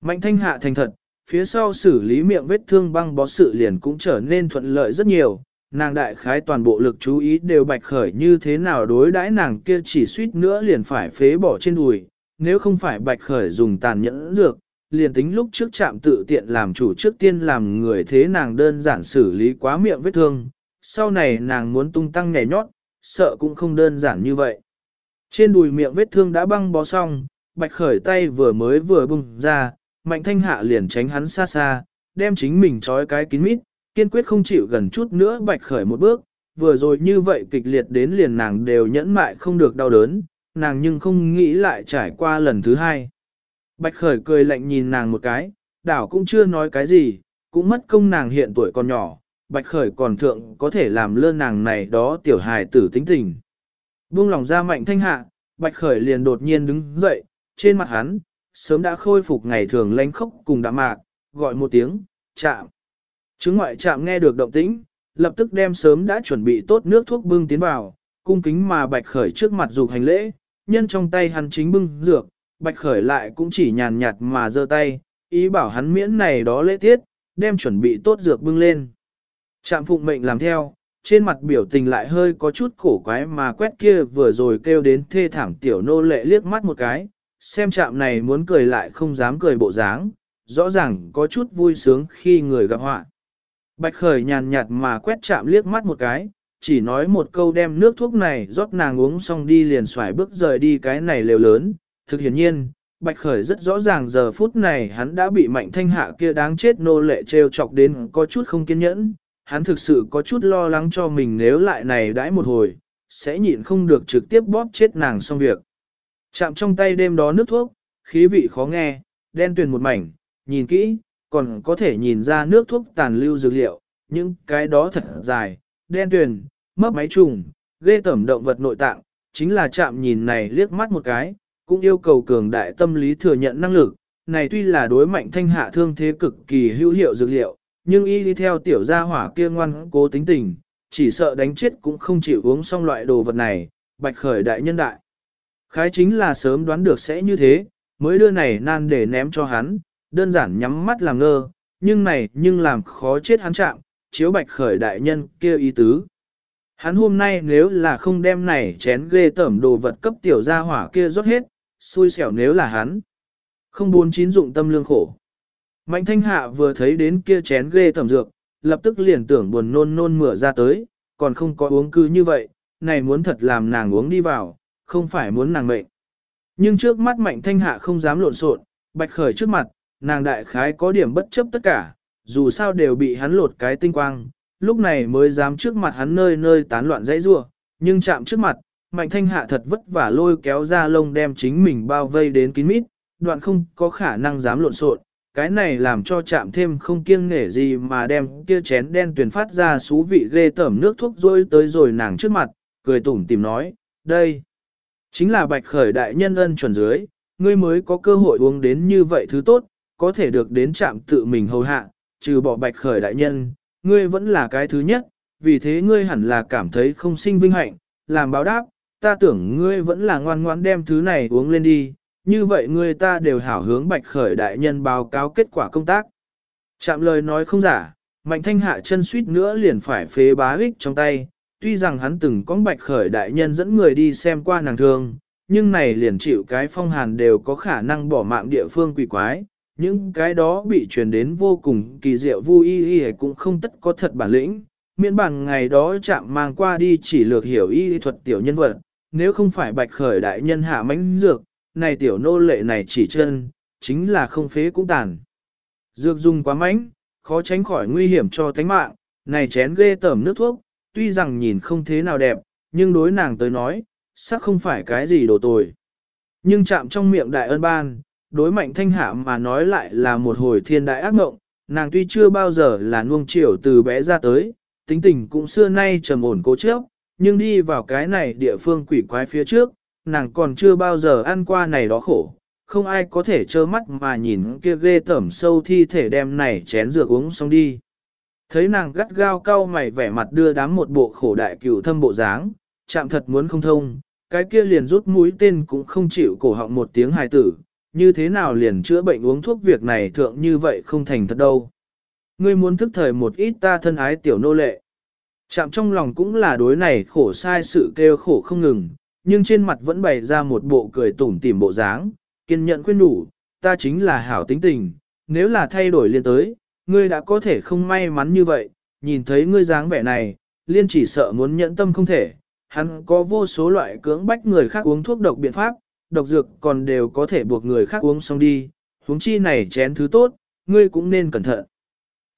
Mạnh thanh hạ thành thật, phía sau xử lý miệng vết thương băng bó sự liền cũng trở nên thuận lợi rất nhiều, nàng đại khái toàn bộ lực chú ý đều bạch khởi như thế nào đối đãi nàng kia chỉ suýt nữa liền phải phế bỏ trên đùi, nếu không phải bạch khởi dùng tàn nhẫn dược, liền tính lúc trước chạm tự tiện làm chủ trước tiên làm người thế nàng đơn giản xử lý quá miệng vết thương, sau này nàng muốn tung tăng nhảy nhót, sợ cũng không đơn giản như vậy. Trên đùi miệng vết thương đã băng bó xong, bạch khởi tay vừa mới vừa bung ra, mạnh thanh hạ liền tránh hắn xa xa, đem chính mình trói cái kín mít, kiên quyết không chịu gần chút nữa bạch khởi một bước, vừa rồi như vậy kịch liệt đến liền nàng đều nhẫn mại không được đau đớn, nàng nhưng không nghĩ lại trải qua lần thứ hai. Bạch khởi cười lạnh nhìn nàng một cái, đảo cũng chưa nói cái gì, cũng mất công nàng hiện tuổi còn nhỏ, bạch khởi còn thượng có thể làm lơ nàng này đó tiểu hài tử tính tình. Buông lòng ra mạnh thanh hạ, bạch khởi liền đột nhiên đứng dậy, trên mặt hắn, sớm đã khôi phục ngày thường lánh khốc cùng đạm mạc, gọi một tiếng, chạm. Chứng ngoại chạm nghe được động tĩnh, lập tức đem sớm đã chuẩn bị tốt nước thuốc bưng tiến vào, cung kính mà bạch khởi trước mặt dục hành lễ, nhân trong tay hắn chính bưng dược, bạch khởi lại cũng chỉ nhàn nhạt mà giơ tay, ý bảo hắn miễn này đó lễ tiết, đem chuẩn bị tốt dược bưng lên. Trạm phụng mệnh làm theo, trên mặt biểu tình lại hơi có chút cổ quái mà quét kia vừa rồi kêu đến thê thảm tiểu nô lệ liếc mắt một cái, xem trạm này muốn cười lại không dám cười bộ dáng, rõ ràng có chút vui sướng khi người gặp họa. Bạch khởi nhàn nhạt mà quét chạm liếc mắt một cái, chỉ nói một câu đem nước thuốc này rót nàng uống xong đi liền xoài bước rời đi cái này lều lớn. Thực hiển nhiên, Bạch khởi rất rõ ràng giờ phút này hắn đã bị mạnh thanh hạ kia đáng chết nô lệ trêu chọc đến có chút không kiên nhẫn. Hắn thực sự có chút lo lắng cho mình nếu lại này đãi một hồi, sẽ nhịn không được trực tiếp bóp chết nàng xong việc. Chạm trong tay đêm đó nước thuốc, khí vị khó nghe, đen tuyền một mảnh, nhìn kỹ, còn có thể nhìn ra nước thuốc tàn lưu dược liệu, những cái đó thật dài, đen tuyền, mấp máy trùng, ghê tẩm động vật nội tạng, chính là chạm nhìn này liếc mắt một cái, cũng yêu cầu cường đại tâm lý thừa nhận năng lực, này tuy là đối mạnh thanh hạ thương thế cực kỳ hữu hiệu dược liệu, nhưng y đi theo tiểu gia hỏa kia ngoan cố tính tình, chỉ sợ đánh chết cũng không chịu uống xong loại đồ vật này, bạch khởi đại nhân đại. Khái chính là sớm đoán được sẽ như thế, mới đưa này nan để ném cho hắn, đơn giản nhắm mắt làm ngơ, nhưng này nhưng làm khó chết hắn chạm, chiếu bạch khởi đại nhân kia ý tứ. Hắn hôm nay nếu là không đem này chén ghê tẩm đồ vật cấp tiểu gia hỏa kia rót hết, xui xẻo nếu là hắn. Không bốn chín dụng tâm lương khổ. Mạnh thanh hạ vừa thấy đến kia chén ghê tẩm dược, lập tức liền tưởng buồn nôn nôn mửa ra tới, còn không có uống cư như vậy, này muốn thật làm nàng uống đi vào, không phải muốn nàng mệnh. Nhưng trước mắt mạnh thanh hạ không dám lộn xộn, bạch khởi trước mặt, nàng đại khái có điểm bất chấp tất cả, dù sao đều bị hắn lột cái tinh quang, lúc này mới dám trước mặt hắn nơi nơi tán loạn dãy rua, nhưng chạm trước mặt, mạnh thanh hạ thật vất vả lôi kéo ra lông đem chính mình bao vây đến kín mít, đoạn không có khả năng dám lộn xộn. Cái này làm cho chạm thêm không kiêng nể gì mà đem kia chén đen tuyển phát ra xú vị ghê tẩm nước thuốc rôi tới rồi nàng trước mặt, cười tủm tìm nói, đây, chính là bạch khởi đại nhân ân chuẩn dưới, ngươi mới có cơ hội uống đến như vậy thứ tốt, có thể được đến chạm tự mình hầu hạ, trừ bỏ bạch khởi đại nhân, ngươi vẫn là cái thứ nhất, vì thế ngươi hẳn là cảm thấy không sinh vinh hạnh, làm báo đáp, ta tưởng ngươi vẫn là ngoan ngoãn đem thứ này uống lên đi, như vậy ngươi ta đều hảo hướng bạch khởi đại nhân báo cáo kết quả công tác. Chạm lời nói không giả, mạnh thanh hạ chân suýt nữa liền phải phế bá ích trong tay, tuy rằng hắn từng có bạch khởi đại nhân dẫn người đi xem qua nàng thương, nhưng này liền chịu cái phong hàn đều có khả năng bỏ mạng địa phương quỷ quái, những cái đó bị truyền đến vô cùng kỳ diệu vui y y cũng không tất có thật bản lĩnh, miễn bằng ngày đó chạm mang qua đi chỉ lược hiểu y thuật tiểu nhân vật, nếu không phải bạch khởi đại nhân hạ mánh dược, này tiểu nô lệ này chỉ chân, chính là không phế cũng tàn. Dược dùng quá mánh, khó tránh khỏi nguy hiểm cho tánh mạng, này chén ghê tởm nước thuốc, tuy rằng nhìn không thế nào đẹp, nhưng đối nàng tới nói, sắc không phải cái gì đồ tồi. Nhưng chạm trong miệng đại ân ban, đối mạnh thanh hạ mà nói lại là một hồi thiên đại ác mộng, nàng tuy chưa bao giờ là nuông chiều từ bé ra tới, tính tình cũng xưa nay trầm ổn cố chấp, nhưng đi vào cái này địa phương quỷ quái phía trước, nàng còn chưa bao giờ ăn qua này đó khổ, không ai có thể trơ mắt mà nhìn kia ghê tẩm sâu thi thể đem này chén rượu uống xong đi. Thấy nàng gắt gao cau mày vẻ mặt đưa đám một bộ khổ đại cửu thâm bộ dáng, chạm thật muốn không thông, cái kia liền rút mũi tên cũng không chịu cổ họng một tiếng hài tử, như thế nào liền chữa bệnh uống thuốc việc này thượng như vậy không thành thật đâu. Ngươi muốn thức thời một ít ta thân ái tiểu nô lệ. Chạm trong lòng cũng là đối này khổ sai sự kêu khổ không ngừng, nhưng trên mặt vẫn bày ra một bộ cười tủm tỉm bộ dáng, kiên nhận khuyên đủ, ta chính là hảo tính tình, nếu là thay đổi liên tới, ngươi đã có thể không may mắn như vậy, nhìn thấy ngươi dáng vẻ này, liên chỉ sợ muốn nhẫn tâm không thể, hắn có vô số loại cưỡng bách người khác uống thuốc độc biện pháp, độc dược còn đều có thể buộc người khác uống xong đi, huống chi này chén thứ tốt, ngươi cũng nên cẩn thận.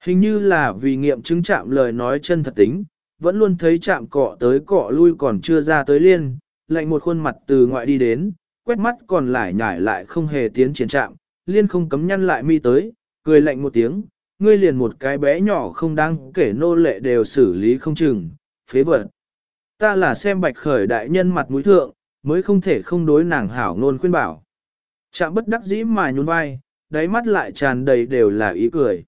Hình như là vì nghiệm chứng chạm lời nói chân thật tính, vẫn luôn thấy chạm cọ tới cọ lui còn chưa ra tới liên, lạnh một khuôn mặt từ ngoại đi đến, quét mắt còn lại nhải lại không hề tiến triển chạm, liên không cấm nhăn lại mi tới, cười lạnh một tiếng, ngươi liền một cái bé nhỏ không đáng kể nô lệ đều xử lý không chừng, phế vật. Ta là xem bạch khởi đại nhân mặt mũi thượng, mới không thể không đối nàng hảo ngôn khuyên bảo. Chạm bất đắc dĩ mà nhún vai, đáy mắt lại tràn đầy đều là ý cười.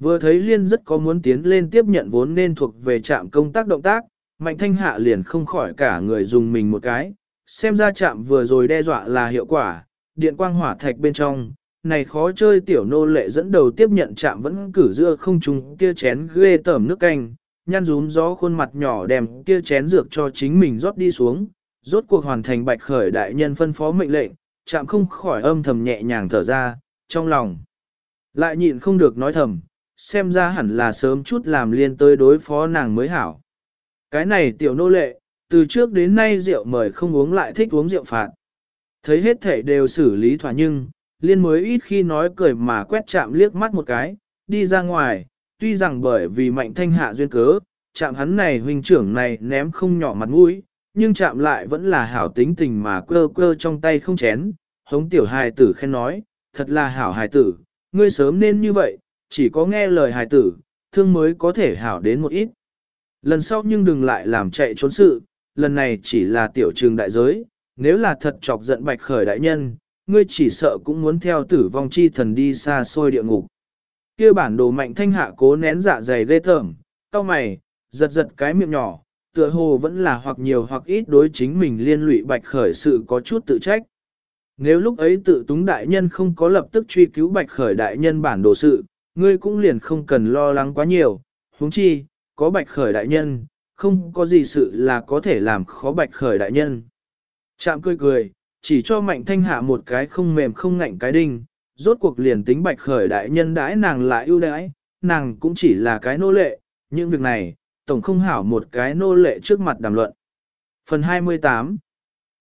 Vừa thấy Liên rất có muốn tiến lên tiếp nhận vốn nên thuộc về trạm công tác động tác, Mạnh Thanh Hạ liền không khỏi cả người dùng mình một cái, xem ra trạm vừa rồi đe dọa là hiệu quả, điện quang hỏa thạch bên trong, này khó chơi tiểu nô lệ dẫn đầu tiếp nhận trạm vẫn cử dưa không trùng kia chén ghê tởm nước canh, nhăn rúm gió khuôn mặt nhỏ đem kia chén dược cho chính mình rót đi xuống, rốt cuộc hoàn thành bạch khởi đại nhân phân phó mệnh lệnh, chạm không khỏi âm thầm nhẹ nhàng thở ra, trong lòng. Lại nhịn không được nói thầm, xem ra hẳn là sớm chút làm liên tới đối phó nàng mới hảo. Cái này tiểu nô lệ, từ trước đến nay rượu mời không uống lại thích uống rượu phạt. Thấy hết thể đều xử lý thỏa nhưng, liên mới ít khi nói cười mà quét chạm liếc mắt một cái, đi ra ngoài, tuy rằng bởi vì mạnh thanh hạ duyên cớ, chạm hắn này huynh trưởng này ném không nhỏ mặt mũi, nhưng chạm lại vẫn là hảo tính tình mà quơ quơ trong tay không chén, hống tiểu hài tử khen nói, thật là hảo hài tử, ngươi sớm nên như vậy, chỉ có nghe lời hài tử, thương mới có thể hảo đến một ít. Lần sau nhưng đừng lại làm chạy trốn sự, lần này chỉ là tiểu trường đại giới, nếu là thật chọc giận bạch khởi đại nhân, ngươi chỉ sợ cũng muốn theo tử vong chi thần đi xa xôi địa ngục. kia bản đồ mạnh thanh hạ cố nén dạ dày ghê tởm, cao mày, giật giật cái miệng nhỏ, tựa hồ vẫn là hoặc nhiều hoặc ít đối chính mình liên lụy bạch khởi sự có chút tự trách. Nếu lúc ấy tự túng đại nhân không có lập tức truy cứu bạch khởi đại nhân bản đồ sự, ngươi cũng liền không cần lo lắng quá nhiều, huống chi, có bạch khởi đại nhân, không có gì sự là có thể làm khó bạch khởi đại nhân. Chạm cười cười, chỉ cho mạnh thanh hạ một cái không mềm không ngạnh cái đinh, rốt cuộc liền tính bạch khởi đại nhân đãi nàng lại ưu đãi, nàng cũng chỉ là cái nô lệ, những việc này, tổng không hảo một cái nô lệ trước mặt đàm luận. Phần 28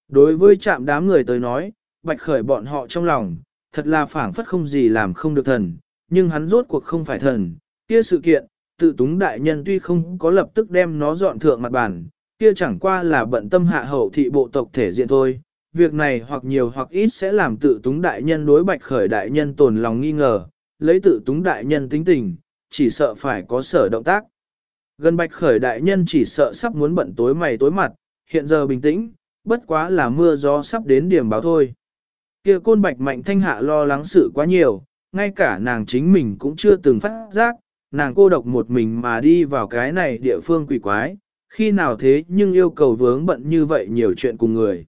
Đối với trạm đám người tới nói, bạch khởi bọn họ trong lòng, thật là phảng phất không gì làm không được thần, nhưng hắn rốt cuộc không phải thần, kia sự kiện, tự túng đại nhân tuy không có lập tức đem nó dọn thượng mặt bàn, kia chẳng qua là bận tâm hạ hậu thị bộ tộc thể diện thôi. Việc này hoặc nhiều hoặc ít sẽ làm tự túng đại nhân đối bạch khởi đại nhân tồn lòng nghi ngờ, lấy tự túng đại nhân tính tình, chỉ sợ phải có sở động tác. Gần bạch khởi đại nhân chỉ sợ sắp muốn bận tối mày tối mặt, hiện giờ bình tĩnh, bất quá là mưa gió sắp đến điểm báo thôi. Kia côn bạch mạnh thanh hạ lo lắng sự quá nhiều, ngay cả nàng chính mình cũng chưa từng phát giác, nàng cô độc một mình mà đi vào cái này địa phương quỷ quái, khi nào thế nhưng yêu cầu vướng bận như vậy nhiều chuyện cùng người.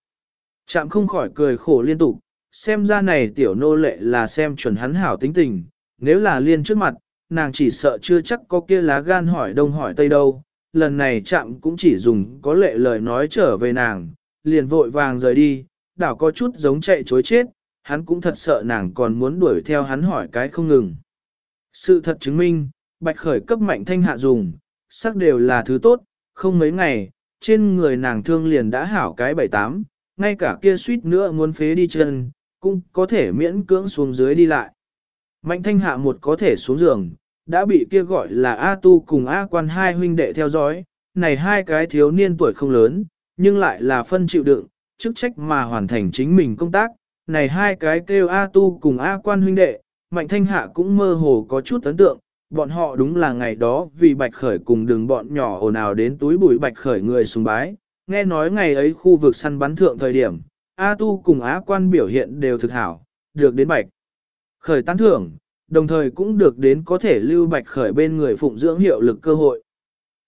Chạm không khỏi cười khổ liên tục, xem ra này tiểu nô lệ là xem chuẩn hắn hảo tính tình, nếu là liên trước mặt, nàng chỉ sợ chưa chắc có kia lá gan hỏi đông hỏi tây đâu, lần này chạm cũng chỉ dùng có lệ lời nói trở về nàng, liền vội vàng rời đi, đảo có chút giống chạy chối chết, hắn cũng thật sợ nàng còn muốn đuổi theo hắn hỏi cái không ngừng. Sự thật chứng minh, bạch khởi cấp mạnh thanh hạ dùng, sắc đều là thứ tốt, không mấy ngày, trên người nàng thương liền đã hảo cái bảy tám, ngay cả kia suýt nữa muốn phế đi chân, cũng có thể miễn cưỡng xuống dưới đi lại. Mạnh thanh hạ một có thể xuống giường, đã bị kia gọi là A tu cùng A quan hai huynh đệ theo dõi, này hai cái thiếu niên tuổi không lớn, nhưng lại là phân chịu đựng, chức trách mà hoàn thành chính mình công tác, này hai cái kêu A tu cùng A quan huynh đệ, mạnh thanh hạ cũng mơ hồ có chút ấn tượng, bọn họ đúng là ngày đó vì bạch khởi cùng đường bọn nhỏ ồn ào đến túi bụi bạch khởi người sùng bái, nghe nói ngày ấy khu vực săn bắn thượng thời điểm, A tu cùng A quan biểu hiện đều thực hảo, được đến bạch khởi tán thưởng, đồng thời cũng được đến có thể lưu bạch khởi bên người phụng dưỡng hiệu lực cơ hội.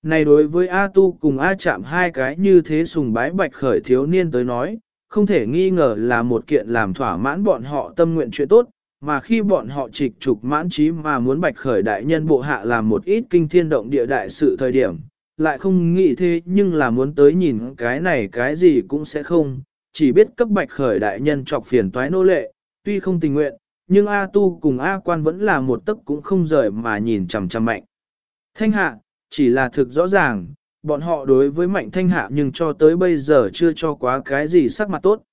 Này đối với A tu cùng A chạm hai cái như thế sùng bái bạch khởi thiếu niên tới nói, không thể nghi ngờ là một kiện làm thỏa mãn bọn họ tâm nguyện chuyện tốt, mà khi bọn họ trịch trục mãn trí mà muốn bạch khởi đại nhân bộ hạ làm một ít kinh thiên động địa đại sự thời điểm, lại không nghĩ thế nhưng là muốn tới nhìn cái này cái gì cũng sẽ không, chỉ biết cấp bạch khởi đại nhân trọc phiền toái nô lệ, tuy không tình nguyện, nhưng A tu cùng A quan vẫn là một tấc cũng không rời mà nhìn chằm chằm mạnh. Thanh hạ, chỉ là thực rõ ràng, bọn họ đối với mạnh thanh hạ nhưng cho tới bây giờ chưa cho quá cái gì sắc mặt tốt.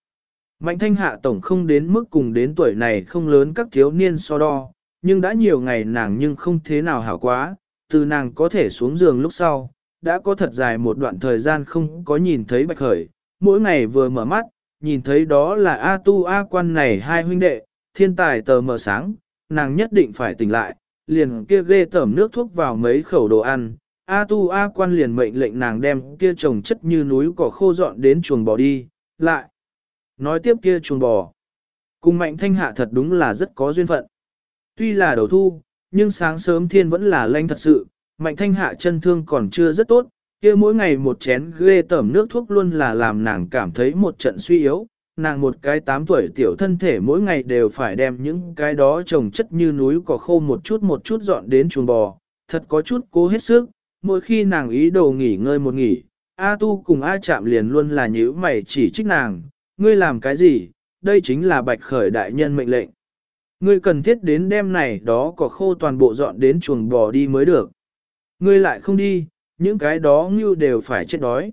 Mạnh thanh hạ tổng không đến mức cùng đến tuổi này không lớn các thiếu niên so đo, nhưng đã nhiều ngày nàng nhưng không thế nào hảo quá, từ nàng có thể xuống giường lúc sau, đã có thật dài một đoạn thời gian không có nhìn thấy bạch khởi, mỗi ngày vừa mở mắt, nhìn thấy đó là A tu A quan này hai huynh đệ, thiên tài tờ mờ sáng, nàng nhất định phải tỉnh lại, liền kia ghê tẩm nước thuốc vào mấy khẩu đồ ăn, A tu A quan liền mệnh lệnh nàng đem kia trồng chất như núi cỏ khô dọn đến chuồng bò đi, lại. Nói tiếp kia chuồng bò. Cùng mạnh thanh hạ thật đúng là rất có duyên phận. Tuy là đầu thu, nhưng sáng sớm thiên vẫn là lanh thật sự, mạnh thanh hạ chân thương còn chưa rất tốt, kia mỗi ngày một chén ghê tẩm nước thuốc luôn là làm nàng cảm thấy một trận suy yếu, nàng một cái 8 tuổi tiểu thân thể mỗi ngày đều phải đem những cái đó trồng chất như núi cỏ khô một chút một chút dọn đến chuồng bò, thật có chút cố hết sức, mỗi khi nàng ý đồ nghỉ ngơi một nghỉ, A tu cùng A chạm liền luôn là nhíu mày chỉ trích nàng, ngươi làm cái gì, đây chính là bạch khởi đại nhân mệnh lệnh. Ngươi cần thiết đến đêm này đó cỏ khô toàn bộ dọn đến chuồng bò đi mới được. Ngươi lại không đi, những cái đó như đều phải chết đói.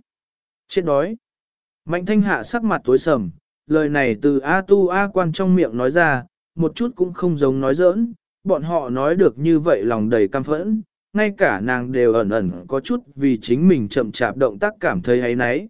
Chết đói. Mạnh thanh hạ sắc mặt tối sầm, lời này từ A tu A quan trong miệng nói ra, một chút cũng không giống nói giỡn, bọn họ nói được như vậy lòng đầy cam phẫn, ngay cả nàng đều ẩn ẩn có chút vì chính mình chậm chạp động tác cảm thấy ấy nấy.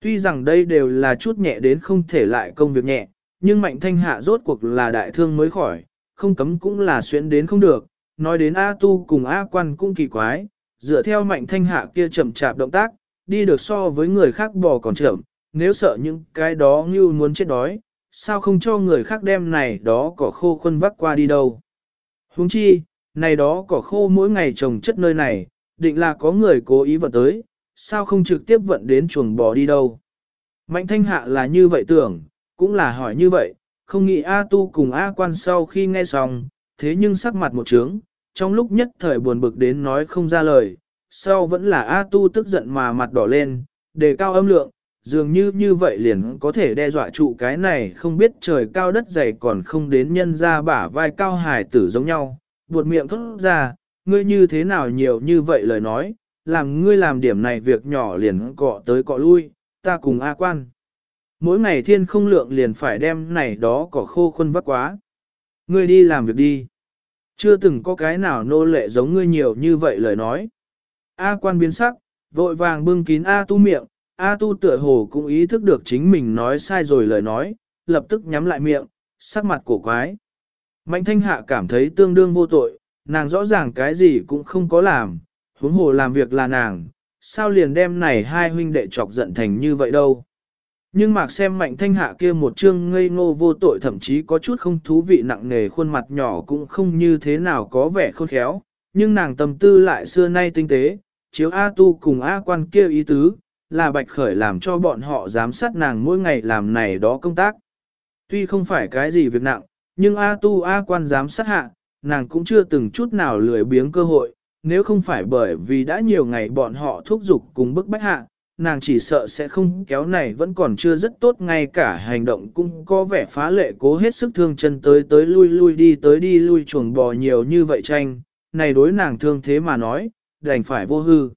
Tuy rằng đây đều là chút nhẹ đến không thể lại công việc nhẹ, nhưng mạnh thanh hạ rốt cuộc là đại thương mới khỏi, không cấm cũng là xuyến đến không được, nói đến A tu cùng A quan cũng kỳ quái, dựa theo mạnh thanh hạ kia chậm chạp động tác, đi được so với người khác bò còn chậm, nếu sợ những cái đó như muốn chết đói, sao không cho người khác đem này đó cỏ khô khuân vác qua đi đâu. Huống chi, này đó cỏ khô mỗi ngày trồng chất nơi này, định là có người cố ý vận tới, sao không trực tiếp vận đến chuồng bò đi đâu. Mạnh thanh hạ là như vậy tưởng, cũng là hỏi như vậy, không nghĩ A tu cùng A quan sau khi nghe xong, thế nhưng sắc mặt một trướng, trong lúc nhất thời buồn bực đến nói không ra lời, sau vẫn là A tu tức giận mà mặt đỏ lên, đề cao âm lượng, dường như như vậy liền có thể đe dọa trụ cái này không biết trời cao đất dày còn không đến nhân ra bả vai cao hài tử giống nhau, buột miệng thốt ra, ngươi như thế nào nhiều như vậy lời nói, làm ngươi làm điểm này việc nhỏ liền cọ tới cọ lui, ta cùng A quan. Mỗi ngày thiên không lượng liền phải đem này đó cỏ khô khuân vắt quá. Ngươi đi làm việc đi. Chưa từng có cái nào nô lệ giống ngươi nhiều như vậy lời nói. A quan biến sắc, vội vàng bưng kín A tu miệng, A tu tựa hồ cũng ý thức được chính mình nói sai rồi lời nói, lập tức nhắm lại miệng, sắc mặt cổ quái. Mạnh thanh hạ cảm thấy tương đương vô tội, nàng rõ ràng cái gì cũng không có làm, huống hồ làm việc là nàng, sao liền đem này hai huynh đệ chọc giận thành như vậy đâu. Nhưng mạc xem mạnh thanh hạ kia một chương ngây ngô vô tội thậm chí có chút không thú vị nặng nề khuôn mặt nhỏ cũng không như thế nào có vẻ khôn khéo, nhưng nàng tâm tư lại xưa nay tinh tế, chiếu A tu cùng A quan kia ý tứ, là bạch khởi làm cho bọn họ giám sát nàng mỗi ngày làm này đó công tác. Tuy không phải cái gì việc nặng, nhưng A tu A quan giám sát hạ, nàng cũng chưa từng chút nào lười biếng cơ hội, nếu không phải bởi vì đã nhiều ngày bọn họ thúc giục cùng bức bách hạ, nàng chỉ sợ sẽ không kéo này vẫn còn chưa rất tốt ngay cả hành động cũng có vẻ phá lệ cố hết sức thương chân tới tới lui lui đi tới đi lui chuồng bò nhiều như vậy tranh, này đối nàng thương thế mà nói, đành phải vô hư.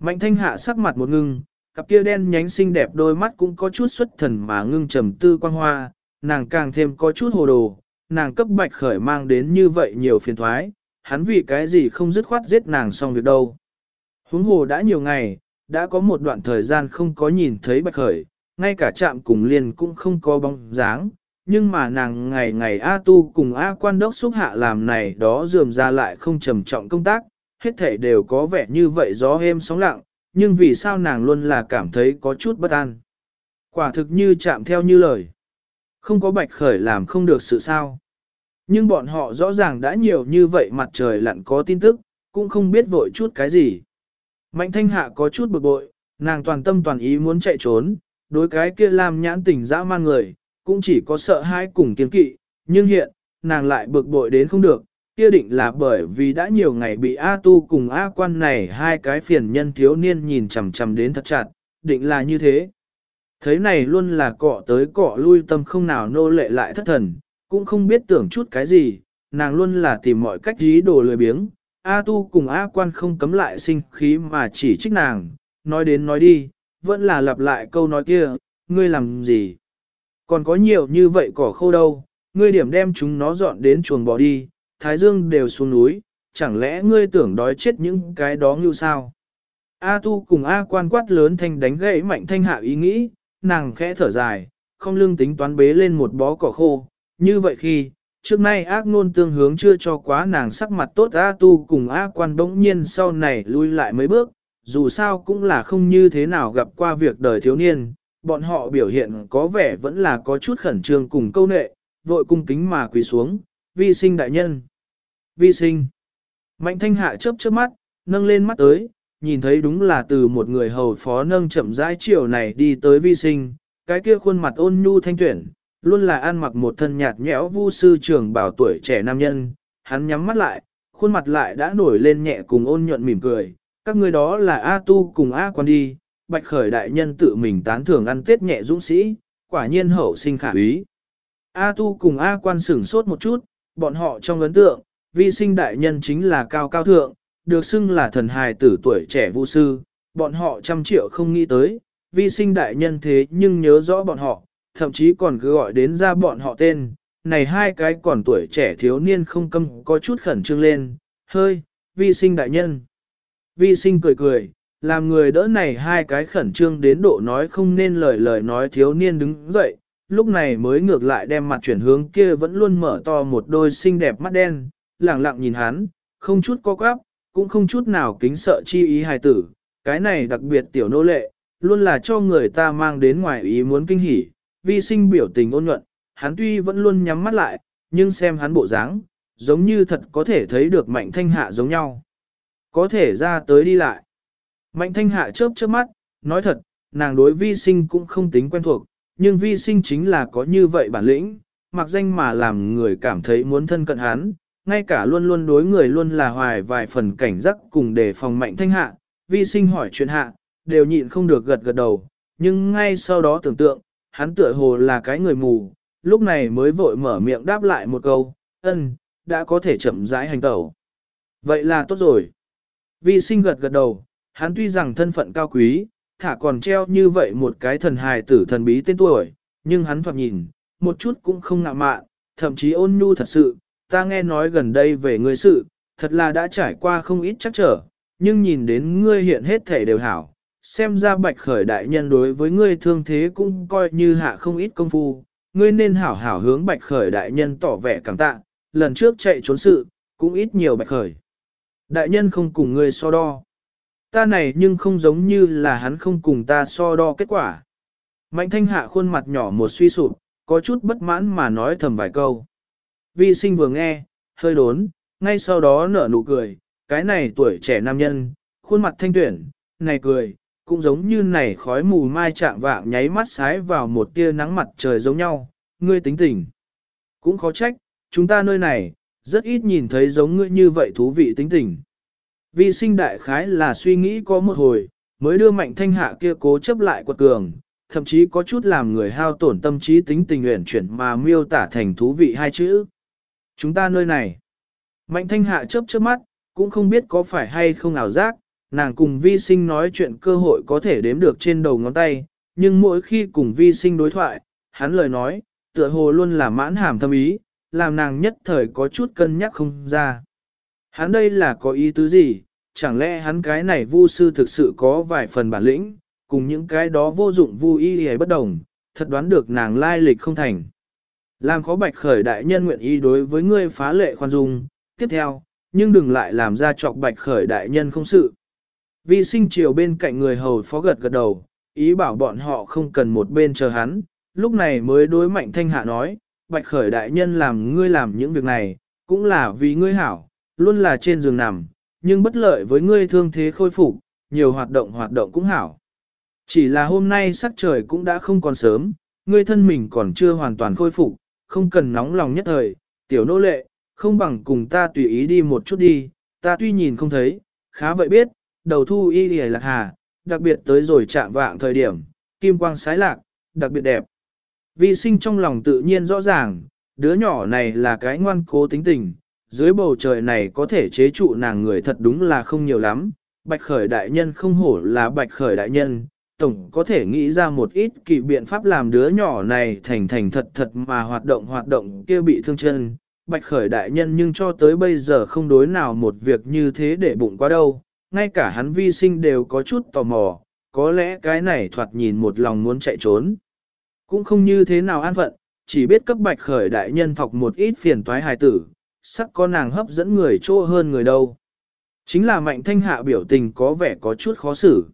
Mạnh thanh hạ sắc mặt một ngưng, cặp kia đen nhánh xinh đẹp đôi mắt cũng có chút xuất thần mà ngưng trầm tư quan hoa, nàng càng thêm có chút hồ đồ, nàng cấp bạch khởi mang đến như vậy nhiều phiền thoái, hắn vì cái gì không dứt khoát giết nàng xong việc đâu. Huống hồ đã nhiều ngày, đã có một đoạn thời gian không có nhìn thấy bạch khởi, ngay cả chạm cùng liền cũng không có bóng dáng, nhưng mà nàng ngày ngày A tu cùng A quan đốc xúc hạ làm này đó dườm ra lại không trầm trọng công tác, hết thể đều có vẻ như vậy gió êm sóng lặng, nhưng vì sao nàng luôn là cảm thấy có chút bất an. Quả thực như chạm theo như lời. Không có bạch khởi làm không được sự sao. Nhưng bọn họ rõ ràng đã nhiều như vậy mặt trời lặn có tin tức, cũng không biết vội chút cái gì. Mạnh thanh hạ có chút bực bội, nàng toàn tâm toàn ý muốn chạy trốn, đối cái kia làm nhãn tình dã man người, cũng chỉ có sợ hãi cùng kiên kỵ, nhưng hiện, nàng lại bực bội đến không được, kia định là bởi vì đã nhiều ngày bị A tu cùng A quan này hai cái phiền nhân thiếu niên nhìn chằm chằm đến thật chặt, định là như thế. Thấy này luôn là cọ tới cọ lui tâm không nào nô lệ lại thất thần, cũng không biết tưởng chút cái gì, nàng luôn là tìm mọi cách dí đồ lười biếng. A tu cùng A quan không cấm lại sinh khí mà chỉ trích nàng, nói đến nói đi, vẫn là lặp lại câu nói kia, ngươi làm gì? Còn có nhiều như vậy cỏ khô đâu, ngươi điểm đem chúng nó dọn đến chuồng bò đi, thái dương đều xuống núi, chẳng lẽ ngươi tưởng đói chết những cái đó như sao? A tu cùng A quan quát lớn thanh đánh gãy mạnh thanh hạ ý nghĩ, nàng khẽ thở dài, không lương tính toán bế lên một bó cỏ khô, như vậy khi, trước nay ác nôn tương hướng chưa cho quá nàng sắc mặt tốt A tu cùng A quan bỗng nhiên sau này lui lại mấy bước, dù sao cũng là không như thế nào gặp qua việc đời thiếu niên, bọn họ biểu hiện có vẻ vẫn là có chút khẩn trương cùng câu nệ, vội cung kính mà quỳ xuống, vi sinh đại nhân. Vi sinh. Mạnh thanh hạ chớp chớp mắt, nâng lên mắt tới, nhìn thấy đúng là từ một người hầu phó nâng chậm rãi chiều này đi tới vi sinh, cái kia khuôn mặt ôn nhu thanh tuyển, luôn là ăn mặc một thân nhạt nhẽo vu sư trưởng bảo tuổi trẻ nam nhân, hắn nhắm mắt lại, khuôn mặt lại đã nổi lên nhẹ cùng ôn nhuận mỉm cười, các người đó là A tu cùng A quan đi, bạch khởi đại nhân tự mình tán thưởng ăn tết nhẹ dũng sĩ, quả nhiên hậu sinh khả úy. A tu cùng A quan sửng sốt một chút, bọn họ trong ấn tượng, vi sinh đại nhân chính là cao cao thượng, được xưng là thần hài tử tuổi trẻ vu sư, bọn họ trăm triệu không nghĩ tới, vi sinh đại nhân thế nhưng nhớ rõ bọn họ, thậm chí còn cứ gọi đến ra bọn họ tên, này hai cái còn tuổi trẻ thiếu niên không câm có chút khẩn trương lên, hơi, vi sinh đại nhân. Vi sinh cười cười, làm người đỡ này hai cái khẩn trương đến độ nói không nên lời lời nói thiếu niên đứng dậy, lúc này mới ngược lại đem mặt chuyển hướng kia vẫn luôn mở to một đôi xinh đẹp mắt đen, lặng lặng nhìn hắn, không chút co quắp, cũng không chút nào kính sợ chi ý hài tử, cái này đặc biệt tiểu nô lệ, luôn là cho người ta mang đến ngoài ý muốn kinh hỉ, vi sinh biểu tình ôn nhuận, hắn tuy vẫn luôn nhắm mắt lại, nhưng xem hắn bộ dáng, giống như thật có thể thấy được mạnh thanh hạ giống nhau. Có thể ra tới đi lại. Mạnh thanh hạ chớp chớp mắt, nói thật, nàng đối vi sinh cũng không tính quen thuộc, nhưng vi sinh chính là có như vậy bản lĩnh, mặc danh mà làm người cảm thấy muốn thân cận hắn, ngay cả luôn luôn đối người luôn là hoài vài phần cảnh giác cùng đề phòng mạnh thanh hạ, vi sinh hỏi chuyện hạ, đều nhịn không được gật gật đầu, nhưng ngay sau đó tưởng tượng, hắn tựa hồ là cái người mù, lúc này mới vội mở miệng đáp lại một câu, ân, đã có thể chậm rãi hành tẩu. Vậy là tốt rồi. Vi sinh gật gật đầu, hắn tuy rằng thân phận cao quý, thả còn treo như vậy một cái thần hài tử thần bí tên tuổi, nhưng hắn thoạt nhìn, một chút cũng không ngạ mạn, thậm chí ôn nhu thật sự, ta nghe nói gần đây về ngươi sự, thật là đã trải qua không ít chắc trở, nhưng nhìn đến ngươi hiện hết thể đều hảo, xem ra bạch khởi đại nhân đối với ngươi thương thế cũng coi như hạ không ít công phu, ngươi nên hảo hảo hướng bạch khởi đại nhân tỏ vẻ cảm tạ, lần trước chạy trốn sự, cũng ít nhiều bạch khởi. Đại nhân không cùng ngươi so đo. Ta này nhưng không giống như là hắn không cùng ta so đo kết quả. Mạnh thanh hạ khuôn mặt nhỏ một suy sụp, có chút bất mãn mà nói thầm vài câu. Vi sinh vừa nghe, hơi đốn, ngay sau đó nở nụ cười, cái này tuổi trẻ nam nhân, khuôn mặt thanh tuyển, này cười, cũng giống như này khói mù mai chạm vạng nháy mắt sái vào một tia nắng mặt trời giống nhau, ngươi tính tình. Cũng khó trách, chúng ta nơi này, rất ít nhìn thấy giống ngươi như vậy thú vị tính tình. Vi sinh đại khái là suy nghĩ có một hồi, mới đưa mạnh thanh hạ kia cố chấp lại quật cường, thậm chí có chút làm người hao tổn tâm trí tính tình nguyện chuyển mà miêu tả thành thú vị hai chữ. Chúng ta nơi này. Mạnh thanh hạ chớp chớp mắt, cũng không biết có phải hay không ảo giác, nàng cùng vi sinh nói chuyện cơ hội có thể đếm được trên đầu ngón tay, nhưng mỗi khi cùng vi sinh đối thoại, hắn lời nói, tựa hồ luôn là mãn hàm thâm ý, làm nàng nhất thời có chút cân nhắc không ra. Hắn đây là có ý tứ gì, chẳng lẽ hắn cái này vu sư thực sự có vài phần bản lĩnh, cùng những cái đó vô dụng vu y hay bất đồng, thật đoán được nàng lai lịch không thành. Làm khó bạch khởi đại nhân nguyện ý đối với ngươi phá lệ khoan dung, tiếp theo, nhưng đừng lại làm ra trọc bạch khởi đại nhân không sự. Vi sinh chiều bên cạnh người hầu phó gật gật đầu, ý bảo bọn họ không cần một bên chờ hắn, lúc này mới đối mạnh thanh hạ nói, bạch khởi đại nhân làm ngươi làm những việc này, cũng là vì ngươi hảo, luôn là trên giường nằm, nhưng bất lợi với ngươi thương thế khôi phục, nhiều hoạt động hoạt động cũng hảo. Chỉ là hôm nay sắc trời cũng đã không còn sớm, ngươi thân mình còn chưa hoàn toàn khôi phục, không cần nóng lòng nhất thời, tiểu nô lệ, không bằng cùng ta tùy ý đi một chút đi, ta tuy nhìn không thấy, khá vậy biết, đầu thu y lìa lạc hà, đặc biệt tới rồi chạm vạng thời điểm, kim quang sái lạc, đặc biệt đẹp. Vi sinh trong lòng tự nhiên rõ ràng, đứa nhỏ này là cái ngoan cố tính tình, dưới bầu trời này có thể chế trụ nàng người thật đúng là không nhiều lắm. Bạch khởi đại nhân không hổ là bạch khởi đại nhân, tổng có thể nghĩ ra một ít kỳ biện pháp làm đứa nhỏ này thành thành thật thật mà hoạt động hoạt động kia bị thương chân. Bạch khởi đại nhân nhưng cho tới bây giờ không đối nào một việc như thế để bụng quá đâu, ngay cả hắn vi sinh đều có chút tò mò, có lẽ cái này thoạt nhìn một lòng muốn chạy trốn. Cũng không như thế nào an phận, chỉ biết cấp bạch khởi đại nhân thọc một ít phiền toái hài tử, sắc có nàng hấp dẫn người chỗ hơn người đâu. Chính là mạnh thanh hạ biểu tình có vẻ có chút khó xử.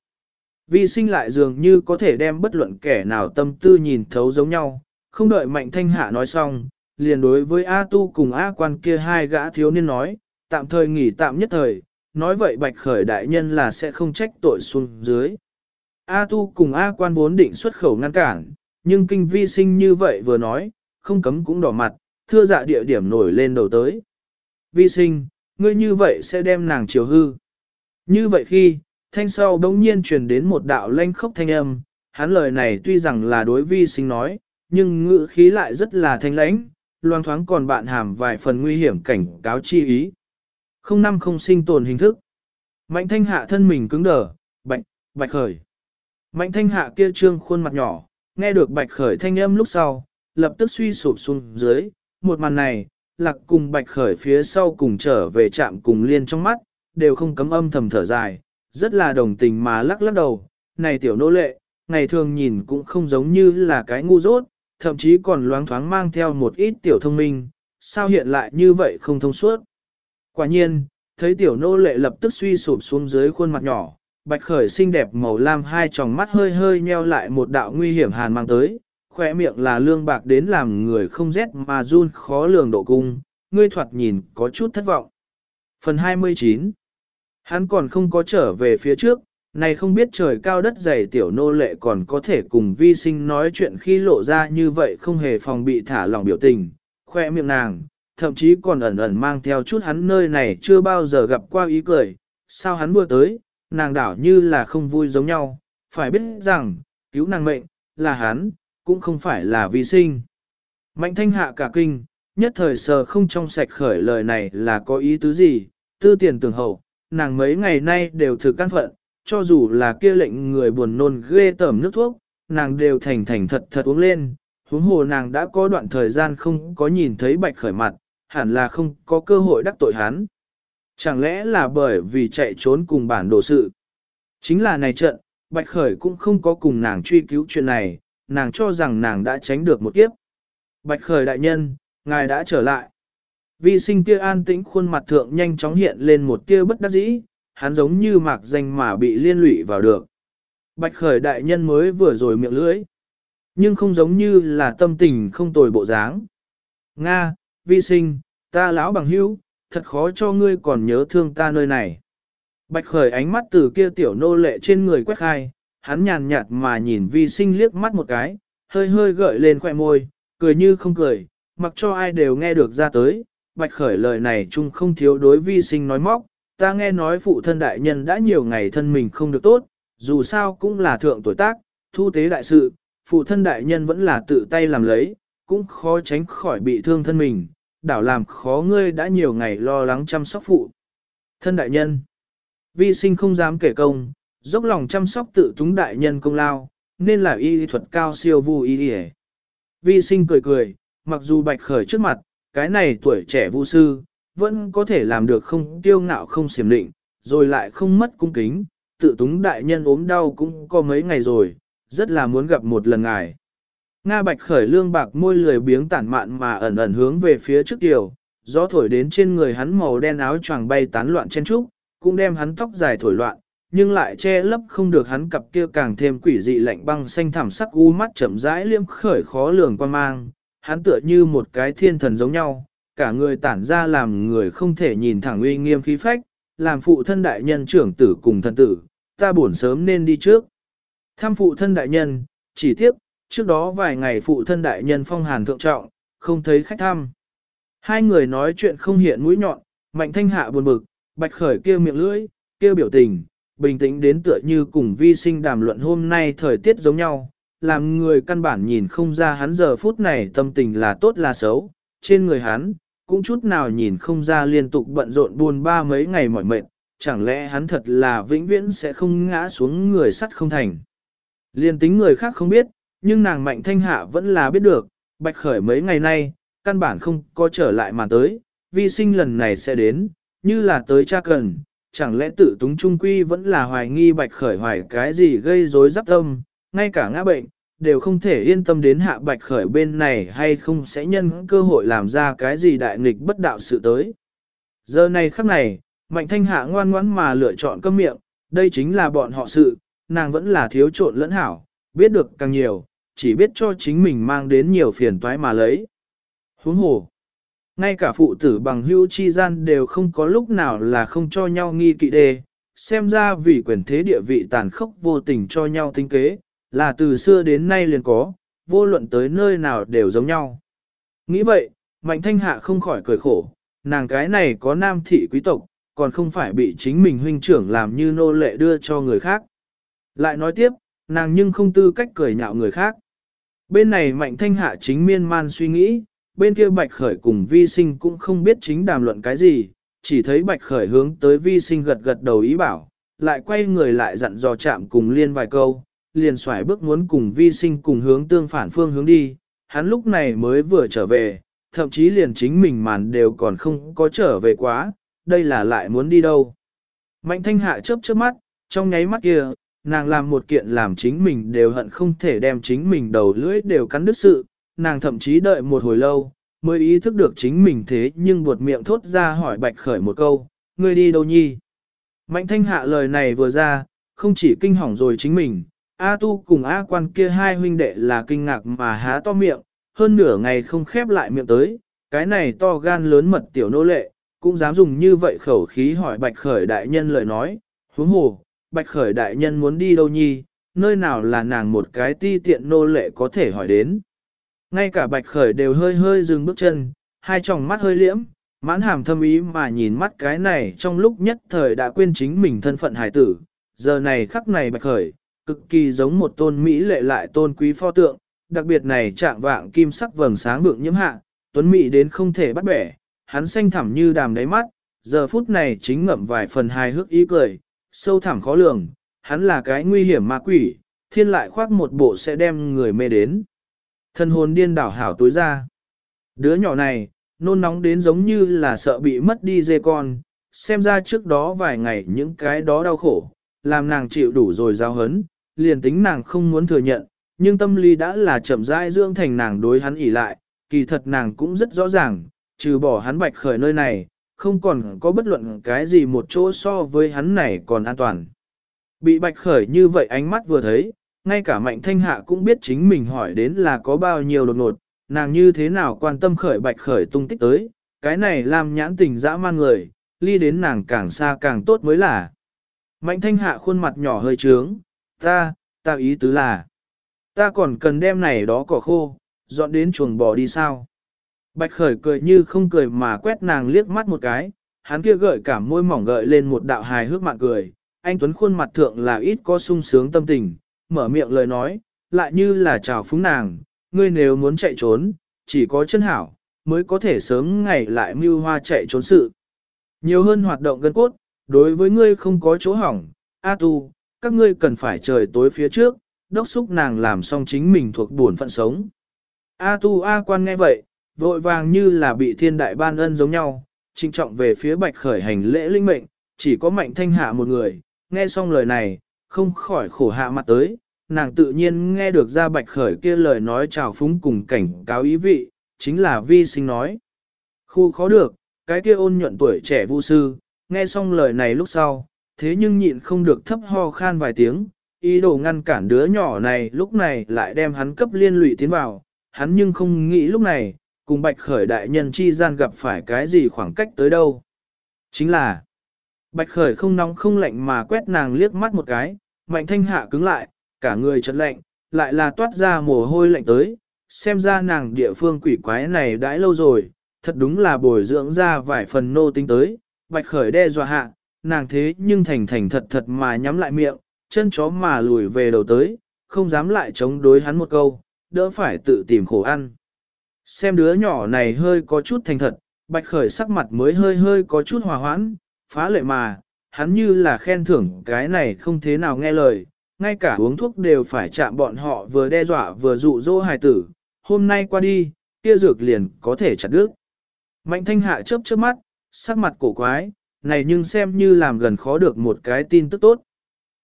Vi sinh lại dường như có thể đem bất luận kẻ nào tâm tư nhìn thấu giống nhau, không đợi mạnh thanh hạ nói xong, liền đối với A tu cùng A quan kia hai gã thiếu niên nói, tạm thời nghỉ tạm nhất thời, nói vậy bạch khởi đại nhân là sẽ không trách tội xuống dưới. A tu cùng A quan vốn định xuất khẩu ngăn cản, nhưng kinh vi sinh như vậy vừa nói, không cấm cũng đỏ mặt, thưa dạ địa điểm nổi lên đầu tới. Vi sinh, ngươi như vậy sẽ đem nàng chiều hư. Như vậy khi, thanh sau đống nhiên truyền đến một đạo lanh khốc thanh âm, hắn lời này tuy rằng là đối vi sinh nói, nhưng ngữ khí lại rất là thanh lãnh, loang thoáng còn bạn hàm vài phần nguy hiểm cảnh cáo chi ý. Không năm không sinh tồn hình thức. Mạnh thanh hạ thân mình cứng đờ, bạch, bạch khởi. Mạnh thanh hạ kia trương khuôn mặt nhỏ, nghe được bạch khởi thanh âm lúc sau, lập tức suy sụp xuống dưới, một màn này, lạc cùng bạch khởi phía sau cùng trở về chạm cùng liên trong mắt, đều không cấm âm thầm thở dài, rất là đồng tình mà lắc lắc đầu, này tiểu nô lệ, ngày thường nhìn cũng không giống như là cái ngu dốt, thậm chí còn loáng thoáng mang theo một ít tiểu thông minh, sao hiện lại như vậy không thông suốt. Quả nhiên, thấy tiểu nô lệ lập tức suy sụp xuống dưới khuôn mặt nhỏ, bạch khởi xinh đẹp màu lam hai tròng mắt hơi hơi nheo lại một đạo nguy hiểm hàn mang tới, khỏe miệng là lương bạc đến làm người không rét mà run khó lường độ cung, ngươi thoạt nhìn có chút thất vọng. Phần 29 Hắn còn không có trở về phía trước, này không biết trời cao đất dày tiểu nô lệ còn có thể cùng vi sinh nói chuyện khi lộ ra như vậy không hề phòng bị thả lòng biểu tình, khoe miệng nàng, thậm chí còn ẩn ẩn mang theo chút hắn nơi này chưa bao giờ gặp qua ý cười, sao hắn vừa tới, nàng đảo như là không vui giống nhau, phải biết rằng, cứu nàng mệnh, là hắn, cũng không phải là vi sinh. Mạnh thanh hạ cả kinh, nhất thời sờ không trong sạch khởi lời này là có ý tứ gì, tư tiền tưởng hậu, nàng mấy ngày nay đều thực căn phận, cho dù là kia lệnh người buồn nôn ghê tởm nước thuốc, nàng đều thành thành thật thật uống lên, huống hồ nàng đã có đoạn thời gian không có nhìn thấy bạch khởi mặt, hẳn là không có cơ hội đắc tội hắn. Chẳng lẽ là bởi vì chạy trốn cùng bản đồ sự? Chính là này trận, bạch khởi cũng không có cùng nàng truy cứu chuyện này, nàng cho rằng nàng đã tránh được một kiếp. Bạch khởi đại nhân, ngài đã trở lại. Vi sinh kia an tĩnh khuôn mặt thượng nhanh chóng hiện lên một tia bất đắc dĩ, hắn giống như mạc danh mà bị liên lụy vào được. Bạch khởi đại nhân mới vừa rồi miệng lưỡi, nhưng không giống như là tâm tình không tồi bộ dáng. Nga, vi sinh, ta lão bằng hữu, thật khó cho ngươi còn nhớ thương ta nơi này. Bạch khởi ánh mắt từ kia tiểu nô lệ trên người quét khai, hắn nhàn nhạt mà nhìn vi sinh liếc mắt một cái, hơi hơi gợi lên khoẻ môi, cười như không cười, mặc cho ai đều nghe được ra tới. Bạch khởi lời này chung không thiếu đối vi sinh nói móc, ta nghe nói phụ thân đại nhân đã nhiều ngày thân mình không được tốt, dù sao cũng là thượng tuổi tác, thu tế đại sự, phụ thân đại nhân vẫn là tự tay làm lấy, cũng khó tránh khỏi bị thương thân mình, đảo làm khó ngươi đã nhiều ngày lo lắng chăm sóc phụ. Thân đại nhân, vi sinh không dám kể công, dốc lòng chăm sóc tự túng đại nhân công lao, nên là y thuật cao siêu vu y y Vi sinh cười cười, mặc dù bạch khởi trước mặt, cái này tuổi trẻ vu sư, vẫn có thể làm được không tiêu ngạo không xiểm định, rồi lại không mất cung kính, tự túng đại nhân ốm đau cũng có mấy ngày rồi, rất là muốn gặp một lần ngài. Nga bạch khởi lương bạc môi lười biếng tản mạn mà ẩn ẩn hướng về phía trước tiểu, gió thổi đến trên người hắn màu đen áo choàng bay tán loạn chen trúc, cũng đem hắn tóc dài thổi loạn, nhưng lại che lấp không được hắn cặp kia càng thêm quỷ dị lạnh băng xanh thẳm sắc u mắt chậm rãi liêm khởi khó lường quan mang, hắn tựa như một cái thiên thần giống nhau, cả người tản ra làm người không thể nhìn thẳng uy nghiêm khí phách, làm phụ thân đại nhân trưởng tử cùng thần tử, ta buồn sớm nên đi trước. Thăm phụ thân đại nhân, chỉ tiếc, trước đó vài ngày phụ thân đại nhân phong hàn thượng trọng, không thấy khách thăm. Hai người nói chuyện không hiện mũi nhọn, mạnh thanh hạ buồn bực, bạch khởi kêu miệng lưỡi, kêu biểu tình, bình tĩnh đến tựa như cùng vi sinh đàm luận hôm nay thời tiết giống nhau, làm người căn bản nhìn không ra hắn giờ phút này tâm tình là tốt là xấu, trên người hắn, cũng chút nào nhìn không ra liên tục bận rộn buồn ba mấy ngày mỏi mệt, chẳng lẽ hắn thật là vĩnh viễn sẽ không ngã xuống người sắt không thành. Liên tính người khác không biết, nhưng nàng mạnh thanh hạ vẫn là biết được, bạch khởi mấy ngày nay, căn bản không có trở lại mà tới, vi sinh lần này sẽ đến, như là tới cha cần, chẳng lẽ tự túng trung quy vẫn là hoài nghi bạch khởi hoài cái gì gây rối giáp tâm, ngay cả ngã bệnh, đều không thể yên tâm đến hạ bạch khởi bên này hay không sẽ nhân cơ hội làm ra cái gì đại nghịch bất đạo sự tới. Giờ này khắc này, mạnh thanh hạ ngoan ngoãn mà lựa chọn cơm miệng, đây chính là bọn họ sự, nàng vẫn là thiếu trộn lẫn hảo, biết được càng nhiều, chỉ biết cho chính mình mang đến nhiều phiền toái mà lấy. Huống hồ, ngay cả phụ tử bằng hữu chi gian đều không có lúc nào là không cho nhau nghi kỵ đề, xem ra vì quyền thế địa vị tàn khốc vô tình cho nhau tinh kế, là từ xưa đến nay liền có, vô luận tới nơi nào đều giống nhau. Nghĩ vậy, Mạnh Thanh Hạ không khỏi cười khổ, nàng cái này có nam thị quý tộc, còn không phải bị chính mình huynh trưởng làm như nô lệ đưa cho người khác. Lại nói tiếp, nàng nhưng không tư cách cười nhạo người khác. Bên này Mạnh Thanh Hạ chính miên man suy nghĩ, bên kia Bạch Khởi cùng Vi Sinh cũng không biết chính đàm luận cái gì, chỉ thấy Bạch Khởi hướng tới Vi Sinh gật gật đầu ý bảo, lại quay người lại dặn dò chạm cùng liên vài câu, liền xoải bước muốn cùng vi sinh cùng hướng tương phản phương hướng đi, hắn lúc này mới vừa trở về, thậm chí liền chính mình màn đều còn không có trở về quá, đây là lại muốn đi đâu. Mạnh thanh hạ chớp chớp mắt, trong nháy mắt kia, nàng làm một kiện làm chính mình đều hận không thể đem chính mình đầu lưỡi đều cắn đứt sự, nàng thậm chí đợi một hồi lâu, mới ý thức được chính mình thế nhưng buột miệng thốt ra hỏi bạch khởi một câu, ngươi đi đâu nhi? Mạnh thanh hạ lời này vừa ra, không chỉ kinh hỏng rồi chính mình, A tu cùng A quan kia hai huynh đệ là kinh ngạc mà há to miệng, hơn nửa ngày không khép lại miệng tới, cái này to gan lớn mật tiểu nô lệ, cũng dám dùng như vậy khẩu khí hỏi bạch khởi đại nhân lời nói, huống hồ, bạch khởi đại nhân muốn đi đâu nhi, nơi nào là nàng một cái ti tiện nô lệ có thể hỏi đến. Ngay cả bạch khởi đều hơi hơi dừng bước chân, hai tròng mắt hơi liễm, mãn hàm thâm ý mà nhìn mắt cái này trong lúc nhất thời đã quên chính mình thân phận hải tử, giờ này khắc này bạch khởi, cực kỳ giống một tôn Mỹ lệ lại tôn quý pho tượng, đặc biệt này trạng vạng kim sắc vầng sáng vượng nhiễm hạ, tuấn Mỹ đến không thể bắt bẻ, hắn xanh thẳm như đàm đáy mắt, giờ phút này chính ngậm vài phần hài hước ý cười, sâu thẳm khó lường, hắn là cái nguy hiểm ma quỷ, thiên lại khoác một bộ sẽ đem người mê đến. Thân hồn điên đảo hảo tối ra. Đứa nhỏ này, nôn nóng đến giống như là sợ bị mất đi dê con, xem ra trước đó vài ngày những cái đó đau khổ, làm nàng chịu đủ rồi giao hấn, liền tính nàng không muốn thừa nhận, nhưng tâm lý đã là chậm rãi dưỡng thành nàng đối hắn ỉ lại, kỳ thật nàng cũng rất rõ ràng, trừ bỏ hắn bạch khởi nơi này, không còn có bất luận cái gì một chỗ so với hắn này còn an toàn. Bị bạch khởi như vậy ánh mắt vừa thấy, ngay cả mạnh thanh hạ cũng biết chính mình hỏi đến là có bao nhiêu đột ngột, nàng như thế nào quan tâm khởi bạch khởi tung tích tới, cái này làm nhãn tình dã man người, ly đến nàng càng xa càng tốt mới là. Mạnh thanh hạ khuôn mặt nhỏ hơi trướng, ta, ta ý tứ là, ta còn cần đem này đó cỏ khô, dọn đến chuồng bò đi sao. Bạch khởi cười như không cười mà quét nàng liếc mắt một cái, hắn kia gợi cả môi mỏng gợi lên một đạo hài hước mạng cười, anh Tuấn khuôn mặt thượng là ít có sung sướng tâm tình, mở miệng lời nói, lại như là chào phúng nàng, ngươi nếu muốn chạy trốn, chỉ có chân hảo, mới có thể sớm ngày lại mưu hoa chạy trốn sự. Nhiều hơn hoạt động gân cốt, đối với ngươi không có chỗ hỏng, A tu, các ngươi cần phải trời tối phía trước, đốc xúc nàng làm xong chính mình thuộc buồn phận sống. A tu A quan nghe vậy, vội vàng như là bị thiên đại ban ân giống nhau, trinh trọng về phía bạch khởi hành lễ linh mệnh, chỉ có mạnh thanh hạ một người, nghe xong lời này, không khỏi khổ hạ mặt tới, nàng tự nhiên nghe được ra bạch khởi kia lời nói chào phúng cùng cảnh cáo ý vị, chính là vi sinh nói. Khu khó được, cái kia ôn nhuận tuổi trẻ vu sư, nghe xong lời này lúc sau, thế nhưng nhịn không được thấp ho khan vài tiếng, ý đồ ngăn cản đứa nhỏ này lúc này lại đem hắn cấp liên lụy tiến vào, hắn nhưng không nghĩ lúc này, cùng bạch khởi đại nhân chi gian gặp phải cái gì khoảng cách tới đâu. Chính là, bạch khởi không nóng không lạnh mà quét nàng liếc mắt một cái, mạnh thanh hạ cứng lại, cả người chật lạnh, lại là toát ra mồ hôi lạnh tới, xem ra nàng địa phương quỷ quái này đãi lâu rồi, thật đúng là bồi dưỡng ra vài phần nô tính tới, bạch khởi đe dọa hạ, nàng thế nhưng thành thành thật thật mà nhắm lại miệng, chân chó mà lùi về đầu tới, không dám lại chống đối hắn một câu, đỡ phải tự tìm khổ ăn. Xem đứa nhỏ này hơi có chút thành thật, bạch khởi sắc mặt mới hơi hơi có chút hòa hoãn, phá lệ mà, hắn như là khen thưởng cái này không thế nào nghe lời, ngay cả uống thuốc đều phải chạm bọn họ vừa đe dọa vừa dụ dỗ hài tử, hôm nay qua đi, kia dược liền có thể chặt đứt. Mạnh thanh hạ chớp chớp mắt, sắc mặt cổ quái, này nhưng xem như làm gần khó được một cái tin tức tốt.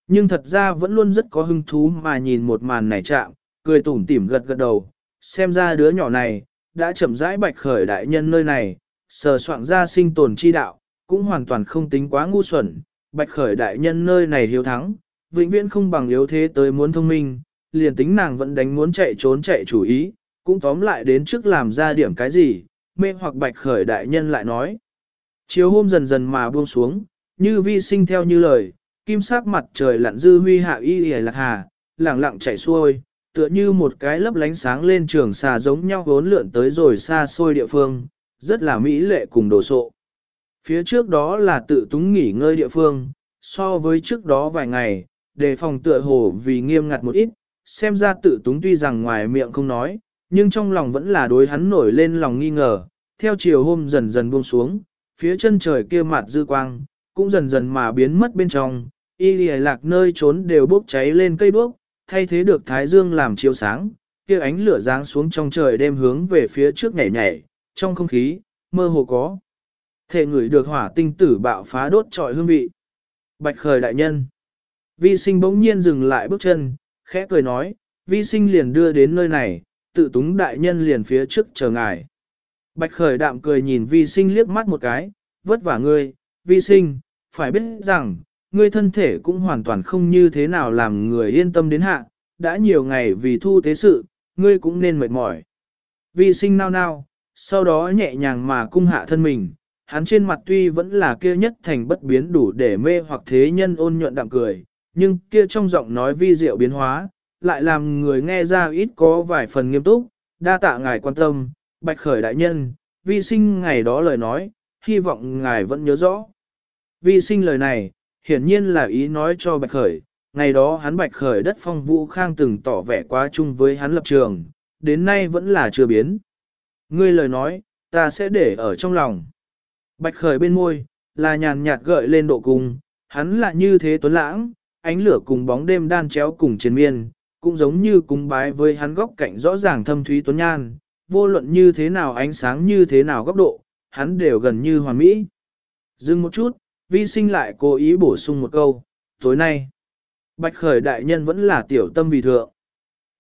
Nhưng thật ra vẫn luôn rất có hứng thú mà nhìn một màn này chạm, cười tủm tỉm gật gật đầu, xem ra đứa nhỏ này, đã chậm rãi bạch khởi đại nhân nơi này, sờ soạn ra sinh tồn chi đạo, cũng hoàn toàn không tính quá ngu xuẩn, bạch khởi đại nhân nơi này hiếu thắng, vĩnh viễn không bằng yếu thế tới muốn thông minh, liền tính nàng vẫn đánh muốn chạy trốn chạy chủ ý, cũng tóm lại đến trước làm ra điểm cái gì, mê hoặc bạch khởi đại nhân lại nói. Chiều hôm dần dần mà buông xuống, như vi sinh theo như lời, kim sắc mặt trời lặn dư huy hạ y y lạc hà, lẳng lặng chảy xuôi, tựa như một cái lấp lánh sáng lên trường xà giống nhau vốn lượn tới rồi xa xôi địa phương, rất là mỹ lệ cùng đồ sộ. Phía trước đó là tự túng nghỉ ngơi địa phương, so với trước đó vài ngày, đề phòng tựa hồ vì nghiêm ngặt một ít, xem ra tự túng tuy rằng ngoài miệng không nói, nhưng trong lòng vẫn là đối hắn nổi lên lòng nghi ngờ, theo chiều hôm dần dần buông xuống, phía chân trời kia mặt dư quang, cũng dần dần mà biến mất bên trong, y lì lạc nơi trốn đều bốc cháy lên cây đuốc, thay thế được thái dương làm chiếu sáng, kia ánh lửa giáng xuống trong trời đêm hướng về phía trước nhảy nhảy, trong không khí, mơ hồ có. Thể người được hỏa tinh tử bạo phá đốt trọi hương vị. Bạch khởi đại nhân. Vi sinh bỗng nhiên dừng lại bước chân, khẽ cười nói, vi sinh liền đưa đến nơi này, tự túng đại nhân liền phía trước chờ ngài. Bạch khởi đạm cười nhìn vi sinh liếc mắt một cái, vất vả ngươi, vi sinh, phải biết rằng, ngươi thân thể cũng hoàn toàn không như thế nào làm người yên tâm đến hạ, đã nhiều ngày vì thu thế sự, ngươi cũng nên mệt mỏi. Vi sinh nao nao, sau đó nhẹ nhàng mà cung hạ thân mình, hắn trên mặt tuy vẫn là kia nhất thành bất biến đủ để mê hoặc thế nhân ôn nhuận đạm cười, nhưng kia trong giọng nói vi diệu biến hóa, lại làm người nghe ra ít có vài phần nghiêm túc, đa tạ ngài quan tâm, bạch khởi đại nhân, vi sinh ngày đó lời nói, hy vọng ngài vẫn nhớ rõ. Vi sinh lời này, hiển nhiên là ý nói cho bạch khởi, ngày đó hắn bạch khởi đất phong vũ khang từng tỏ vẻ quá chung với hắn lập trường, đến nay vẫn là chưa biến. Ngươi lời nói, ta sẽ để ở trong lòng. Bạch khởi bên môi, là nhàn nhạt gợi lên độ cung, hắn là như thế tuấn lãng, ánh lửa cùng bóng đêm đan chéo cùng chiến miên, cũng giống như cúng bái với hắn góc cạnh rõ ràng thâm thúy tuấn nhan, vô luận như thế nào ánh sáng như thế nào góc độ, hắn đều gần như hoàn mỹ. Dừng một chút, vi sinh lại cố ý bổ sung một câu, tối nay, Bạch Khởi đại nhân vẫn là tiểu tâm vì thượng.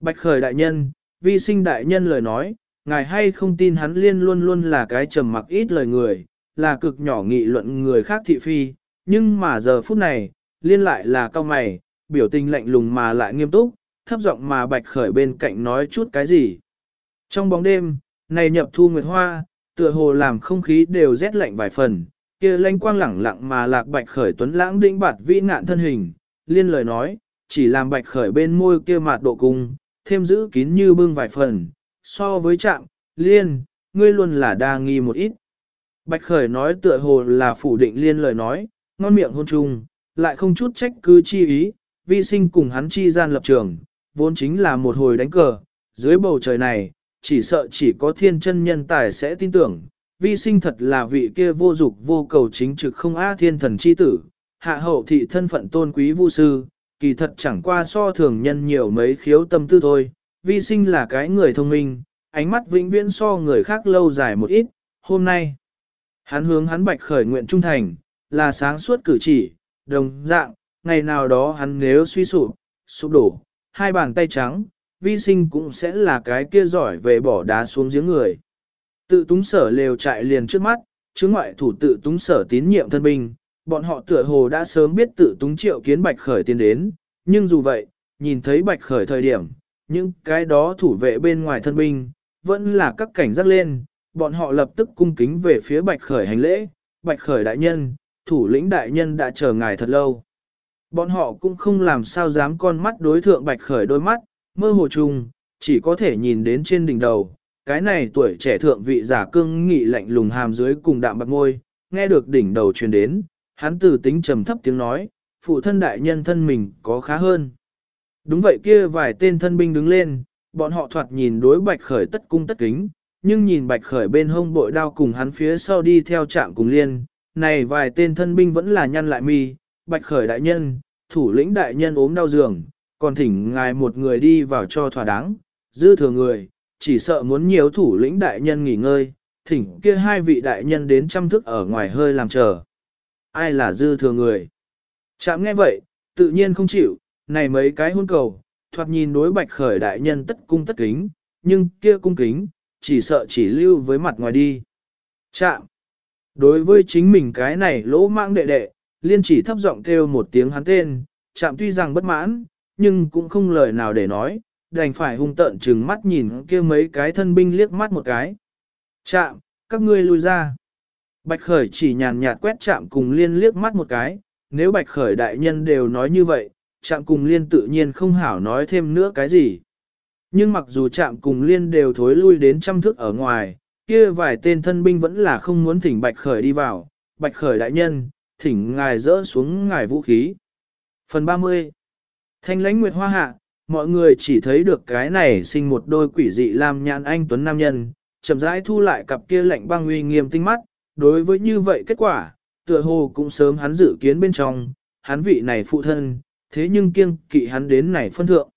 Bạch Khởi đại nhân, vi sinh đại nhân lời nói, ngài hay không tin hắn liên luôn luôn là cái trầm mặc ít lời người, là cực nhỏ nghị luận người khác thị phi, nhưng mà giờ phút này, liên lại là cao mày, biểu tình lạnh lùng mà lại nghiêm túc, thấp giọng mà Bạch Khởi bên cạnh nói chút cái gì. Trong bóng đêm, này nhập thu nguyệt hoa, tựa hồ làm không khí đều rét lạnh vài phần, kia lanh quang lẳng lặng mà lạc Bạch Khởi tuấn lãng đĩnh bạt vĩ nạn thân hình, liên lời nói, chỉ làm bạch khởi bên môi kia mạt độ cung, thêm giữ kín như bưng vài phần, so với chạm, liên, ngươi luôn là đa nghi một ít. Bạch khởi nói tựa hồ là phủ định liên lời nói, ngon miệng hôn chung, lại không chút trách cứ chi ý, vi sinh cùng hắn chi gian lập trường, vốn chính là một hồi đánh cờ, dưới bầu trời này, chỉ sợ chỉ có thiên chân nhân tài sẽ tin tưởng, vi sinh thật là vị kia vô dục vô cầu chính trực không á thiên thần chi tử, hạ hậu thị thân phận tôn quý vu sư, kỳ thật chẳng qua so thường nhân nhiều mấy khiếu tâm tư thôi, vi sinh là cái người thông minh, ánh mắt vĩnh viễn so người khác lâu dài một ít, hôm nay. Hắn hướng hắn bạch khởi nguyện trung thành, là sáng suốt cử chỉ, đồng dạng, ngày nào đó hắn nếu suy sụp, sụp đổ, hai bàn tay trắng, vi sinh cũng sẽ là cái kia giỏi về bỏ đá xuống giếng người. Tự túng sở lều trại liền trước mắt, chứ ngoại thủ tự túng sở tín nhiệm thân binh, bọn họ tựa hồ đã sớm biết tự túng triệu kiến Bạch Khởi tiến đến, nhưng dù vậy, nhìn thấy Bạch Khởi thời điểm, những cái đó thủ vệ bên ngoài thân binh, vẫn là các cảnh giác lên, bọn họ lập tức cung kính về phía Bạch Khởi hành lễ, Bạch Khởi đại nhân, thủ lĩnh đại nhân đã chờ ngài thật lâu. Bọn họ cũng không làm sao dám con mắt đối thượng Bạch Khởi đôi mắt, mơ hồ chung chỉ có thể nhìn đến trên đỉnh đầu. Cái này tuổi trẻ thượng vị giả cương nghị lạnh lùng hàm dưới cùng đạm bạc ngôi, nghe được đỉnh đầu truyền đến, hắn từ tính trầm thấp tiếng nói, phụ thân đại nhân thân mình có khá hơn. Đúng vậy kia vài tên thân binh đứng lên, bọn họ thoạt nhìn đối bạch khởi tất cung tất kính, nhưng nhìn bạch khởi bên hông bội đao cùng hắn phía sau đi theo trạm cùng liên, này vài tên thân binh vẫn là nhăn lại mi, bạch khởi đại nhân, thủ lĩnh đại nhân ốm đau giường, còn thỉnh ngài một người đi vào cho thỏa đáng, dư thừa người, chỉ sợ muốn nhiều thủ lĩnh đại nhân nghỉ ngơi, thỉnh kia hai vị đại nhân đến chăm thức ở ngoài hơi làm chờ ai là dư thừa người. Chạm nghe vậy, tự nhiên không chịu, này mấy cái hôn cầu, thoạt nhìn đối bạch khởi đại nhân tất cung tất kính, nhưng kia cung kính, chỉ sợ chỉ lưu với mặt ngoài đi. Chạm. Đối với chính mình cái này lỗ mạng đệ đệ, liên chỉ thấp giọng kêu một tiếng hắn tên, chạm tuy rằng bất mãn, nhưng cũng không lời nào để nói, đành phải hung tợn trừng mắt nhìn kia mấy cái thân binh liếc mắt một cái. Chạm, các ngươi lui ra. Bạch Khởi chỉ nhàn nhạt quét chạm cùng liên liếc mắt một cái, nếu Bạch Khởi đại nhân đều nói như vậy, chạm cùng liên tự nhiên không hảo nói thêm nữa cái gì. Nhưng mặc dù chạm cùng liên đều thối lui đến trăm thước ở ngoài, kia vài tên thân binh vẫn là không muốn thỉnh Bạch Khởi đi vào. Bạch Khởi đại nhân, thỉnh ngài dỡ xuống ngài vũ khí. Phần 30 Thanh lãnh nguyệt hoa hạ, mọi người chỉ thấy được cái này sinh một đôi quỷ dị làm nhãn anh tuấn nam nhân, chậm rãi thu lại cặp kia lạnh băng uy nghiêm tinh mắt, đối với như vậy kết quả, tựa hồ cũng sớm hắn dự kiến bên trong, hắn vị này phụ thân, thế nhưng kiêng kỵ hắn đến này phân thượng.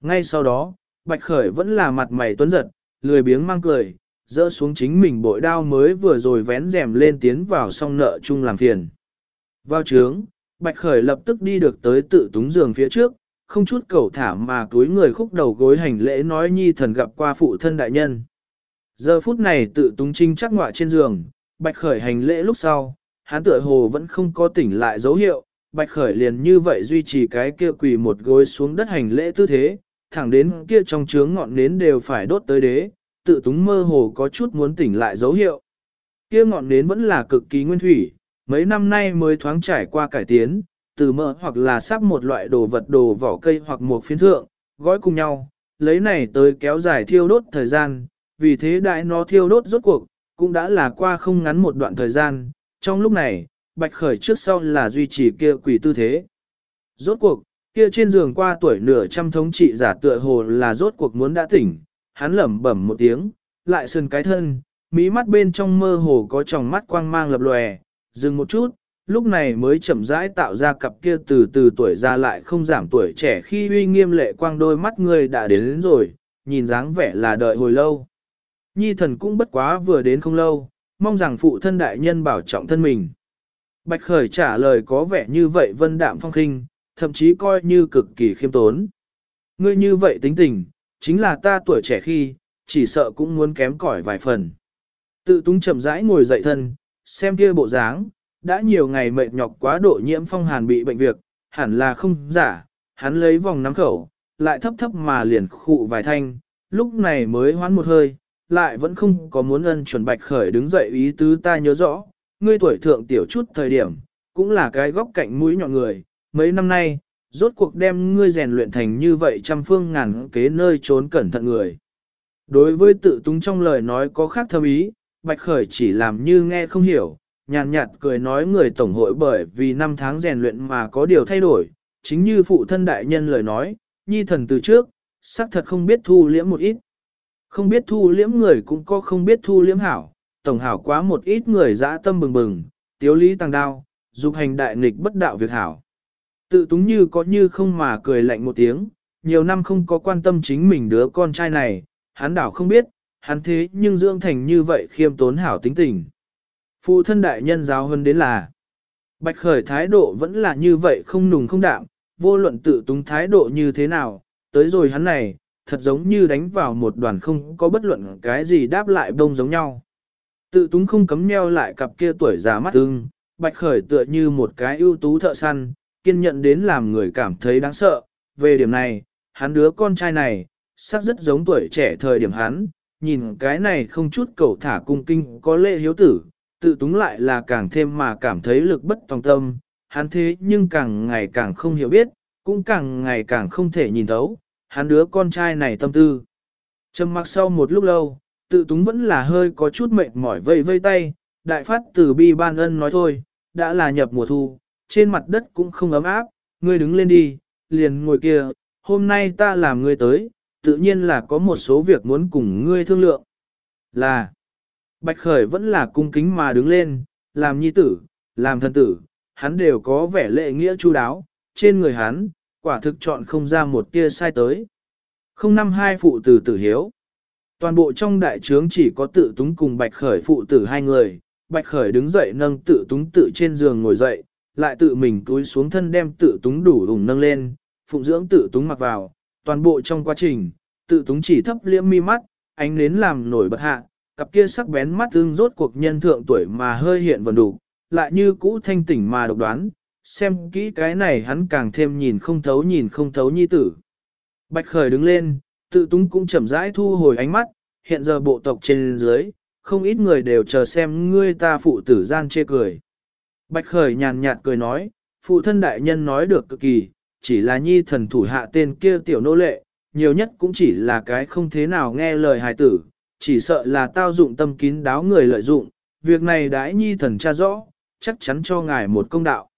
Ngay sau đó, Bạch Khởi vẫn là mặt mày tuấn giật, lười biếng mang cười, dỡ xuống chính mình bội đao mới vừa rồi vén rèm lên tiến vào song nợ chung làm phiền. Vào trướng, Bạch Khởi lập tức đi được tới tự túng giường phía trước, không chút cầu thả mà túi người khúc đầu gối hành lễ nói nhi thần gặp qua phụ thân đại nhân. Giờ phút này tự túng trinh chắc ngọa trên giường, Bạch Khởi hành lễ lúc sau, hắn tựa hồ vẫn không có tỉnh lại dấu hiệu, Bạch Khởi liền như vậy duy trì cái kia quỳ một gối xuống đất hành lễ tư thế, thẳng đến kia trong trướng ngọn nến đều phải đốt tới đế, tự túng mơ hồ có chút muốn tỉnh lại dấu hiệu. Kia ngọn nến vẫn là cực kỳ nguyên thủy, mấy năm nay mới thoáng trải qua cải tiến, từ mỡ hoặc là sắp một loại đồ vật đồ vỏ cây hoặc một phiến thượng, gói cùng nhau, lấy này tới kéo dài thiêu đốt thời gian, vì thế đại nó thiêu đốt rốt cuộc, cũng đã là qua không ngắn một đoạn thời gian, trong lúc này, Bạch Khởi trước sau là duy trì kia quỷ tư thế. Rốt cuộc, Kia trên giường qua tuổi nửa trăm thống trị giả tựa hồ là rốt cuộc muốn đã tỉnh, hắn lẩm bẩm một tiếng, lại sườn cái thân, mí mắt bên trong mơ hồ có tròng mắt quang mang lập lòe, dừng một chút, lúc này mới chậm rãi tạo ra cặp kia từ từ tuổi ra lại không giảm tuổi trẻ khi uy nghiêm lệ quang đôi mắt người đã đến, đến rồi, nhìn dáng vẻ là đợi hồi lâu. Nhi thần cũng bất quá vừa đến không lâu, mong rằng phụ thân đại nhân bảo trọng thân mình. Bạch Khởi trả lời có vẻ như vậy vân đạm phong khinh, thậm chí coi như cực kỳ khiêm tốn. Ngươi như vậy tính tình, chính là ta tuổi trẻ khi, chỉ sợ cũng muốn kém cỏi vài phần. Tự túng chậm rãi ngồi dậy thân, xem kia bộ dáng, đã nhiều ngày mệt nhọc quá độ nhiễm phong hàn bị bệnh việc, hẳn là không giả, hắn lấy vòng nắm khẩu, lại thấp thấp mà liền khụ vài thanh, lúc này mới hoán một hơi, lại vẫn không có muốn ân chuẩn bạch khởi đứng dậy ý tứ ta nhớ rõ, ngươi tuổi thượng tiểu chút thời điểm, cũng là cái góc cạnh mũi nhọn người, mấy năm nay, rốt cuộc đem ngươi rèn luyện thành như vậy trăm phương ngàn kế nơi trốn cẩn thận người. Đối với tự túng trong lời nói có khác thâm ý, Bạch Khởi chỉ làm như nghe không hiểu, nhàn nhạt, cười nói người tổng hội bởi vì năm tháng rèn luyện mà có điều thay đổi, chính như phụ thân đại nhân lời nói, nhi thần từ trước, xác thật không biết thu liễm một ít. Không biết thu liễm người cũng có không biết thu liễm hảo, tổng hảo quá một ít người dã tâm bừng bừng, tiếu lý tăng đao, dục hành đại nghịch bất đạo việc hảo. Tự túng như có như không mà cười lạnh một tiếng, nhiều năm không có quan tâm chính mình đứa con trai này, hắn đảo không biết, hắn thế nhưng dưỡng thành như vậy khiêm tốn hảo tính tình. Phụ thân đại nhân giáo hơn đến là, bạch khởi thái độ vẫn là như vậy không nùng không đạm, vô luận tự túng thái độ như thế nào, tới rồi hắn này, thật giống như đánh vào một đoàn không có bất luận cái gì đáp lại bông giống nhau. Tự túng không cấm nheo lại cặp kia tuổi già mắt ưng, bạch khởi tựa như một cái ưu tú thợ săn, kiên nhận đến làm người cảm thấy đáng sợ. Về điểm này, hắn đứa con trai này, sắc rất giống tuổi trẻ thời điểm hắn, nhìn cái này không chút cầu thả cung kinh có lệ hiếu tử, tự túng lại là càng thêm mà cảm thấy lực bất tòng tâm, hắn thế nhưng càng ngày càng không hiểu biết, cũng càng ngày càng không thể nhìn thấu, hắn đứa con trai này tâm tư. Trầm mặc sau một lúc lâu, tự túng vẫn là hơi có chút mệt mỏi vây vây tay, đại phát từ bi ban ân nói thôi, đã là nhập mùa thu, trên mặt đất cũng không ấm áp, ngươi đứng lên đi, liền ngồi kia, hôm nay ta làm ngươi tới, tự nhiên là có một số việc muốn cùng ngươi thương lượng. Là, Bạch Khởi vẫn là cung kính mà đứng lên, làm nhi tử, làm thân tử, hắn đều có vẻ lệ nghĩa chu đáo, trên người hắn, quả thực chọn không ra một tia sai tới. Không năm hai phụ tử tử hiếu. Toàn bộ trong đại trướng chỉ có tự túng cùng Bạch Khởi phụ tử hai người, Bạch Khởi đứng dậy nâng tự túng tự trên giường ngồi dậy, lại tự mình túi xuống thân đem tự túng đủ ủng nâng lên, phụng dưỡng tự túng mặc vào, toàn bộ trong quá trình, tự túng chỉ thấp liễm mi mắt, ánh nến làm nổi bật hạ, cặp kia sắc bén mắt tương rốt cuộc nhân thượng tuổi mà hơi hiện vần đủ, lại như cũ thanh tỉnh mà độc đoán, xem kỹ cái này hắn càng thêm nhìn không thấu nhìn không thấu nhi tử. Bạch khởi đứng lên, tự túng cũng chậm rãi thu hồi ánh mắt, hiện giờ bộ tộc trên dưới, không ít người đều chờ xem ngươi ta phụ tử gian chê cười. Bạch khởi nhàn nhạt cười nói, phụ thân đại nhân nói được cực kỳ, chỉ là nhi thần thủ hạ tên kia tiểu nô lệ, nhiều nhất cũng chỉ là cái không thế nào nghe lời hài tử, chỉ sợ là tao dụng tâm kín đáo người lợi dụng, việc này đãi nhi thần tra rõ, chắc chắn cho ngài một công đạo.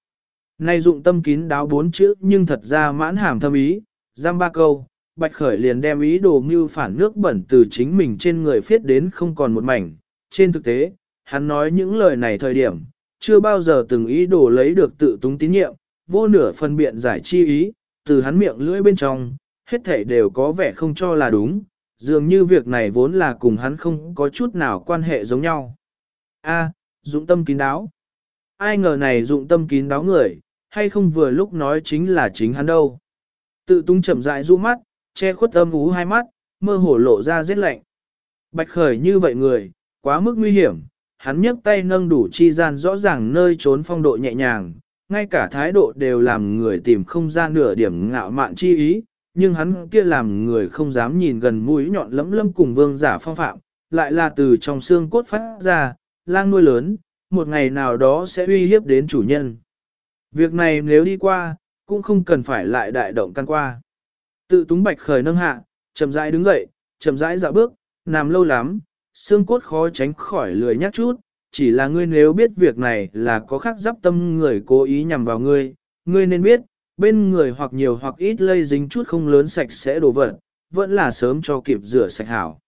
nay dụng tâm kín đáo bốn chữ nhưng thật ra mãn hàm thâm ý, giam ba câu, Bạch Khởi liền đem ý đồ mưu phản nước bẩn từ chính mình trên người phiết đến không còn một mảnh. Trên thực tế, hắn nói những lời này thời điểm, chưa bao giờ từng ý đồ lấy được tự túng tín nhiệm, vô nửa phân biện giải chi ý, từ hắn miệng lưỡi bên trong, hết thảy đều có vẻ không cho là đúng, dường như việc này vốn là cùng hắn không có chút nào quan hệ giống nhau. A, dụng tâm kín đáo. Ai ngờ này dụng tâm kín đáo người, hay không vừa lúc nói chính là chính hắn đâu. Tự tung chậm rãi du mắt, che khuất âm ú hai mắt, mơ hồ lộ ra rét lạnh. Bạch khởi như vậy người, quá mức nguy hiểm, hắn nhấc tay nâng đủ chi gian rõ ràng nơi trốn phong độ nhẹ nhàng, ngay cả thái độ đều làm người tìm không ra nửa điểm ngạo mạn chi ý, nhưng hắn kia làm người không dám nhìn gần mũi nhọn lấm lấm cùng vương giả phong phạm, lại là từ trong xương cốt phát ra, lang nuôi lớn, một ngày nào đó sẽ uy hiếp đến chủ nhân. Việc này nếu đi qua, cũng không cần phải lại đại động căn qua. Tự túng bạch khởi nâng hạ, chậm rãi đứng dậy, chậm rãi dạo bước, nằm lâu lắm, xương cốt khó tránh khỏi lười nhắc chút, chỉ là ngươi nếu biết việc này là có khác giáp tâm người cố ý nhằm vào ngươi, ngươi nên biết, bên người hoặc nhiều hoặc ít lây dính chút không lớn sạch sẽ đồ vật, vẫn là sớm cho kịp rửa sạch hảo.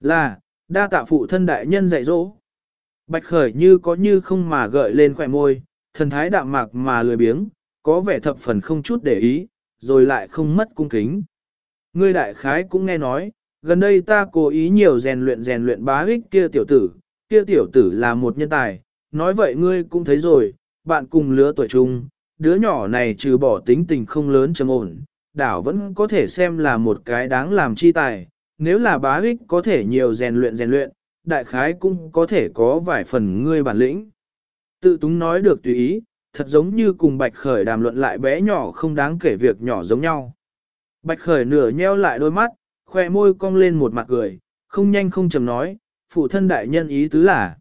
Là, đa tạ phụ thân đại nhân dạy dỗ. Bạch khởi như có như không mà gợi lên khỏe môi, thần thái đạm mạc mà lười biếng, có vẻ thập phần không chút để ý, rồi lại không mất cung kính. Ngươi đại khái cũng nghe nói, gần đây ta cố ý nhiều rèn luyện rèn luyện bá ích kia tiểu tử, kia tiểu tử là một nhân tài, nói vậy ngươi cũng thấy rồi, bạn cùng lứa tuổi chung, đứa nhỏ này trừ bỏ tính tình không lớn trầm ổn, đảo vẫn có thể xem là một cái đáng làm chi tài, nếu là bá ích có thể nhiều rèn luyện rèn luyện, đại khái cũng có thể có vài phần ngươi bản lĩnh. Tự túng nói được tùy ý, thật giống như cùng Bạch Khởi đàm luận lại bé nhỏ không đáng kể việc nhỏ giống nhau. Bạch Khởi nửa nheo lại đôi mắt, khoe môi cong lên một mặt cười, không nhanh không chầm nói, phụ thân đại nhân ý tứ là.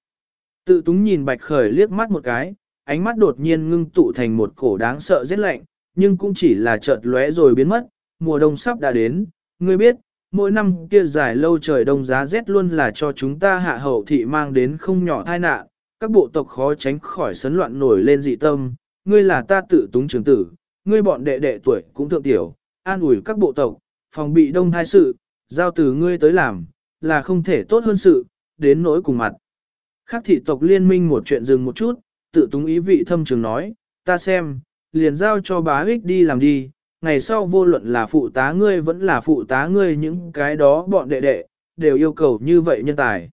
Tự túng nhìn Bạch Khởi liếc mắt một cái, ánh mắt đột nhiên ngưng tụ thành một cổ đáng sợ rét lạnh, nhưng cũng chỉ là chợt lóe rồi biến mất, mùa đông sắp đã đến, ngươi biết, mỗi năm kia dài lâu trời đông giá rét luôn là cho chúng ta hạ hậu thị mang đến không nhỏ tai nạn, các bộ tộc khó tránh khỏi sấn loạn nổi lên dị tâm, ngươi là ta tự túng trường tử, ngươi bọn đệ đệ tuổi cũng thượng tiểu, an ủi các bộ tộc, phòng bị đông thai sự, giao từ ngươi tới làm, là không thể tốt hơn sự, đến nỗi cùng mặt. Khác thị tộc liên minh một chuyện dừng một chút, tự túng ý vị thâm trường nói, ta xem, liền giao cho bá ích đi làm đi, ngày sau vô luận là phụ tá ngươi vẫn là phụ tá ngươi những cái đó bọn đệ đệ, đều yêu cầu như vậy nhân tài.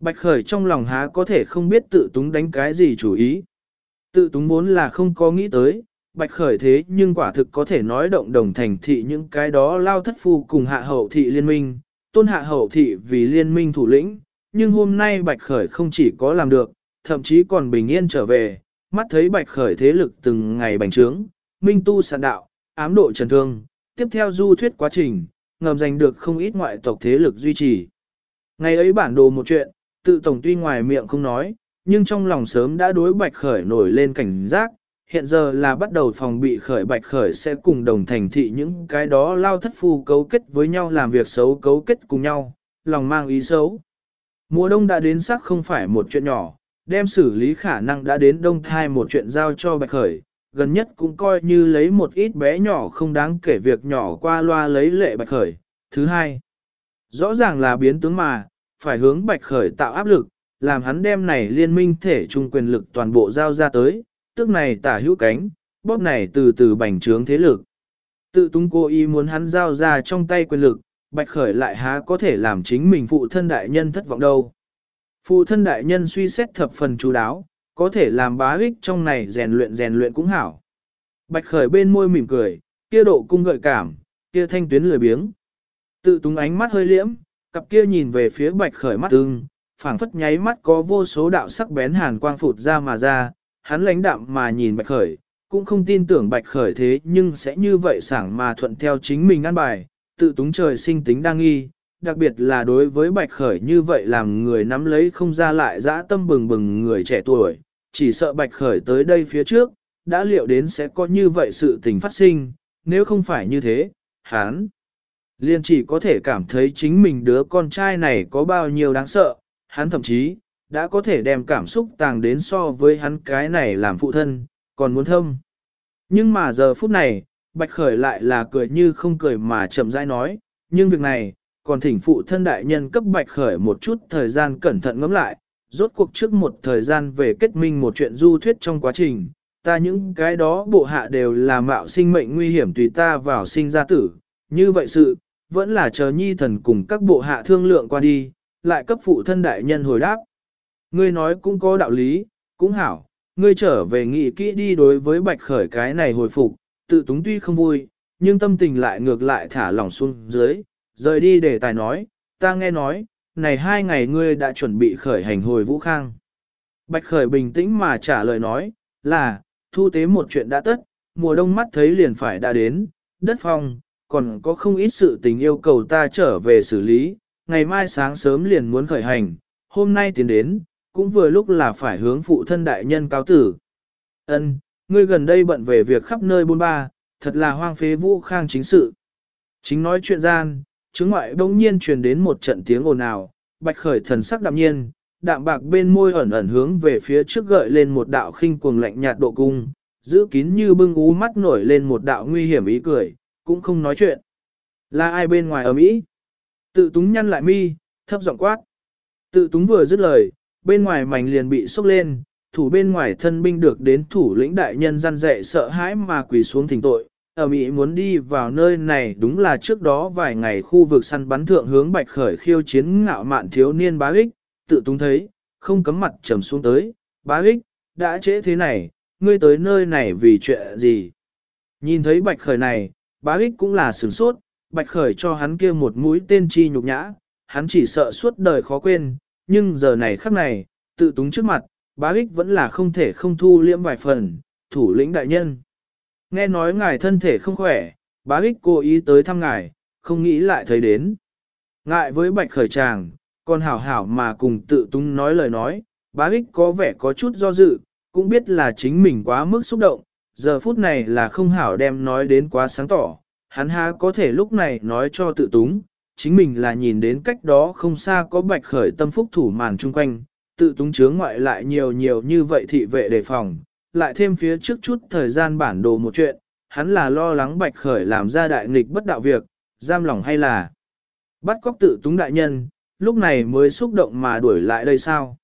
Bạch Khởi trong lòng há có thể không biết tự túng đánh cái gì chủ ý. Tự túng vốn là không có nghĩ tới, Bạch Khởi thế nhưng quả thực có thể nói động đồng thành thị những cái đó lao thất phu cùng hạ hậu thị liên minh, tôn hạ hậu thị vì liên minh thủ lĩnh, nhưng hôm nay Bạch Khởi không chỉ có làm được, thậm chí còn bình yên trở về, mắt thấy Bạch Khởi thế lực từng ngày bành trướng, minh tu sạn đạo, ám độ trần thương, tiếp theo du thuyết quá trình, ngầm giành được không ít ngoại tộc thế lực duy trì. Ngày ấy bản đồ một chuyện, tự tổng tuy ngoài miệng không nói, nhưng trong lòng sớm đã đối bạch khởi nổi lên cảnh giác, hiện giờ là bắt đầu phòng bị khởi bạch khởi sẽ cùng đồng thành thị những cái đó lao thất phu cấu kết với nhau làm việc xấu cấu kết cùng nhau, lòng mang ý xấu. Mùa đông đã đến sắc không phải một chuyện nhỏ, đem xử lý khả năng đã đến đông thai một chuyện giao cho bạch khởi, gần nhất cũng coi như lấy một ít bé nhỏ không đáng kể việc nhỏ qua loa lấy lệ bạch khởi. Thứ hai, rõ ràng là biến tướng mà, phải hướng bạch khởi tạo áp lực, làm hắn đem này liên minh thể trung quyền lực toàn bộ giao ra tới, tức này tả hữu cánh, bóp này từ từ bành trướng thế lực. Tự tung cô ý muốn hắn giao ra trong tay quyền lực, bạch khởi lại há có thể làm chính mình phụ thân đại nhân thất vọng đâu. Phụ thân đại nhân suy xét thập phần chú đáo, có thể làm bá ích trong này rèn luyện rèn luyện cũng hảo. Bạch khởi bên môi mỉm cười, kia độ cung gợi cảm, kia thanh tuyến lười biếng. Tự túng ánh mắt hơi liễm, cặp kia nhìn về phía bạch khởi mắt ưng, phảng phất nháy mắt có vô số đạo sắc bén hàn quang phụt ra mà ra, hắn lãnh đạm mà nhìn bạch khởi, cũng không tin tưởng bạch khởi thế nhưng sẽ như vậy sảng mà thuận theo chính mình ăn bài, tự túng trời sinh tính đang nghi, đặc biệt là đối với bạch khởi như vậy làm người nắm lấy không ra lại dã tâm bừng bừng người trẻ tuổi, chỉ sợ bạch khởi tới đây phía trước, đã liệu đến sẽ có như vậy sự tình phát sinh, nếu không phải như thế, hắn liên chỉ có thể cảm thấy chính mình đứa con trai này có bao nhiêu đáng sợ, hắn thậm chí, đã có thể đem cảm xúc tàng đến so với hắn cái này làm phụ thân, còn muốn thâm. Nhưng mà giờ phút này, Bạch Khởi lại là cười như không cười mà chậm rãi nói, nhưng việc này, còn thỉnh phụ thân đại nhân cấp Bạch Khởi một chút thời gian cẩn thận ngẫm lại, rốt cuộc trước một thời gian về kết minh một chuyện du thuyết trong quá trình, ta những cái đó bộ hạ đều là mạo sinh mệnh nguy hiểm tùy ta vào sinh ra tử, như vậy sự, vẫn là chờ nhi thần cùng các bộ hạ thương lượng qua đi, lại cấp phụ thân đại nhân hồi đáp. Ngươi nói cũng có đạo lý, cũng hảo, ngươi trở về nghị kỹ đi đối với bạch khởi cái này hồi phục, tự túng tuy không vui, nhưng tâm tình lại ngược lại thả lỏng xuống dưới, rời đi để tài nói, ta nghe nói, này hai ngày ngươi đã chuẩn bị khởi hành hồi vũ khang. Bạch khởi bình tĩnh mà trả lời nói, là, thu tế một chuyện đã tất, mùa đông mắt thấy liền phải đã đến, đất phong, còn có không ít sự tình yêu cầu ta trở về xử lý, ngày mai sáng sớm liền muốn khởi hành, hôm nay tiến đến, cũng vừa lúc là phải hướng phụ thân đại nhân cáo tử. Ân, ngươi gần đây bận về việc khắp nơi bôn ba, thật là hoang phế vũ khang chính sự. Chính nói chuyện gian, chứng ngoại đông nhiên truyền đến một trận tiếng ồn ào, bạch khởi thần sắc đạm nhiên, đạm bạc bên môi ẩn ẩn hướng về phía trước gợi lên một đạo khinh cuồng lạnh nhạt độ cung, giữ kín như bưng ú mắt nổi lên một đạo nguy hiểm ý cười, cũng không nói chuyện. Là ai bên ngoài ở Mỹ? Tự túng nhăn lại mi, thấp giọng quát. Tự túng vừa dứt lời, bên ngoài mảnh liền bị sốc lên, thủ bên ngoài thân binh được đến thủ lĩnh đại nhân gian dạy sợ hãi mà quỳ xuống thỉnh tội. Ở Mỹ muốn đi vào nơi này đúng là trước đó vài ngày khu vực săn bắn thượng hướng bạch khởi khiêu chiến ngạo mạn thiếu niên bá ích, tự túng thấy, không cấm mặt trầm xuống tới, bá ích, đã trễ thế này, ngươi tới nơi này vì chuyện gì? Nhìn thấy bạch khởi này, bá ích cũng là sửng sốt, bạch khởi cho hắn kia một mũi tên chi nhục nhã, hắn chỉ sợ suốt đời khó quên, nhưng giờ này khắc này, tự túng trước mặt, bá ích vẫn là không thể không thu liễm vài phần, thủ lĩnh đại nhân. Nghe nói ngài thân thể không khỏe, bá ích cố ý tới thăm ngài, không nghĩ lại thấy đến. Ngại với bạch khởi tràng, còn hảo hảo mà cùng tự túng nói lời nói, bá ích có vẻ có chút do dự, cũng biết là chính mình quá mức xúc động, giờ phút này là không hảo đem nói đến quá sáng tỏ, hắn ha có thể lúc này nói cho tự túng, chính mình là nhìn đến cách đó không xa có bạch khởi tâm phúc thủ màn chung quanh, tự túng chướng ngoại lại nhiều nhiều như vậy thị vệ đề phòng, lại thêm phía trước chút thời gian bản đồ một chuyện, hắn là lo lắng bạch khởi làm ra đại nghịch bất đạo việc, giam lòng hay là bắt cóc tự túng đại nhân, lúc này mới xúc động mà đuổi lại đây sao.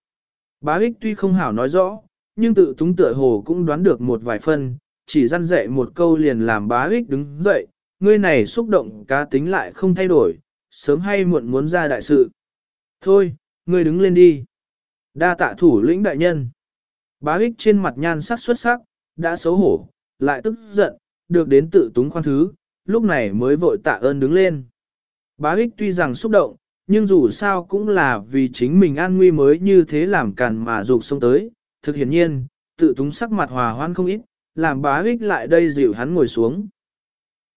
Bá ích tuy không hảo nói rõ, nhưng tự túng tựa hồ cũng đoán được một vài phân, chỉ răn dạy một câu liền làm bá ích đứng dậy, ngươi này xúc động cá tính lại không thay đổi, sớm hay muộn muốn ra đại sự. Thôi, ngươi đứng lên đi. Đa tạ thủ lĩnh đại nhân. Bá ích trên mặt nhan sắc xuất sắc, đã xấu hổ, lại tức giận, được đến tự túng khoan thứ, lúc này mới vội tạ ơn đứng lên. Bá ích tuy rằng xúc động, nhưng dù sao cũng là vì chính mình an nguy mới như thế làm càn mà dục sông tới. Thực hiện nhiên, tự túng sắc mặt hòa hoan không ít, làm bá ích lại đây dịu hắn ngồi xuống.